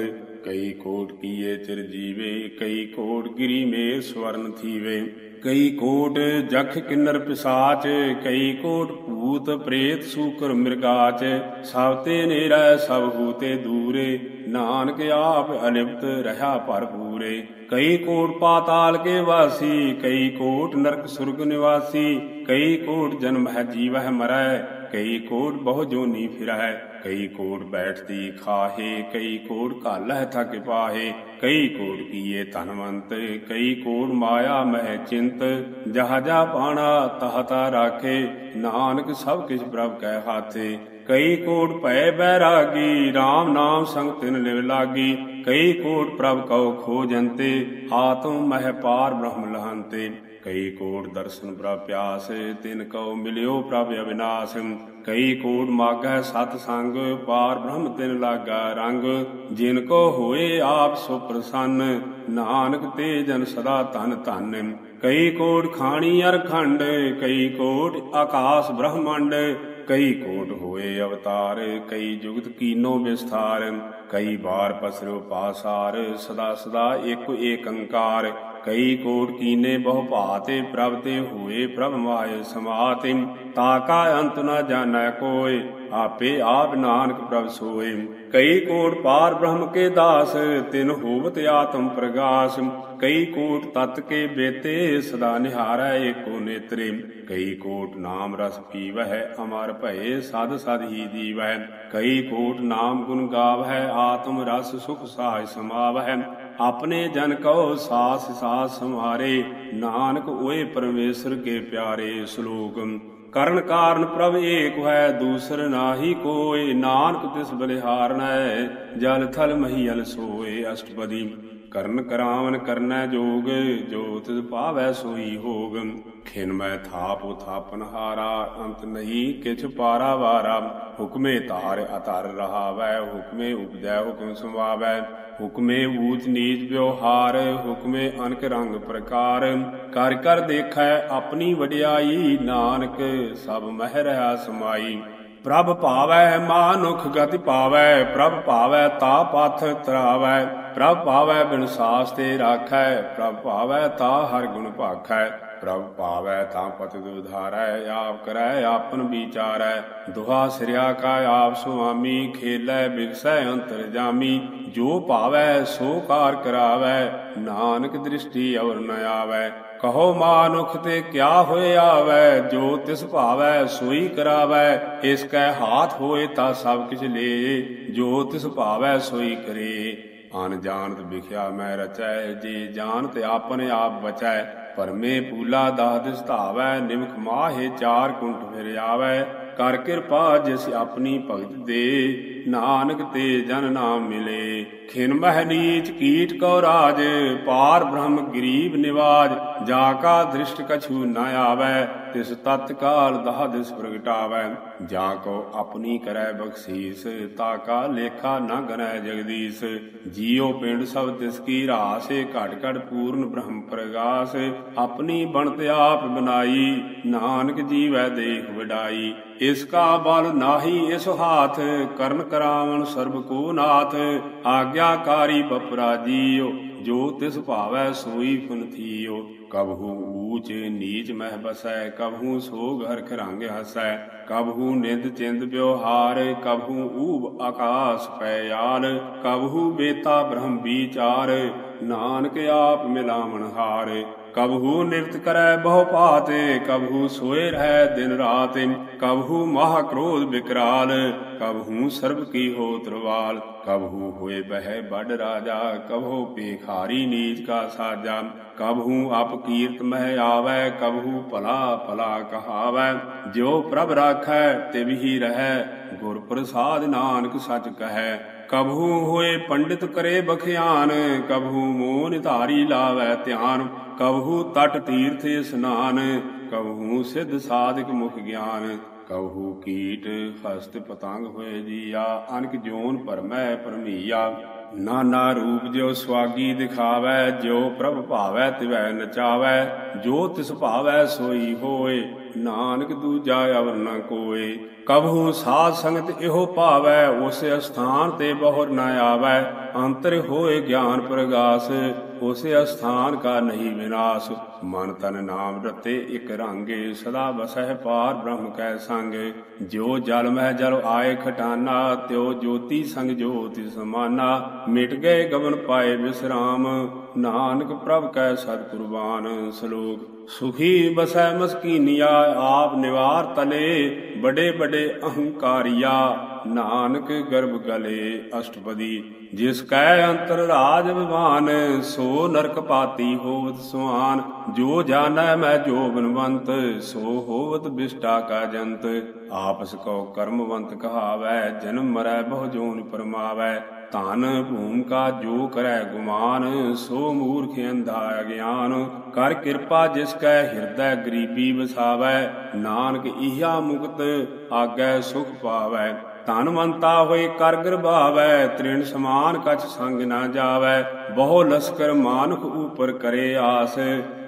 ਕਈ ਕੋਟ ਕੀਏ ਚਿਰ ਜੀਵੇ, ਕਈ ਕੋਟ ਗਿਰੀ ਮੇਰ ਸਵਰਨ ਥੀਵੇ। ਕਈ ਕੋਟ ਜਖ ਕਿੰਨਰ ਪਿਸਾਚ, ਕਈ ਕੋਟ ਭੂਤ ਪ੍ਰੇਤ ਸੂਕਰ ਮਿਰਗਾਚ, ਸਭ ਤੇ ਨੇਰਾ ਸਭ ਹੂਤੇ ਦੂਰੇ। ਨਾਨਕ ਆਪ ਅਲਿਪਤ ਰਹਾ ਭਰਪੂਰੇ, ਕਈ ਕੋਟ ਪਾਤਾਲ ਕੇ ਵਾਸੀ, ਕਈ ਕੋਟ ਨਰਕ ਸੁਰਗ ਨਿਵਾਸੀ, ਕਈ ਕੋਟ ਜਨਮ ਹੈ ਜੀਵ ਹੈ ਮਰੈ ਕਈ ਕੋਟ ਬਹੁ ਜੋਨੀ ਫਿਰੈ ਕਈ ਕੋਟ ਬੈਠਦੀ ਖਾਹੇ, ਕਈ ਕੋਟ ਘਾਲਹਿ ਥਕ ਪਾਹੇ, ਕਈ ਕੋਟ ਕੀਏ ਧਨਵੰਤ, ਕਈ ਕੋਟ ਮਾਇਆ ਮਹਿ ਚਿੰਤ ਜਹਾਜਾ ਪਾਣਾ ਤਹਤਾ ਰਾਖੇ, ਨਾਨਕ ਸਭ ਕਿਛ ਪ੍ਰਭ ਕੈ ਹਾਥੇ ਕਈ ਕੋਟ ਭੈ ਬੈਰਾਗੀ RAM ਨਾਮ ਸੰਗ ਤਿਨ ਲਿਵ ਲਾਗੀ। ਕਈ ਕੋਟ ਪ੍ਰਭ ਕਉ ਖੋਜੰਤੇ, ਆਤਮ ਮਹਿ ਪਾਰ ਬ੍ਰਹਮ ਲਹੰਤੇ। ਕਈ ਕੋਟ ਦਰਸ਼ਨ ਪ੍ਰਭ ਪਿਆਸ, ਤਿਨ ਕਉ ਮਿਲਿਓ ਪ੍ਰਭ ਅਵਿਨਾਸ਼। ਕਈ ਕੋਟ ਮਾਗੈ ਸਤ ਸੰਗ, ਪਾਰ ਬ੍ਰਹਮ ਤਿਨ ਲਾਗਾ ਰੰਗ। ਜਿਨ ਕੋ ਹੋਏ ਆਪ ਸੋ ਪ੍ਰਸੰਨ, ਨਾਨਕ ਤੇ ਜਨ ਸਦਾ ਧਨ ਧਨ। ਕਈ ਕੋਟ ਖਾਣੀ ਅਰ ਖੰਡ ਕਈ ਕੋਟ ਆਕਾਸ ਬ੍ਰਹਮੰਡ। ਕਈ ਕੋਟ ਹੋਏ ਅਵਤਾਰ, ਕਈ ਜੁਗਤ ਕੀਨੋ ਵਿਸਥਾਰ, ਕਈ ਬਾਰ ਪਸਰੋ ਪਾਸਾਰ, ਸਦਾ ਸਦਾ ਇੱਕ ਏਕੰਕਾਰ ਕਈ ਕੋਟ ਕੀਨੇ ਬਹੁ ਭਾਤੇ ਪ੍ਰਭ ਤੇ ਹੋਏ ਪ੍ਰਭ ਮਾਏ ਸਮਾਤੇ ਤਾਕਾ ਅੰਤ ਨ ਜਾਣੈ ਕੋਇ ਆਪੇ ਆਪ ਨਾਨਕ ਪ੍ਰਭ ਸੋਏ। ਕਈ ਕੋਟ ਪਾਰ ਬ੍ਰਹਮ ਕੇ ਦਾਸ, ਤਿਨ ਹੋਵਤ ਆਤਮ ਪ੍ਰਗਾਸ। ਕਈ ਕੋਟ ਤਤ ਕੇ ਬੇਤੇ, ਸਦਾ ਨਿਹਾਰੈ ਏਕੋ ਨੇਤਰੇ। ਕਈ ਕੋਟ ਨਾਮ ਰਸ ਪੀਵਹਿ, ਅਮਰ ਭਏ ਸਦ ਸਦ ਹੀ ਦੀਵਹਿ ਕਈ ਕੋਟ ਨਾਮ ਗੁਣ ਗਾਵਹਿ, ਆਤਮ ਰਸ ਸੁਖ ਸਾਜ ਸਮਾਵਹਿ। ਆਪਣੇ ਜਨ ਕਉ ਸਾਸ ਸਾਸ ਸੰਹਾਰੇ, ਨਾਨਕ ਓਏ ਪਰਮੇਸ਼ਰ ਕੇ ਪਿਆਰੇ ਸ਼ਲੋਕ। ਕਰਨ ਕਾਰਨ ਪ੍ਰਭ ਏਕ ਹੈ ਦੂਸਰ ਨਾਹੀ ਕੋਇ, ਨਾਨਕ ਤਿਸ ਬਲਿਹਾਰਣੈ ਜਲ ਥਲ ਮਹੀਲ ਸੋਏ ਅਸ਼ਟਪਦੀ। ਕਰਨ ਕਰਾਵਨ ਕਰਨੈ ਜੋਗ, ਜੋ ਤਿਸ ਭਾਵੈ ਸੋਈ ਹੋਗ। ਖਿਨ ਮੈਂ ਥਾਪ, ਉਥਾਪਨ ਹਾਰਾ, ਅੰਤ ਨਹੀਂ ਕਿਛ ਪਾਰਾ ਵਾਰਾ। ਹੁਕਮੇ ਧਾਰ ਅਤਰ ਰਹਾਵੈ, ਹੁਕਮੇ ਉਪਜੈ, ਹੁਕਮ ਸੰਵਾਵੈ। ਹੁਕਮੇ ਊਚ ਨੀਚ ਵਿਵਹਾਰ, ਹੁਕਮੇ ਅਨਕ ਰੰਗ ਪ੍ਰਕਾਰ। ਕਰ ਕਰ ਦੇਖੈ ਆਪਣੀ ਵਡਿਆਈ, ਨਾਨਕ ਸਭ ਮਹਿ ਰਹਾ ਸਮਾਈ। ਪ੍ਰਭ ਭਾਵੈ, ਮਾਨੁਖ ਗਤਿ ਪਾਵੈ, ਪ੍ਰਭ ਭਾਵੈ, ਤਾ ਪਥ ਤਰਾਵੈ ਪ੍ਰਭ ਭਾਵੈ ਬਿਨ ਸਾਸ ਤੇ ਰਾਖੈ, ਪ੍ਰਭ ਭਾਵੈ ਤਾ ਹਰ ਗੁਣ ਭਾਖੈ। ਪ੍ਰਭ ਭਾਵੈ ਤਾਂ ਪਤਿ ਦੁਧਾਰੈ ਆਪ ਕਰੈ, ਆਪਨ ਵਿਚਾਰੈ। ਦੁਹਾ ਸਿਰਿਆ ਕਾ ਆਪ ਸੁਆਮੀ, ਖੇਲੈ, ਬਿਗਸੈ, ਅੰਤਰ ਜਾਮੀ। ਜੋ ਭਾਵੈ ਸੋ ਕਾਰ ਕਰਾਵੈ, ਨਾਨਕ ਦ੍ਰਿਸ਼ਟੀ ਅਵਰ ਨ ਆਵੈ। ਕਹੋ ਮਾਨੁਖ ਤੇ ਕਿਆ ਹੋਏ ਆਵੈ, ਜੋ ਤਿਸ ਭਾਵੈ ਸੋਈ ਕਰਾਵੈ। ਇਸ ਕੈ ਹਾਥ ਹੋਏ ਤਾਂ ਸਭ ਕਿਛ ਲੇ, ਜੋ ਤਿਸ ਭਾਵੈ ਸੋਈ ਕਰੇ। ਅਨ ਜਾਣਤ ਵਿਖਿਆ ਮੈਂ ਰਚੈ, ਜੀ ਜਾਣਤ ਆਪਨੇ ਆਪ ਬਚੈ। ਪਰਮੇ ਪੂਲਾ ਦਾਦਿਸ ਧਾਵੈ, ਨਿਮਖ ਮਾਹੇ ਚਾਰ ਕੁੰਠ ਫਿਰ ਆਵੈ। ਕਰ ਕਿਰਪਾ ਜਿਸ ਆਪਣੀ ਭਗਤ ਦੇ ਨਾਨਕ ਤੇ ਜਨ ਨਾਮ ਮਿਲੇ। ਖਿਨ ਮਹਿ ਨੀਚ ਕੀਟ ਕੋ ਰਾਜ, ਪਾਰ ਬ੍ਰਹਮ ਗਰੀਬ ਨਿਵਾਜ। ਜਾ ਕਾ ਦ੍ਰਿਸ਼ਟ ਕਛੂ ਨ ਆਵੈ, ਤਿਸ ਤਤਕਾਲ ਦਹ ਦਿਸ ਪ੍ਰਗਟਾਵੈ। ਜਾ ਕੋ ਆਪਣੀ ਕਰੈ ਬਖਸ਼ੀਸ, ਤਾ ਕਾ ਲੇਖਾ ਨ ਗਨੈ ਜਗਦੀਸ਼। ਜੀਉ ਪਿੰਡ ਸਭ ਤਿਸ ਕੀ ਰਾਸੇ ਘਟ ਘਟ ਪੂਰਨ ਬ੍ਰਹਮ ਪ੍ਰਗਾਸ। ਆਪਣੀ ਬਣਤ ਆਪ ਬਨਾਈ, ਨਾਨਕ ਜੀਵੈ ਦੇਖ ਵਡਾਈ। ਇਸ ਕਾ ਬਲ ਨਾਹੀ ਇਸ ਹਾਥ, ਕਰਨ ਕਰਾਵਨ ਸਰਬ ਕੋ ਨਾਥ, ਆਗਿਆਕਾਰੀ ਬਪਰਾ ਜੋ ਤਿਸ ਭਾਵੈ ਸੋਈ ਫੁਨ ਕਬਹੂ ਊਚ ਨੀਚ ਮਹਿ ਬਸੈ, ਕਬਹੂ ਸੋਗ ਹਰਖ ਰੰਗ ਹਸੈ। ਕਬਹੂ ਨਿੰਦ ਚਿੰਦ ਵਿਵਹਾਰ, ਕਬਹੂ ਊਬ ਆਕਾਸ ਪੈ ਆਲ ਕਬਹੂ ਬੇਤਾ ਬ੍ਰਹਮ ਵਿਚਾਰ, ਨਾਨਕ ਆਪ ਮਿਲਾਵਣ ਹਾਰ। ਕਬਹੂ ਨਿਰਤ ਕਰੈ ਬਹੁ ਭਾਤੇ, ਕਬਹੂ ਸੋਏ ਰਹਿ ਦਿਨ ਰਾਤ, ਕਬਹੂ ਮਹਾ ਕ੍ਰੋਧ ਵਿਕਰਾਲ ਕਬਹੂ ਸਰਬ ਕੀ ਹੋ ਤਰਵਾਲ, ਕਬਹੂ ਹੋਏ ਬਹਿ ਬੜ ਰਾਜਾ, ਕਬਹੂ ਪੇਖਾਰੀ ਨੀਚ ਕਾ ਸਾਜਾ, ਕਬਹੂ ਆਪ ਕੀਰਤ ਮਹਿ ਆਵੈ, ਕਬਹੂ ਭਲਾ ਭਲਾ ਕਹਾਵੈ ਜੋ ਪ੍ਰਭ ਰਾਖੈ ਤਿਵਹੀ ਰਹੈ, ਗੁਰ ਪ੍ਰਸਾਦ ਨਾਨਕ ਸਚ ਕਹੈ, ਕਬਹੂ ਹੋਏ ਪੰਡਿਤ ਕਰੇ ਬਖਿਆਨ, ਕਬਹੂ ਮੋਹ ਨਿਧਾਰੀ ਲਾਵੈ ਧਿਆਨ ਕਬਹੂ ਤਟ ਤੀਰਥ ਇਸਨਾਨ ਕਬਹੂ ਸਿੱਧ ਸਾਧਕ ਮੁਖ ਗਿਆਨ। ਕਬਹੂ ਕੀਟ ਹਸਤ ਪਤੰਗ ਹੋਏ ਜੀਆ, ਅਨਕ ਜੋਨ ਪਰਮੈ ਪਰਮੀਆ। ਨਾਨਾ ਰੂਪ ਜਿਉ ਸਵਾਗੀ ਦਿਖਾਵੈ, ਜਿਉ ਪ੍ਰਭ ਭਾਵੈ ਤਿਵੈ ਨਚਾਵੈ, ਜੋ ਤਿਸ ਭਾਵੈ ਸੋਈ ਹੋਏ, ਨਾਨਕ ਦੂਜਾ ਅਵਰ ਨ ਕੋਏ। ਕਬਹੂ ਸਾਧ ਸੰਗਤ ਇਹੋ ਭਾਵੈ, ਉਸ ਅਸਥਾਨ ਤੇ ਬਹੁਰ ਨ ਆਵੈ, ਅੰਤਰ ਹੋਏ ਗਿਆਨ ਪ੍ਰਗਾਸ। ਉਸੇ ਅਸਥਾਨ ਕਾ ਨਹੀਂ ਵਿਨਾਸ਼। ਮਨ ਤਨ ਨਾਮ ਰਤੇ ਇਕ ਰੰਗੇ ਸਦਾ ਬਸਹਿ ਪਾਰ ਬ੍ਰਹਮ ਕੈ ਸੰਗੇ। ਜੋ ਜਲ ਮਹਿ ਜਲ ਆਏ ਖਟਾਨਾ, ਤਿਉ ਜੋਤੀ ਸੰਗ ਜੋਤਿ ਸਮਾਨਾ। ਮਿਟ ਗਏ ਗਵਨ ਪਾਏ ਵਿਸਰਾਮ ਨਾਨਕ ਪ੍ਰਭ ਕੈ ਸਤ ਕੁਰਬਾਨ ਸ਼ਲੋਕ। ਸੁਖੀ ਬਸੈ ਮਸਕੀਨੀਆ, ਆਪ ਨਿਵਾਰ ਤਲੇ ਬੜੇ ਬੜੇ ਅਹੰਕਾਰੀਆ, ਨਾਨਕ ਗਰਭ ਗਲੇ ਅਸ਼ਟਪਦੀ। ਜਿਸ ਕੈ ਅੰਤਰ ਰਾਜ ਵਿਵਾਨ, ਸੋ ਨਰਕ ਪਾਤੀ ਹੋਵਤ ਸੁਆਨ। ਜੋ ਜਾਣੈ ਮੈਂ ਜੋ ਬਨਵੰਤ, ਸੋ ਹੋਵਤ ਬਿਸ਼ਟਾ ਕਾ ਜੰਤ। ਆਪਸ ਕੋ ਕਰਮਵੰਤ ਕਹਾਵੈ, ਜਨਮ ਮਰੈ ਬਹੁ ਜੋਨ ਪਰਮਾਵੈ। ਧਨ ਭੂਮਿਕਾ ਜੋ ਕਰੈ ਗੁਮਾਨ, ਸੋ ਮੂਰਖ ਅੰਧਾ ਅਗਿਆਨ। ਕਰ ਕਿਰਪਾ ਜਿਸ ਕੈ ਹਿਰਦੈ ਗਰੀਬੀ ਵਸਾਵੈ, ਨਾਨਕ ਇਹਾ ਮੁਕਤ ਆਗੈ ਸੁਖ ਪਾਵੈ। ਧਨਵੰਤਾ ਹੋਏ ਕਰ ਗਰਭਾਵੈ, ਤ੍ਰਿਣ ਸਮਾਨ ਕਛ ਸੰਗ ਨਾ ਜਾਵੈ। ਬਹੁ ਲਸਕਰ ਮਾਨੁਖ ਉਪਰ ਕਰੇ ਆਸ।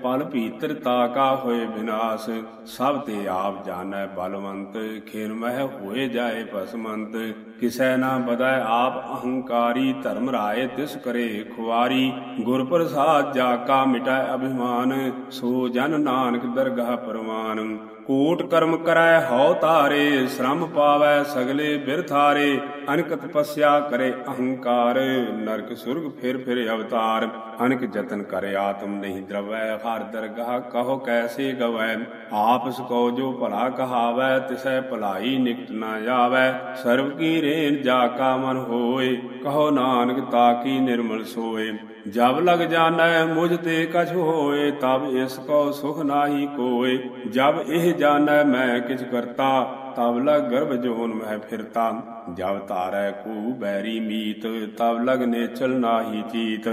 ਪਲ ਭੀਤਰ ਤਾਕਾ ਹੋਏ ਵਿਨਾਸ਼ ਸਭ ਤੇ ਆਪ ਜਾਣੈ ਬਲਵੰਤ ਖੇਨ ਮਹਿ ਹੋਏ ਜਾਏ ਭਸਮੰਤ ਕਿਸੈ ਨਾ ਬਦੈ ਆਪ ਅਹੰਕਾਰੀ, ਧਰਮ ਰਾਏ ਤਿਸ ਕਰੇ ਖੁਆਰੀ। ਗੁਰ ਪ੍ਰਸਾਦ ਜਾ ਕਾ ਮਿਟੈ ਅਭਿਮਾਨ, ਸੋ ਜਨ ਨਾਨਕ ਦਰਗਾਹ ਪਰਵਾਨ। ਕੋਟ ਕਰਮ ਕਰੈ ਹਉ ਤਾਰੇ ਸ਼ਰਮ ਪਾਵੈ ਸਗਲੇ ਬਿਰਥਾਰੇ। ਅਨਕ ਤਪੱਸਿਆ ਕਰੇ ਅਹੰਕਾਰ। ਨਰਕ ਸੁਰਗ ਫਿਰ ਫਿਰ ਅਵਤਾਰ। ਅਨਕ ਜਤਨ ਕਰੇ ਆਤਮ ਨਹੀਂ ਦਰਵੈ। ਹਰ ਦਰਗਾਹ ਕਹੋ ਕੈਸੇ ਗਵੈ। ਆਪਸ ਕੋ ਜੋ ਭਲਾ ਕਹਾਵੈ, ਤਿਸੈ ਭਲਾਈ ਨਿਕਟ ਨਾ ਜਾਵੈ। ਸਰਬ ਕੀ ਰੇਨ ਜਾ ਕਾ ਮਨ ਹੋਏ, ਕਹੋ ਨਾਨਕ ਤਾਕੀ ਨਿਰਮਲ ਸੋਏ। ਜਬ ਲਗ ਜਾਣੈ ਮੁਝ ਤੇ ਕਛ ਹੋਏ, ਤਬ ਇਸ ਕੋ ਸੁਖ ਨਾਹੀ ਕੋਏ। ਜਬ ਇਹ ਜਾਣੈ ਮੈਂ ਕਿਛ ਕਰਤਾ ਤਬ ਲਗ ਗਰਭ ਜੋਨ ਮਹਿ ਫਿਰਤਾ, ਜਬ ਤਾਰੈ ਕੂ ਬੈਰੀ ਮੀਤ ਤਬ ਲਗ ਨੇਚਲ ਨਾਹੀ ਚੀਤ।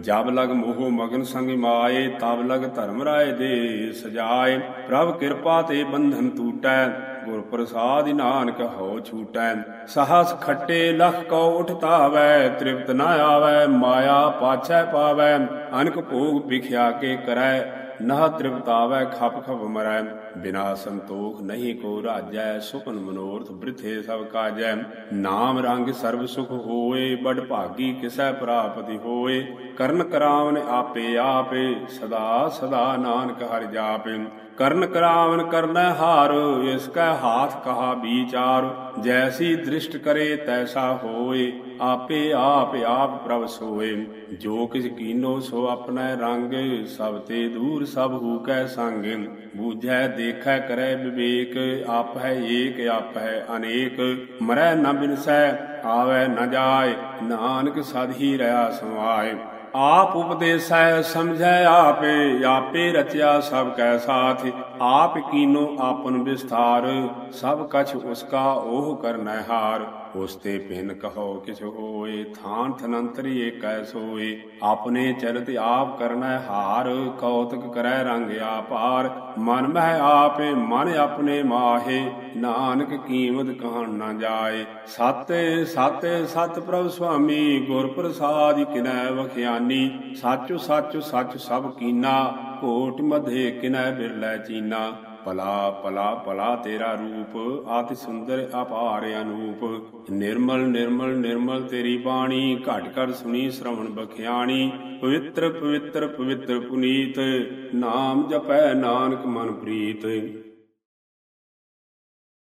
ਜਬ ਲਗ ਮੋਹ ਮਗਨ ਸੰਗ ਮਾਏ ਤਬ ਲਗ ਧਰਮ ਰਾਏ ਦੇ ਸਜਾਏ। ਪ੍ਰਭ ਕਿਰਪਾ ਤੇ ਬੰਧਨ ਟੂਟੈ ਗੁਰ ਪ੍ਰਸਾਦਿ ਨਾਨਕ ਹੋ ਛੂਟੈ। ਸਹਸ ਖੱਟੇ ਲਖ ਕੋ ਉਠਤਾਵੈ ਤ੍ਰਿਪਤ ਨਾ ਆਵੈ, ਮਾਇਆ ਪਾਛੈ ਪਾਵੈ। ਅਨਕ ਭੋਗ ਵਿਖਿਆ ਕੇ ਕਰੈ ਨਹ ਤ੍ਰਿਪਤਾਵੈ ਖਪ ਖਪ ਮਰੈ, ਬਿਨਾ ਸੰਤੋਖ ਨਹੀਂ ਕੋ ਰਾਜੈ, ਸੁਖਨ ਮਨੋਰਥ ਬ੍ਰਿਥੇ ਸਭ ਕਾਜੈ। ਨਾਮ ਰੰਗ ਸਰਬ ਸੁਖ ਹੋਏ ਬੜ ਭਾਗੀ ਕਿਸੈ ਪ੍ਰਾਪਤੀ ਹੋਏ। ਕਰਨ ਕਰਾਵਨ ਆਪੇ ਆਪੇ, ਸਦਾ ਸਦਾ ਨਾਨਕ ਹਰਿ ਜਾਪੇ। ਕਰਨ ਕਰਾਵਨ ਕਰਨੈ ਹਾਰ, ਇਸ ਕੈ ਹਾਥ ਕਹਾ ਵਿਚਾਰ ਜੈਸੀ ਦ੍ਰਿਸ਼ਟ ਕਰੇ ਤੈਸਾ ਹੋਏ, ਆਪੇ ਆਪ ਆਪ ਪ੍ਰਭ ਸੋਏ। ਜੋ ਕਿਛ ਕੀਨੋ ਸੋ ਆਪਣੈ ਰੰਗ, ਸਭ ਤੇ ਦੂਰ ਸਭ ਹੂ ਕੈ ਸੰਗ। ਬੂਝੈ, ਦੇਖੈ, ਕਰੈ ਵਿਵੇਕ ਆਪ ਹੈ ਏਕ ਆਪ ਹੈ ਅਨੇਕ। ਮਰੈ ਨ ਬਿਨਸੈ, ਆਵੈ ਨ ਜਾਏ, ਨਾਨਕ ਸਦ ਹੀ ਰਹਾ ਸਮਾਏ। ਆਪ ਉਪਦੇਸੈ ਸਮਝੈ ਆਪੇ ਆਪੇ ਰਚਿਆ ਸਭ ਕੈ ਸਾਥ, ਆਪ ਕੀਨੋ ਆਪਨ ਵਿਸਥਾਰ, ਸਭ ਕਛ ਉਸਕਾ ਉਹ ਕਰਨੈ ਹਾਰ। ਉਸਤੇ ਤੇ ਪਿਨ ਕਹੋ, ਕਿਛ ਹੋਏ ਥਾਨ ਥਨੰਤਰੀ ਏਕੈ ਸੋਏ। ਆਪਣੇ ਚਰਤ ਆਪ ਕਰਨਾ ਹਾਰ, ਕੌਤਕ ਕਰੈ ਰੰਗ ਆਪਾਰ ਮਨ ਮਹਿ ਆਪੇ, ਮਨ ਆਪਣੇ ਮਾਹੇ, ਨਾਨਕ ਕੀਮਤ ਕਹਣ ਨਾ ਜਾਏ। ਸਤ ਸਤ ਸਤ ਪ੍ਰਭ ਸੁਆਮੀ, ਗੁਰ ਪ੍ਰਸਾਦਿ ਕਿਨੈ ਵਖਿਆਨੀ। ਸਾਚੁ ਸਾਚੁ, ਸੱਚ ਸਭ ਕੀਨਾ, ਕੋਟ ਮਧੇ ਕਿਨੈ ਬਿਰਲੇ ਚੀਨਾ। ਪਲਾ ਪਲਾ ਪਲਾ ਤੇਰਾ ਰੂਪ ਆਤਿ ਸੁੰਦਰ ਅਪਾਰ ਅਨੂਪ। ਨਿਰਮਲ ਨਿਰਮਲ ਨਿਰਮਲ ਤੇਰੀ ਬਾਣੀ, ਘਟ ਘਟ ਸੁਣੀ ਸ਼ਰਵਣ ਬਖਿਆਣੀ, ਪਵਿੱਤਰ ਪਵਿੱਤਰ ਪਵਿੱਤਰ ਪੁਨੀਤ, ਨਾਮ ਜਪੈ ਨਾਨਕ ਮਨ ਪ੍ਰੀਤ।